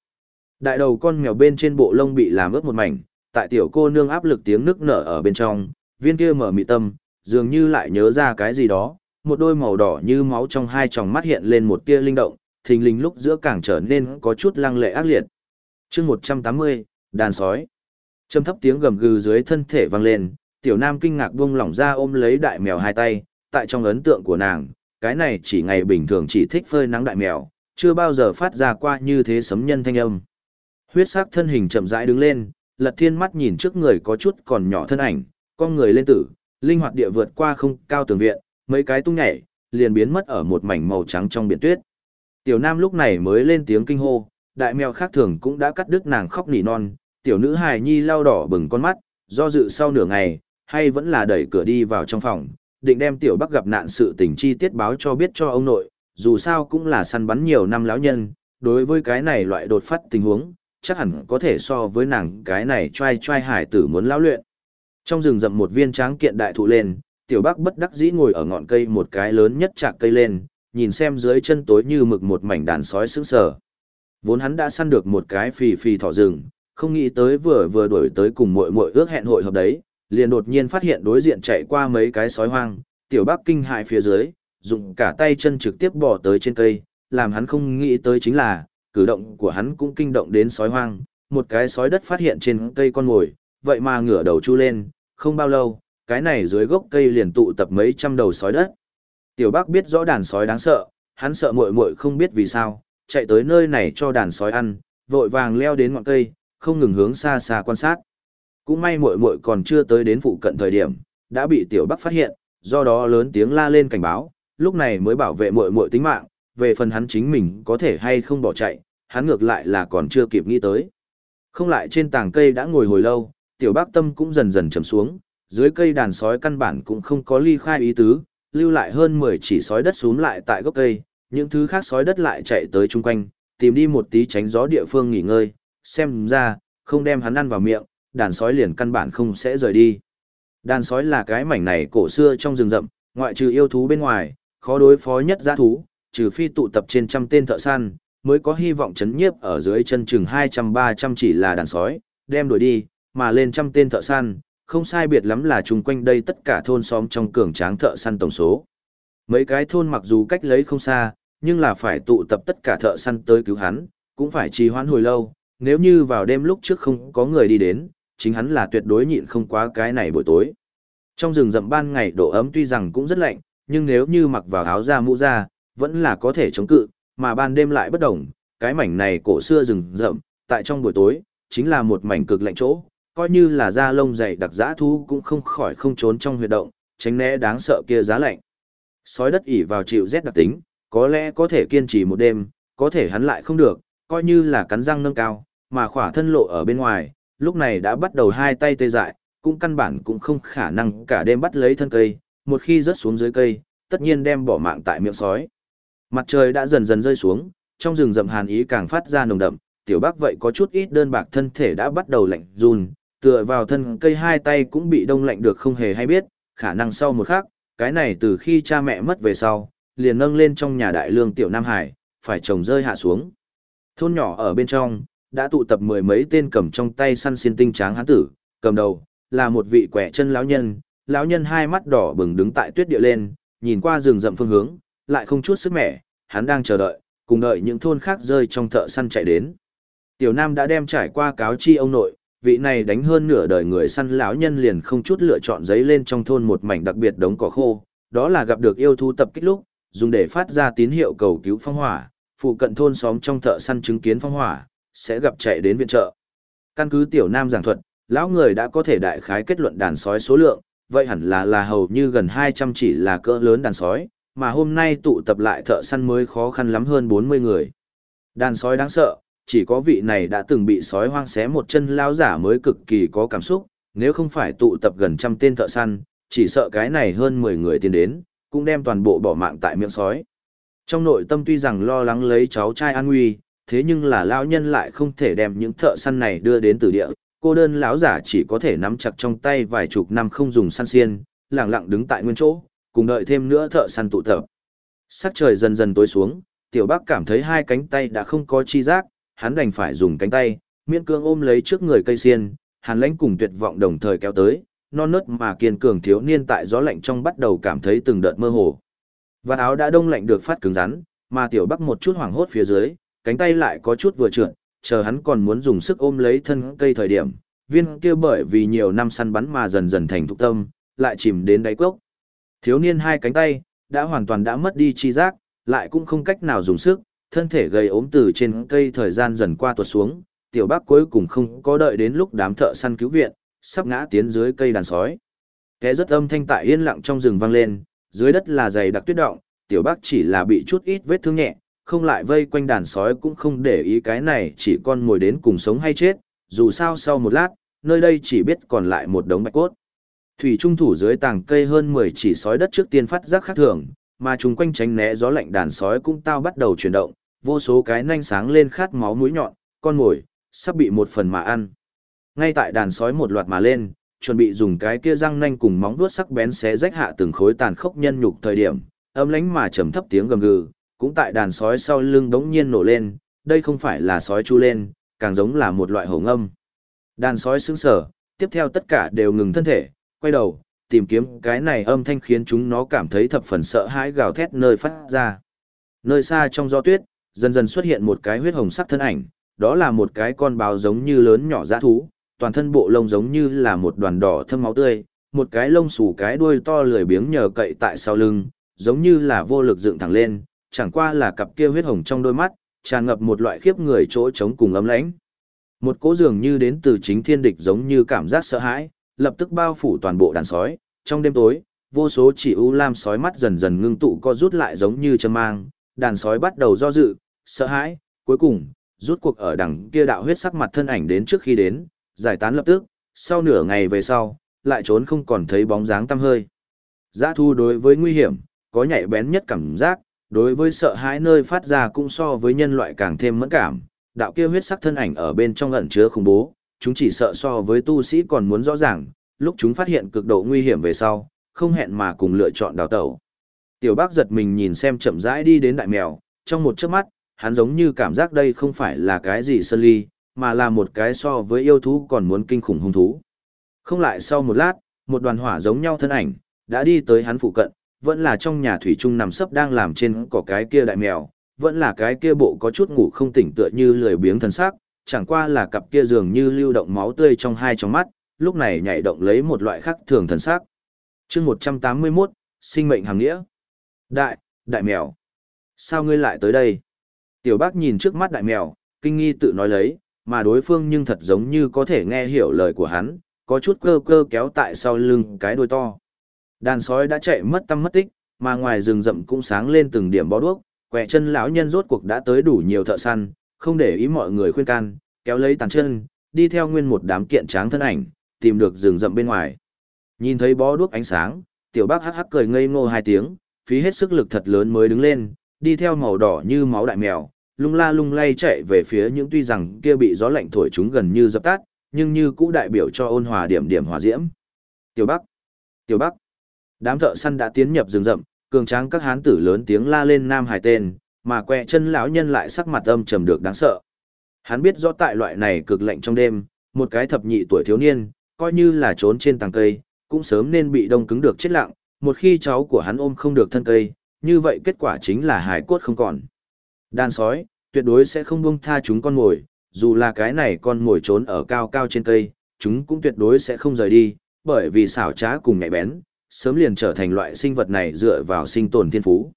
Đại đầu con mèo bên trên bộ lông bị làm ướt một mảnh, tại tiểu cô nương áp lực tiếng nức nở ở bên trong, viên kia mở mị tâm, dường như lại nhớ ra cái gì đó, một đôi màu đỏ như máu trong hai tròng mắt hiện lên một tia linh động, thình lình lúc giữa càng trở nên có chút lăng lệ ác liệt. chương 180, đàn sói. Trầm thấp tiếng gầm gừ dưới thân thể vang lên, tiểu nam kinh ngạc buông lỏng ra ôm lấy đại mèo hai tay, tại trong ấn tượng của nàng, cái này chỉ ngày bình thường chỉ thích phơi nắng đại mèo, chưa bao giờ phát ra qua như thế sấm nhân thanh âm. Huyết sắc thân hình chậm rãi đứng lên, lật thiên mắt nhìn trước người có chút còn nhỏ thân ảnh, con người lên tử, linh hoạt địa vượt qua không cao tường viện, mấy cái tung nhảy, liền biến mất ở một mảnh màu trắng trong biển tuyết. Tiểu nam lúc này mới lên tiếng kinh hô, đại mèo khác thường cũng đã cắt đứt nàng khóc nỉ non, tiểu nữ hài nhi lau đỏ bừng con mắt, do dự sau nửa ngày, hay vẫn là đẩy cửa đi vào trong phòng, định đem tiểu bắc gặp nạn sự tình chi tiết báo cho biết cho ông nội, dù sao cũng là săn bắn nhiều năm lão nhân, đối với cái này loại đột phát tình huống, chắc hẳn có thể so với nàng cái này trai trai hải tử muốn lão luyện. Trong rừng rậm một viên tráng kiện đại thụ lên, tiểu bắc bất đắc dĩ ngồi ở ngọn cây một cái lớn nhất chạc cây lên, nhìn xem dưới chân tối như mực một mảnh đàn sói sững sờ. Vốn hắn đã săn được một cái phì phì thỏ rừng, không nghĩ tới vừa vừa đuổi tới cùng muội muội ước hẹn hội hợp đấy, liền đột nhiên phát hiện đối diện chạy qua mấy cái sói hoang, tiểu bắc kinh hại phía dưới, dùng cả tay chân trực tiếp bỏ tới trên cây, làm hắn không nghĩ tới chính là, cử động của hắn cũng kinh động đến sói hoang, một cái sói đất phát hiện trên cây con ngồi, vậy mà ngửa đầu chu lên, không bao lâu, cái này dưới gốc cây liền tụ tập mấy trăm đầu sói đất. Tiểu Bắc biết rõ đàn sói đáng sợ, hắn sợ muội muội không biết vì sao, chạy tới nơi này cho đàn sói ăn, vội vàng leo đến ngọn cây, không ngừng hướng xa xa quan sát. Cũng may muội muội còn chưa tới đến phụ cận thời điểm, đã bị Tiểu Bắc phát hiện, do đó lớn tiếng la lên cảnh báo, lúc này mới bảo vệ muội muội tính mạng, về phần hắn chính mình có thể hay không bỏ chạy, hắn ngược lại là còn chưa kịp nghĩ tới. Không lại trên tảng cây đã ngồi hồi lâu, Tiểu Bắc tâm cũng dần dần trầm xuống, dưới cây đàn sói căn bản cũng không có ly khai ý tứ, lưu lại hơn 10 chỉ sói đất xuống lại tại gốc cây, những thứ khác sói đất lại chạy tới chung quanh, tìm đi một tí tránh gió địa phương nghỉ ngơi, xem ra, không đem hắn ăn vào miệng, đàn sói liền căn bản không sẽ rời đi. Đàn sói là cái mảnh này cổ xưa trong rừng rậm, ngoại trừ yêu thú bên ngoài, khó đối phó nhất giã thú, trừ phi tụ tập trên trăm tên thợ săn, mới có hy vọng chấn nhiếp ở dưới chân chừng 200-300 chỉ là đàn sói, đem đuổi đi, mà lên trăm tên thợ săn, không sai biệt lắm là chung quanh đây tất cả thôn xóm trong cường tráng thợ săn tổng số. Mấy cái thôn mặc dù cách lấy không xa, nhưng là phải tụ tập tất cả thợ săn tới cứu hắn, cũng phải trì hoãn hồi lâu, nếu như vào đêm lúc trước không có người đi đến, chính hắn là tuyệt đối nhịn không quá cái này buổi tối. Trong rừng rậm ban ngày độ ấm tuy rằng cũng rất lạnh, nhưng nếu như mặc vào áo da mũ da, vẫn là có thể chống cự, mà ban đêm lại bất động, cái mảnh này cổ xưa rừng rậm, tại trong buổi tối, chính là một mảnh cực lạnh chỗ, coi như là da lông dày đặc dã thú cũng không khỏi không trốn trong huyệt động, tránh né đáng sợ kia giá lạnh. Sói đất ỉ vào chịu rét đặc tính, có lẽ có thể kiên trì một đêm, có thể hắn lại không được, coi như là cắn răng nâng cao, mà khỏa thân lộ ở bên ngoài, lúc này đã bắt đầu hai tay tê dại, cũng căn bản cũng không khả năng cả đêm bắt lấy thân cây, một khi rớt xuống dưới cây, tất nhiên đem bỏ mạng tại miệng sói. Mặt trời đã dần dần rơi xuống, trong rừng rậm hàn ý càng phát ra nồng đậm, tiểu bác vậy có chút ít đơn bạc thân thể đã bắt đầu lạnh run, tựa vào thân cây hai tay cũng bị đông lạnh được không hề hay biết, khả năng sau một khắc, cái này từ khi cha mẹ mất về sau, liền nâng lên trong nhà đại lương tiểu Nam Hải, phải trồng rơi hạ xuống. Thôn nhỏ ở bên trong, đã tụ tập mười mấy tên cầm trong tay săn xiên tinh tráng hán tử, cầm đầu, là một vị quẻ chân lão nhân, lão nhân hai mắt đỏ bừng đứng tại tuyết địa lên, nhìn qua rừng rậm phương hướng, lại không chút sức mẻ, hắn đang chờ đợi, cùng đợi những thôn khác rơi trong thợ săn chạy đến. Tiểu Nam đã đem trải qua cáo chi ông nội, vị này đánh hơn nửa đời người săn lão nhân liền không chút lựa chọn giấy lên trong thôn một mảnh đặc biệt đống cỏ khô, đó là gặp được yêu thú tập kích lúc, dùng để phát ra tín hiệu cầu cứu phong hỏa, phụ cận thôn xóm trong thợ săn chứng kiến phong hỏa, sẽ gặp chạy đến viện trợ. Căn cứ tiểu nam giảng thuật, lão người đã có thể đại khái kết luận đàn sói số lượng, vậy hẳn là là hầu như gần 200 chỉ là cỡ lớn đàn sói, mà hôm nay tụ tập lại thợ săn mới khó khăn lắm hơn 40 người. Đàn sói đáng sợ, chỉ có vị này đã từng bị sói hoang xé một chân lao giả mới cực kỳ có cảm xúc, nếu không phải tụ tập gần trăm tên thợ săn, chỉ sợ cái này hơn 10 người tiến đến, cũng đem toàn bộ bỏ mạng tại miệng sói. Trong nội tâm tuy rằng lo lắng lấy cháu trai an nguy, thế nhưng là lão nhân lại không thể đem những thợ săn này đưa đến tử địa, cô đơn lão giả chỉ có thể nắm chặt trong tay vài chục năm không dùng săn xiên, lặng lặng đứng tại nguyên chỗ, cùng đợi thêm nữa thợ săn tụ tập. Sắc trời dần dần tối xuống, tiểu bác cảm thấy hai cánh tay đã không có chi giác, hắn đành phải dùng cánh tay, miễn cương ôm lấy trước người cây xiên, hàn lãnh cùng tuyệt vọng đồng thời kéo tới, non nớt mà kiên cường thiếu niên tại gió lạnh trong bắt đầu cảm thấy từng đợt mơ hồ. Và áo đã đông lạnh được phát cứng rắn, mà tiểu bắc một chút hoảng hốt phía dưới, cánh tay lại có chút vừa trượt, chờ hắn còn muốn dùng sức ôm lấy thân cây thời điểm, viên kia bởi vì nhiều năm săn bắn mà dần dần thành thục tâm, lại chìm đến đáy cốc. Thiếu niên hai cánh tay, đã hoàn toàn đã mất đi chi giác, lại cũng không cách nào dùng sức, thân thể gầy ốm từ trên cây thời gian dần qua tuột xuống, tiểu bác cuối cùng không có đợi đến lúc đám thợ săn cứu viện, sắp ngã tiến dưới cây đàn sói. Cái rất âm thanh tại yên lặng trong rừng vang lên, dưới đất là dày đặc tuyết động, tiểu bác chỉ là bị chút ít vết thương nhẹ, không lại vây quanh đàn sói cũng không để ý cái này chỉ con mồi đến cùng sống hay chết, dù sao sau một lát, nơi đây chỉ biết còn lại một đống bạch cốt. Thủy trung thủ dưới tàng cây hơn 10 chỉ sói đất trước tiên phát giác khác thường, mà chúng quanh tránh né gió lạnh đàn sói cũng tao bắt đầu chuyển động, vô số cái nanh sáng lên khát máu mũi nhọn, con mồi, sắp bị một phần mà ăn. Ngay tại đàn sói một loạt mà lên, chuẩn bị dùng cái kia răng nanh cùng móng vuốt sắc bén xé rách hạ từng khối tàn khốc nhân nhục thời điểm, âm lánh mà trầm thấp tiếng gầm gừ, cũng tại đàn sói sau lưng đống nhiên nổ lên, đây không phải là sói chu lên, càng giống là một loại hổ ngâm. Đàn sói sững sờ, tiếp theo tất cả đều ngừng thân thể, quay đầu, tìm kiếm cái này âm thanh khiến chúng nó cảm thấy thập phần sợ hãi gào thét nơi phát ra. Nơi xa trong gió tuyết, dần dần xuất hiện một cái huyết hồng sắc thân ảnh, đó là một cái con báo giống như lớn nhỏ dã thú, toàn thân bộ lông giống như là một đoàn đỏ thâm máu tươi, một cái lông xù cái đuôi to lười biếng nhờ cậy tại sau lưng, giống như là vô lực dựng thẳng lên, chẳng qua là cặp kia huyết hồng trong đôi mắt, tràn ngập một loại khiếp người chỗ trống cùng ấm lãnh. Một cỗ dường như đến từ chính thiên địch giống như cảm giác sợ hãi, lập tức bao phủ toàn bộ đàn sói, trong đêm tối, vô số chỉ u lam sói mắt dần dần ngưng tụ co rút lại giống như châm mang, đàn sói bắt đầu do dự, sợ hãi, cuối cùng, rút cuộc ở đằng kia đạo huyết sắc mặt thân ảnh đến trước khi đến, giải tán lập tức, sau nửa ngày về sau, lại trốn không còn thấy bóng dáng tăm hơi. Giã thu đối với nguy hiểm, có nhạy bén nhất cảm giác, đối với sợ hãi nơi phát ra cũng so với nhân loại càng thêm mẫn cảm, đạo kia huyết sắc thân ảnh ở bên trong ẩn chứa khủng bố, chúng chỉ sợ so với tu sĩ còn muốn rõ ràng, lúc chúng phát hiện cực độ nguy hiểm về sau, không hẹn mà cùng lựa chọn đào tẩu. Tiểu bác giật mình nhìn xem chậm rãi đi đến đại mèo, trong một chớp mắt, hắn giống như cảm giác đây không phải là cái gì sơn ly, mà là một cái so với yêu thú còn muốn kinh khủng hung thú. Không lại sau một lát, một đoàn hỏa giống nhau thân ảnh, đã đi tới hắn phụ cận, vẫn là trong nhà thủy trung nằm sấp đang làm trên cỏ cái kia đại mèo, vẫn là cái kia bộ có chút ngủ không tỉnh tựa như lười biếng thần sắc chẳng qua là cặp kia dường như lưu động máu tươi trong hai tròng mắt, lúc này nhảy động lấy một loại khác thường thần sắc. Chương 181, sinh mệnh hàng nghĩa. Đại, đại mèo. Sao ngươi lại tới đây? Tiểu bác nhìn trước mắt đại mèo, kinh nghi tự nói lấy, mà đối phương nhưng thật giống như có thể nghe hiểu lời của hắn, có chút cơ cơ kéo tại sau lưng cái đuôi to. Đàn sói đã chạy mất tâm mất tích, mà ngoài rừng rậm cũng sáng lên từng điểm bó đuốc, quẹ chân lão nhân rốt cuộc đã tới đủ nhiều thợ săn, không để ý mọi người khuyên can, kéo lấy tàn chân, đi theo nguyên một đám kiện tráng thân ảnh, tìm được rừng rậm bên ngoài. Nhìn thấy bó đuốc ánh sáng, tiểu bác hắc hắc cười ngây ngô hai tiếng, phí hết sức lực thật lớn mới đứng lên, đi theo màu đỏ như máu đại mèo, lung la lung lay chạy về phía những tuy rằng kia bị gió lạnh thổi chúng gần như dập tắt, nhưng như cũ đại biểu cho ôn hòa điểm điểm hòa diễm. Tiểu Bắc, Tiểu Bắc. Đám thợ săn đã tiến nhập rừng rậm, cường tráng các hán tử lớn tiếng la lên nam hải tên, mà quẹ chân lão nhân lại sắc mặt âm trầm được đáng sợ. Hắn biết rõ tại loại này cực lạnh trong đêm, một cái thập nhị tuổi thiếu niên, coi như là trốn trên tàng cây, cũng sớm nên bị đông cứng được chết lặng, một khi cháu của hắn ôm không được thân cây, như vậy kết quả chính là hải cốt không còn. Đàn sói, tuyệt đối sẽ không buông tha chúng con mồi, dù là cái này con mồi trốn ở cao cao trên cây, chúng cũng tuyệt đối sẽ không rời đi, bởi vì xảo trá cùng nhạy bén, sớm liền trở thành loại sinh vật này dựa vào sinh tồn thiên phú.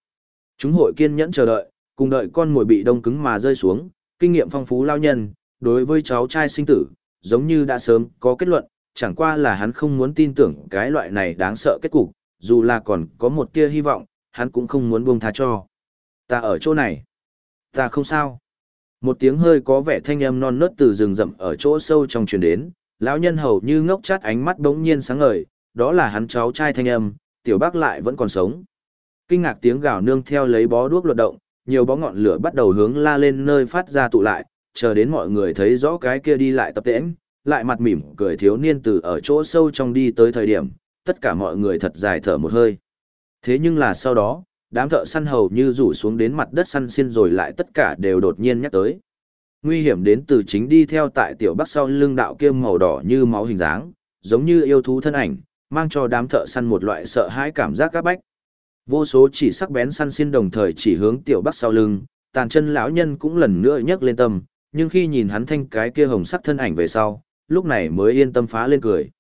Chúng hội kiên nhẫn chờ đợi, cùng đợi con mồi bị đông cứng mà rơi xuống, kinh nghiệm phong phú lao nhân, đối với cháu trai sinh tử, giống như đã sớm có kết luận, chẳng qua là hắn không muốn tin tưởng cái loại này đáng sợ kết cục, dù là còn có một tia hy vọng, hắn cũng không muốn buông tha cho. Ta ở chỗ này. Ta không sao. Một tiếng hơi có vẻ thanh âm non nớt từ rừng rậm ở chỗ sâu trong truyền đến, lão nhân hầu như ngốc chát ánh mắt bỗng nhiên sáng ngời, đó là hắn cháu trai thanh âm, tiểu bác lại vẫn còn sống. Kinh ngạc tiếng gào nương theo lấy bó đuốc luật động, nhiều bó ngọn lửa bắt đầu hướng la lên nơi phát ra tụ lại, chờ đến mọi người thấy rõ cái kia đi lại tập tễnh, lại mặt mỉm cười thiếu niên từ ở chỗ sâu trong đi tới thời điểm, tất cả mọi người thật dài thở một hơi. Thế nhưng là sau đó, đám thợ săn hầu như rủ xuống đến mặt đất săn xiên rồi lại tất cả đều đột nhiên nhắc tới. Nguy hiểm đến từ chính đi theo tại tiểu bắc sau lưng đạo kia màu đỏ như máu hình dáng, giống như yêu thú thân ảnh, mang cho đám thợ săn một loại sợ hãi cảm giác các bách. Vô số chỉ sắc bén săn xiên đồng thời chỉ hướng tiểu bắc sau lưng, tàn chân lão nhân cũng lần nữa nhấc lên tâm, nhưng khi nhìn hắn thanh cái kia hồng sắc thân ảnh về sau, lúc này mới yên tâm phá lên cười.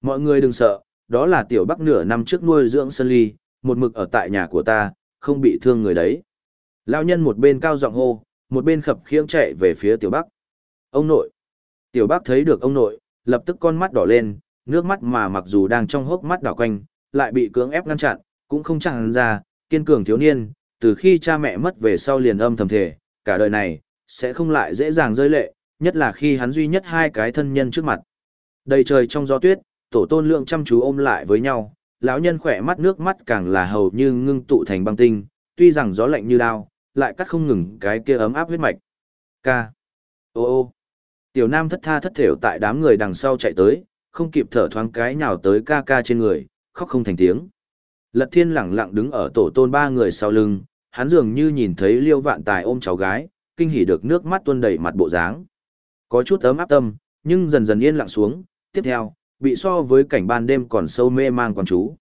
Mọi người đừng sợ, đó là tiểu bắc nửa năm trước nuôi dưỡng sơn ly, một mực ở tại nhà của ta, không bị thương người đấy. Lão nhân một bên cao giọng hô, một bên khập khiễng chạy về phía tiểu bắc. Ông nội. Tiểu bắc thấy được ông nội, lập tức con mắt đỏ lên, nước mắt mà mặc dù đang trong hốc mắt đảo quanh, lại bị cưỡng ép ngăn chặn, cũng không chẳng ra, kiên cường thiếu niên, từ khi cha mẹ mất về sau liền âm thầm thể, cả đời này, sẽ không lại dễ dàng rơi lệ, nhất là khi hắn duy nhất hai cái thân nhân trước mặt. Đầy trời trong gió tuyết, tổ tôn lượng chăm chú ôm lại với nhau, lão nhân khỏe mắt nước mắt càng là hầu như ngưng tụ thành băng tinh, tuy rằng gió lạnh như đao, lại cắt không ngừng cái kia ấm áp huyết mạch. Ca. Ô ô. Tiểu nam thất tha thất thểu tại đám người đằng sau chạy tới, không kịp thở thoáng cái nhào tới ca ca trên người, khóc không thành tiếng. Lật thiên lẳng lặng đứng ở tổ tôn ba người sau lưng, hắn dường như nhìn thấy liêu vạn tài ôm cháu gái, kinh hỉ được nước mắt tuôn đầy mặt bộ dáng. Có chút ấm áp tâm, nhưng dần dần yên lặng xuống, tiếp theo, bị so với cảnh ban đêm còn sâu mê mang quan chú.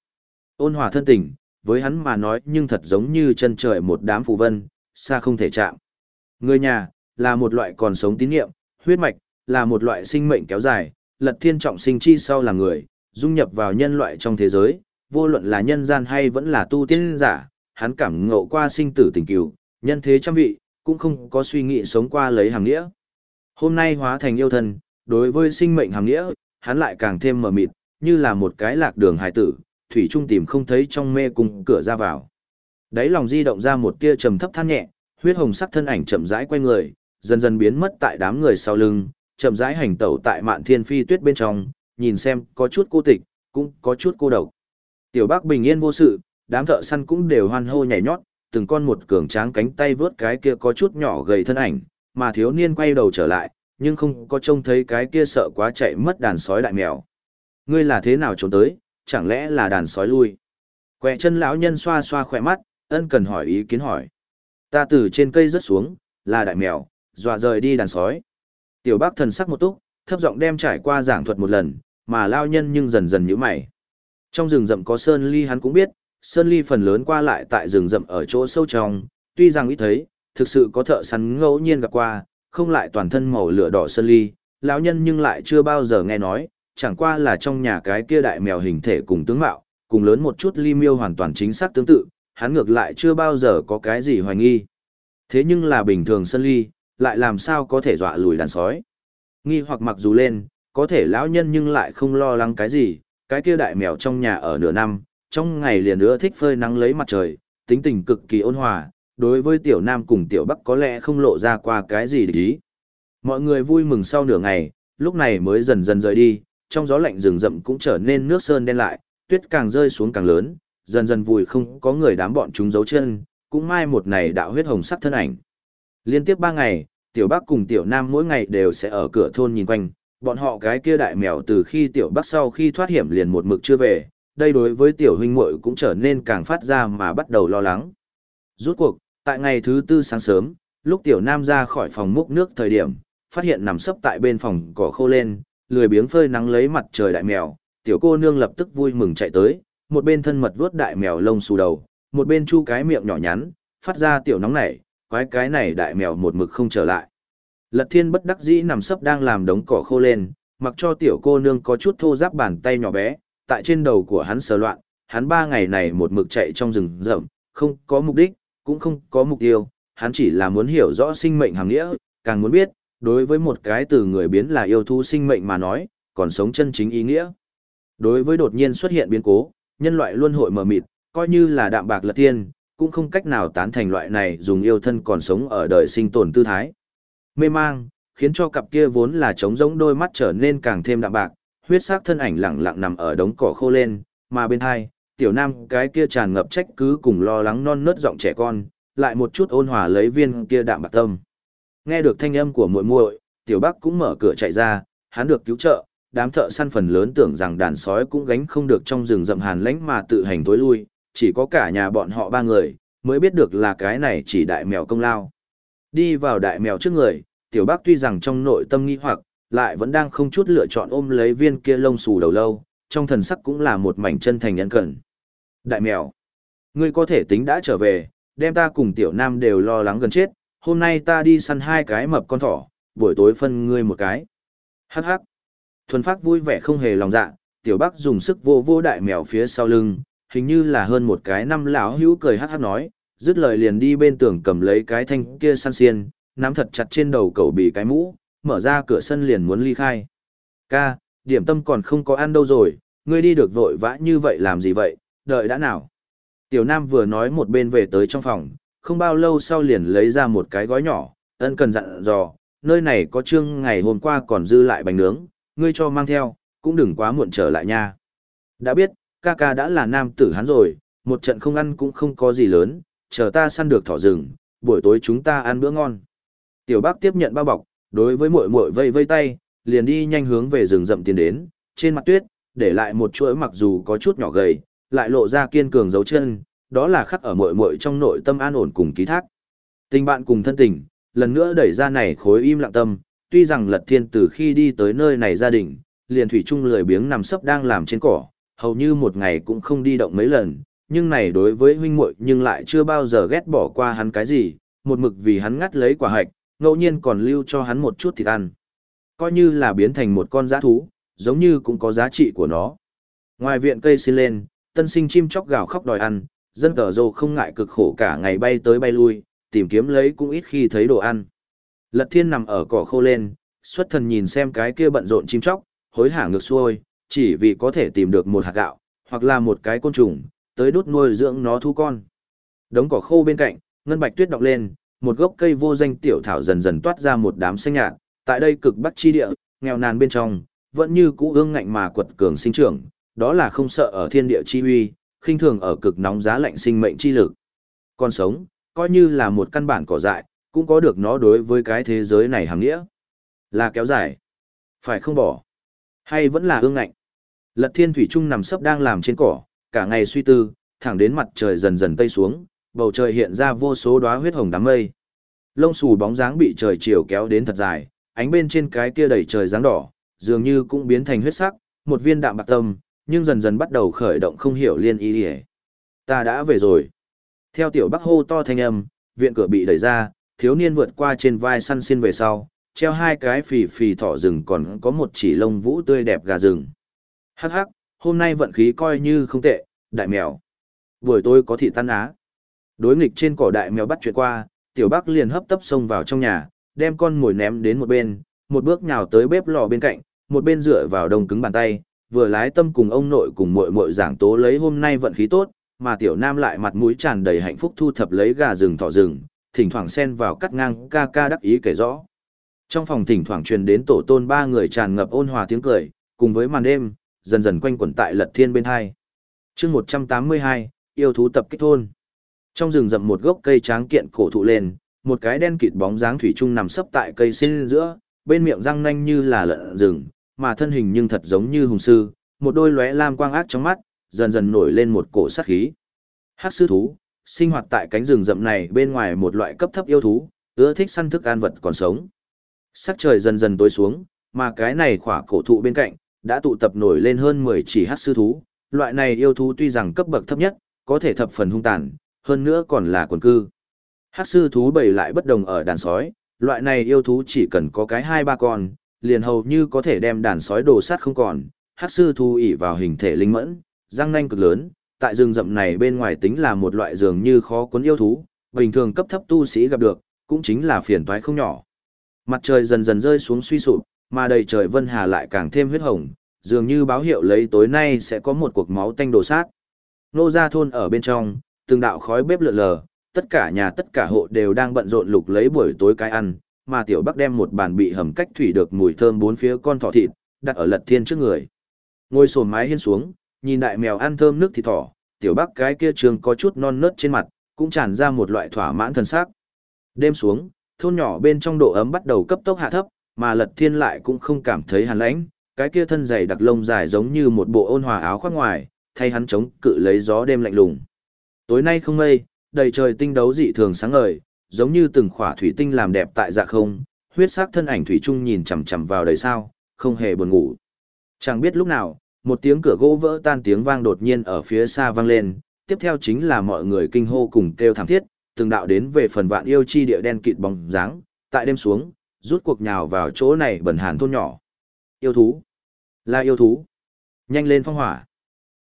Ôn hòa thân tình, với hắn mà nói nhưng thật giống như chân trời một đám phù vân, xa không thể chạm. Người nhà, là một loại còn sống tín nhiệm huyết mạch, là một loại sinh mệnh kéo dài, lật thiên trọng sinh chi sau là người, dung nhập vào nhân loại trong thế giới, vô luận là nhân gian hay vẫn là tu tiên giả, hắn cảm ngộ qua sinh tử tình cứu, nhân thế trăm vị, cũng không có suy nghĩ sống qua lấy hàng nghĩa. Hôm nay hóa thành yêu thân, đối với sinh mệnh hàng nghĩa, hắn lại càng thêm mờ mịt, như là một cái lạc đường hải tử, thủy trung tìm không thấy trong mê cung cửa ra vào. Đấy lòng di động ra một tia trầm thấp than nhẹ, huyết hồng sắc thân ảnh chậm rãi quay người, dần dần biến mất tại đám người sau lưng, chậm rãi hành tẩu tại mạn thiên phi tuyết bên trong, nhìn xem có chút cô tịch, cũng có chút cô độc. Tiểu Bắc bình yên vô sự, đám thợ săn cũng đều hoan hô nhảy nhót, từng con một cường tráng cánh tay vớt cái kia có chút nhỏ gầy thân ảnh, mà thiếu niên quay đầu trở lại, nhưng không có trông thấy cái kia sợ quá chạy mất đàn sói đại mèo. Ngươi là thế nào trốn tới, chẳng lẽ là đàn sói lui? Quẹ chân lão nhân xoa xoa khỏe mắt, ân cần hỏi ý kiến hỏi. Ta từ trên cây rớt xuống, là đại mèo, dọa rời đi đàn sói. Tiểu bác thần sắc một túc, thấp giọng đem trải qua giảng thuật một lần, mà lao nhân nhưng dần dần nhíu mày. Trong rừng rậm có sơn ly hắn cũng biết, sơn ly phần lớn qua lại tại rừng rậm ở chỗ sâu trong, tuy rằng ít thấy, thực sự có thợ săn ngẫu nhiên gặp qua, không lại toàn thân màu lửa đỏ sơn ly, lão nhân nhưng lại chưa bao giờ nghe nói, chẳng qua là trong nhà cái kia đại mèo hình thể cùng tướng mạo, cùng lớn một chút ly miêu hoàn toàn chính xác tương tự, hắn ngược lại chưa bao giờ có cái gì hoài nghi. Thế nhưng là bình thường sơn ly, lại làm sao có thể dọa lùi đàn sói. Nghi hoặc mặc dù lên, có thể lão nhân nhưng lại không lo lắng cái gì, cái kia đại mèo trong nhà ở nửa năm, trong ngày liền nữa thích phơi nắng lấy mặt trời, tính tình cực kỳ ôn hòa, đối với tiểu nam cùng tiểu bắc có lẽ không lộ ra qua cái gì để ý. Mọi người vui mừng sau nửa ngày, lúc này mới dần dần rời đi, trong gió lạnh rừng rậm cũng trở nên nước sơn đen lại, tuyết càng rơi xuống càng lớn, dần dần vùi không có người đám bọn chúng giấu chân, cũng mai một này đạo huyết hồng sắc thân ảnh. Liên tiếp ba ngày, tiểu bắc cùng tiểu nam mỗi ngày đều sẽ ở cửa thôn nhìn quanh, bọn họ cái kia đại mèo từ khi tiểu bắc sau khi thoát hiểm liền một mực chưa về, đây đối với tiểu huynh muội cũng trở nên càng phát ra mà bắt đầu lo lắng. Rút cuộc, tại ngày thứ tư sáng sớm, lúc tiểu nam ra khỏi phòng múc nước thời điểm, phát hiện nằm sấp tại bên phòng cỏ khô lên, lười biếng phơi nắng lấy mặt trời đại mèo, tiểu cô nương lập tức vui mừng chạy tới, một bên thân mật vuốt đại mèo lông xù đầu, một bên chu cái miệng nhỏ nhắn, phát ra tiểu nóng nảy, quái cái này đại mèo một mực không trở lại. Lật thiên bất đắc dĩ nằm sấp đang làm đống cỏ khô lên, mặc cho tiểu cô nương có chút thô giáp bàn tay nhỏ bé, tại trên đầu của hắn sờ loạn, hắn ba ngày này một mực chạy trong rừng rậm, không có mục đích, cũng không có mục tiêu, hắn chỉ là muốn hiểu rõ sinh mệnh hàng nghĩa, càng muốn biết, đối với một cái từ người biến là yêu thú sinh mệnh mà nói, còn sống chân chính ý nghĩa. Đối với đột nhiên xuất hiện biến cố, nhân loại luôn hội mờ mịt, coi như là đạm bạc lật Thiên cũng không cách nào tán thành loại này dùng yêu thân còn sống ở đời sinh tồn tư thái. Mê mang, khiến cho cặp kia vốn là trống rỗng đôi mắt trở nên càng thêm đạm bạc, huyết sắc thân ảnh lặng lặng nằm ở đống cỏ khô lên, mà bên hai, tiểu nam cái kia tràn ngập trách cứ cùng lo lắng non nớt giọng trẻ con, lại một chút ôn hòa lấy viên kia đạm bạc tâm. Nghe được thanh âm của muội muội, tiểu bắc cũng mở cửa chạy ra, hắn được cứu trợ, đám thợ săn phần lớn tưởng rằng đàn sói cũng gánh không được trong rừng rậm hàn lãnh mà tự hành tối lui, chỉ có cả nhà bọn họ ba người, mới biết được là cái này chỉ đại mèo công lao. Đi vào đại mèo trước người, tiểu bác tuy rằng trong nội tâm nghi hoặc, lại vẫn đang không chút lựa chọn ôm lấy viên kia lông xù đầu lâu, trong thần sắc cũng là một mảnh chân thành nhân cẩn. Đại mèo, ngươi có thể tính đã trở về, đem ta cùng tiểu nam đều lo lắng gần chết, hôm nay ta đi săn hai cái mập con thỏ, buổi tối phân ngươi một cái. Hắc hắc. Thuần phát vui vẻ không hề lòng dạ, tiểu bác dùng sức vô vô đại mèo phía sau lưng, hình như là hơn một cái năm lão hữu cười hắc hắc nói, dứt lời liền đi bên tường cầm lấy cái thanh kia san xiên, nắm thật chặt trên đầu cậu bị cái mũ, mở ra cửa sân liền muốn ly khai. Ca, điểm tâm còn không có ăn đâu rồi, ngươi đi được vội vã như vậy làm gì vậy, đợi đã nào. Tiểu Nam vừa nói một bên về tới trong phòng, không bao lâu sau liền lấy ra một cái gói nhỏ, ân cần dặn dò, nơi này có trương ngày hôm qua còn dư lại bánh nướng, ngươi cho mang theo, cũng đừng quá muộn trở lại nha. Đã biết, ca ca đã là nam tử hắn rồi, một trận không ăn cũng không có gì lớn, chờ ta săn được thỏ rừng, buổi tối chúng ta ăn bữa ngon. Tiểu bác tiếp nhận bao bọc, đối với muội muội vây vây tay, liền đi nhanh hướng về rừng rậm tiến đến, trên mặt tuyết, để lại một chuỗi mặc dù có chút nhỏ gầy, lại lộ ra kiên cường dấu chân, đó là khắc ở muội muội trong nội tâm an ổn cùng ký thác. Tình bạn cùng thân tình, lần nữa đẩy ra này khối im lặng tâm, tuy rằng Lật Thiên từ khi đi tới nơi này gia đình, liền thủy chung lười biếng nằm sấp đang làm trên cỏ, hầu như một ngày cũng không đi động mấy lần, nhưng này đối với huynh muội nhưng lại chưa bao giờ ghét bỏ qua hắn cái gì, một mực vì hắn ngắt lấy quả hạch, ngẫu nhiên còn lưu cho hắn một chút thịt ăn. Coi như là biến thành một con giã thú, giống như cũng có giá trị của nó. Ngoài viện cây xin lên, tân sinh chim chóc gào khóc đòi ăn, dân cờ rồ không ngại cực khổ cả ngày bay tới bay lui, tìm kiếm lấy cũng ít khi thấy đồ ăn. Lật thiên nằm ở cỏ khô lên, xuất thần nhìn xem cái kia bận rộn chim chóc, hối hả ngược xuôi, chỉ vì có thể tìm được một hạt gạo, hoặc là một cái côn trùng, tới đút nuôi dưỡng nó thu con. Đống cỏ khô bên cạnh, ngân bạch tuyết đọng lên, một gốc cây vô danh tiểu thảo dần dần toát ra một đám xanh nhạt, tại đây cực bắc chi địa, nghèo nàn bên trong, vẫn như cũ ương ngạnh mà quật cường sinh trưởng, đó là không sợ ở thiên địa chi uy, khinh thường ở cực nóng giá lạnh sinh mệnh chi lực. Con sống, coi như là một căn bản cỏ dại, cũng có được nó đối với cái thế giới này hàng nghĩa. Là kéo dài, phải không bỏ, hay vẫn là ương ngạnh. Lật thiên thủy trung nằm sấp đang làm trên cỏ, cả ngày suy tư, thẳng đến mặt trời dần dần tây xuống, bầu trời hiện ra vô số đóa huyết hồng đám mây. Lông xù bóng dáng bị trời chiều kéo đến thật dài, ánh bên trên cái kia đầy trời dáng đỏ, dường như cũng biến thành huyết sắc, một viên đạm bạc tâm, nhưng dần dần bắt đầu khởi động không hiểu liên ý đi Ta đã về rồi. Theo tiểu bắc hô to thanh âm, viện cửa bị đẩy ra, thiếu niên vượt qua trên vai săn xin về sau, treo hai cái phì phì thỏ rừng còn có một chỉ lông vũ tươi đẹp gà rừng. Hắc hắc, hôm nay vận khí coi như không tệ, đại mèo. Buổi tối có thị tan á. Đối nghịch trên cỏ đại mèo bắt chuyện qua, tiểu bắc liền hấp tấp xông vào trong nhà, đem con mồi ném đến một bên, một bước nhào tới bếp lò bên cạnh, một bên dựa vào đồng cứng bàn tay, vừa lái tâm cùng ông nội cùng muội muội giảng tố lấy hôm nay vận khí tốt, mà tiểu nam lại mặt mũi tràn đầy hạnh phúc thu thập lấy gà rừng thỏ rừng, thỉnh thoảng xen vào cắt ngang ca ca đắc ý kể rõ. Trong phòng thỉnh thoảng truyền đến tổ tôn ba người tràn ngập ôn hòa tiếng cười, cùng với màn đêm, dần dần quanh quẩn tại lật thiên bên hai. chương 182, yêu thú tập kích thôn. Trong rừng rậm một gốc cây tráng kiện cổ thụ lên, một cái đen kịt bóng dáng thủy chung nằm sấp tại cây xin giữa, bên miệng răng nanh như là lợn rừng, mà thân hình nhưng thật giống như hùng sư, một đôi lóe lam quang ác trong mắt, dần dần nổi lên một cổ sát khí. Hắc sư thú, sinh hoạt tại cánh rừng rậm này bên ngoài một loại cấp thấp yêu thú, ưa thích săn thức an vật còn sống. Sắc trời dần dần tối xuống, mà cái này khỏa cổ thụ bên cạnh, đã tụ tập nổi lên hơn 10 chỉ hắc sư thú. Loại này yêu thú tuy rằng cấp bậc thấp nhất, có thể thập phần hung tàn, hơn nữa còn là quần cư. Hắc sư thú bầy lại bất đồng ở đàn sói, loại này yêu thú chỉ cần có cái hai ba con, liền hầu như có thể đem đàn sói đồ sát không còn. Hắc sư thú ỉ vào hình thể linh mẫn, răng nanh cực lớn, tại rừng rậm này bên ngoài tính là một loại dường như khó cuốn yêu thú, bình thường cấp thấp tu sĩ gặp được, cũng chính là phiền toái không nhỏ. Mặt trời dần dần rơi xuống suy sụp, mà đầy trời vân hà lại càng thêm huyết hồng, dường như báo hiệu lấy tối nay sẽ có một cuộc máu tanh đổ sát. Nô gia thôn ở bên trong, từng đạo khói bếp lượn lờ, tất cả nhà tất cả hộ đều đang bận rộn lục lấy buổi tối cái ăn, mà tiểu Bắc đem một bàn bị hầm cách thủy được mùi thơm bốn phía con thỏ thịt, đặt ở lật thiên trước người. Ngồi sồn mái hiên xuống, nhìn đại mèo ăn thơm nước thịt thỏ, tiểu Bắc cái kia trường có chút non nớt trên mặt, cũng tràn ra một loại thỏa mãn thần sắc. Đêm xuống, thôn nhỏ bên trong độ ấm bắt đầu cấp tốc hạ thấp, mà lật thiên lại cũng không cảm thấy hàn lãnh, cái kia thân dày đặc lông dài giống như một bộ ôn hòa áo khoác ngoài, thay hắn chống cự lấy gió đêm lạnh lùng. Tối nay không mây, đầy trời tinh đấu dị thường sáng ngời, giống như từng khỏa thủy tinh làm đẹp tại dạ không, huyết sắc thân ảnh thủy trung nhìn chằm chằm vào đầy sao, không hề buồn ngủ. Chẳng biết lúc nào, một tiếng cửa gỗ vỡ tan tiếng vang đột nhiên ở phía xa vang lên, tiếp theo chính là mọi người kinh hô cùng kêu thảm thiết, từng đạo đến về phần vạn yêu chi địa đen kịt bóng dáng, tại đêm xuống, rút cuộc nhào vào chỗ này bẩn hàn thôn nhỏ. Yêu thú, là yêu thú. Nhanh lên phong hỏa.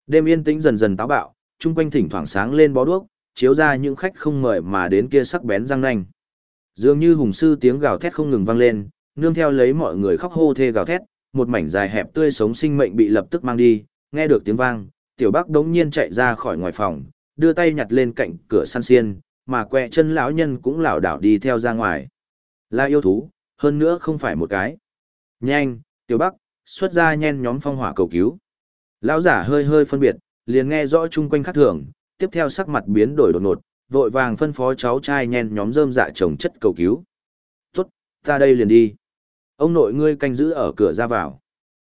Đêm yên tĩnh dần dần táo bạo, chung quanh thỉnh thoảng sáng lên bó đuốc, chiếu ra những khách không mời mà đến kia sắc bén răng nanh. Dường như hùng sư tiếng gào thét không ngừng vang lên, nương theo lấy mọi người khóc hô thê gào thét, một mảnh dài hẹp tươi sống sinh mệnh bị lập tức mang đi, nghe được tiếng vang, tiểu bác đống nhiên chạy ra khỏi ngoài phòng, đưa tay nhặt lên cạnh cửa săn xiên, mà quẹ chân lão nhân cũng lảo đảo đi theo ra ngoài. Là yêu thú, hơn nữa không phải một cái. Nhanh, tiểu bắc, xuất ra nhen nhóm phong hỏa cầu cứu. Lão giả hơi hơi phân biệt, liền nghe rõ chung quanh khắc thường, tiếp theo sắc mặt biến đổi đột ngột, vội vàng phân phó cháu trai nhen nhóm rơm dạ trồng chất cầu cứu. Tốt, ta đây liền đi. Ông nội ngươi canh giữ ở cửa ra vào.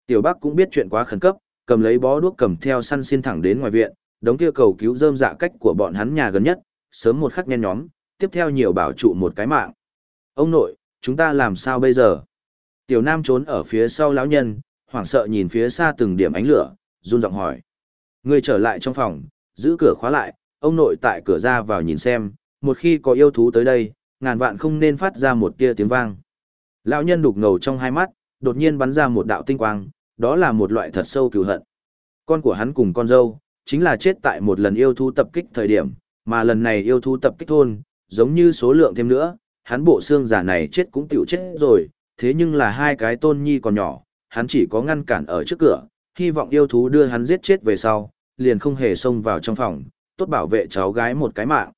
Tiểu Bắc cũng biết chuyện quá khẩn cấp, cầm lấy bó đuốc cầm theo săn xin thẳng đến ngoài viện, đống kia cầu cứu rơm dạ cách của bọn hắn nhà gần nhất, sớm một khắc nhen nhóm, tiếp theo nhiều bảo trụ một cái mạng. Ông nội, chúng ta làm sao bây giờ? Tiểu Nam trốn ở phía sau lão nhân, hoảng sợ nhìn phía xa từng điểm ánh lửa, run giọng hỏi. người trở lại trong phòng, giữ cửa khóa lại, ông nội tại cửa ra vào nhìn xem, một khi có yêu thú tới đây, ngàn vạn không nên phát ra một tia tiếng vang. Lão nhân đục ngầu trong hai mắt, đột nhiên bắn ra một đạo tinh quang, đó là một loại thật sâu cừu hận. Con của hắn cùng con dâu, chính là chết tại một lần yêu thú tập kích thời điểm, mà lần này yêu thú tập kích thôn, giống như số lượng thêm nữa, hắn bộ xương giả này chết cũng tiểu chết rồi, thế nhưng là hai cái tôn nhi còn nhỏ, hắn chỉ có ngăn cản ở trước cửa, hy vọng yêu thú đưa hắn giết chết về sau, liền không hề xông vào trong phòng, tốt bảo vệ cháu gái một cái mạng.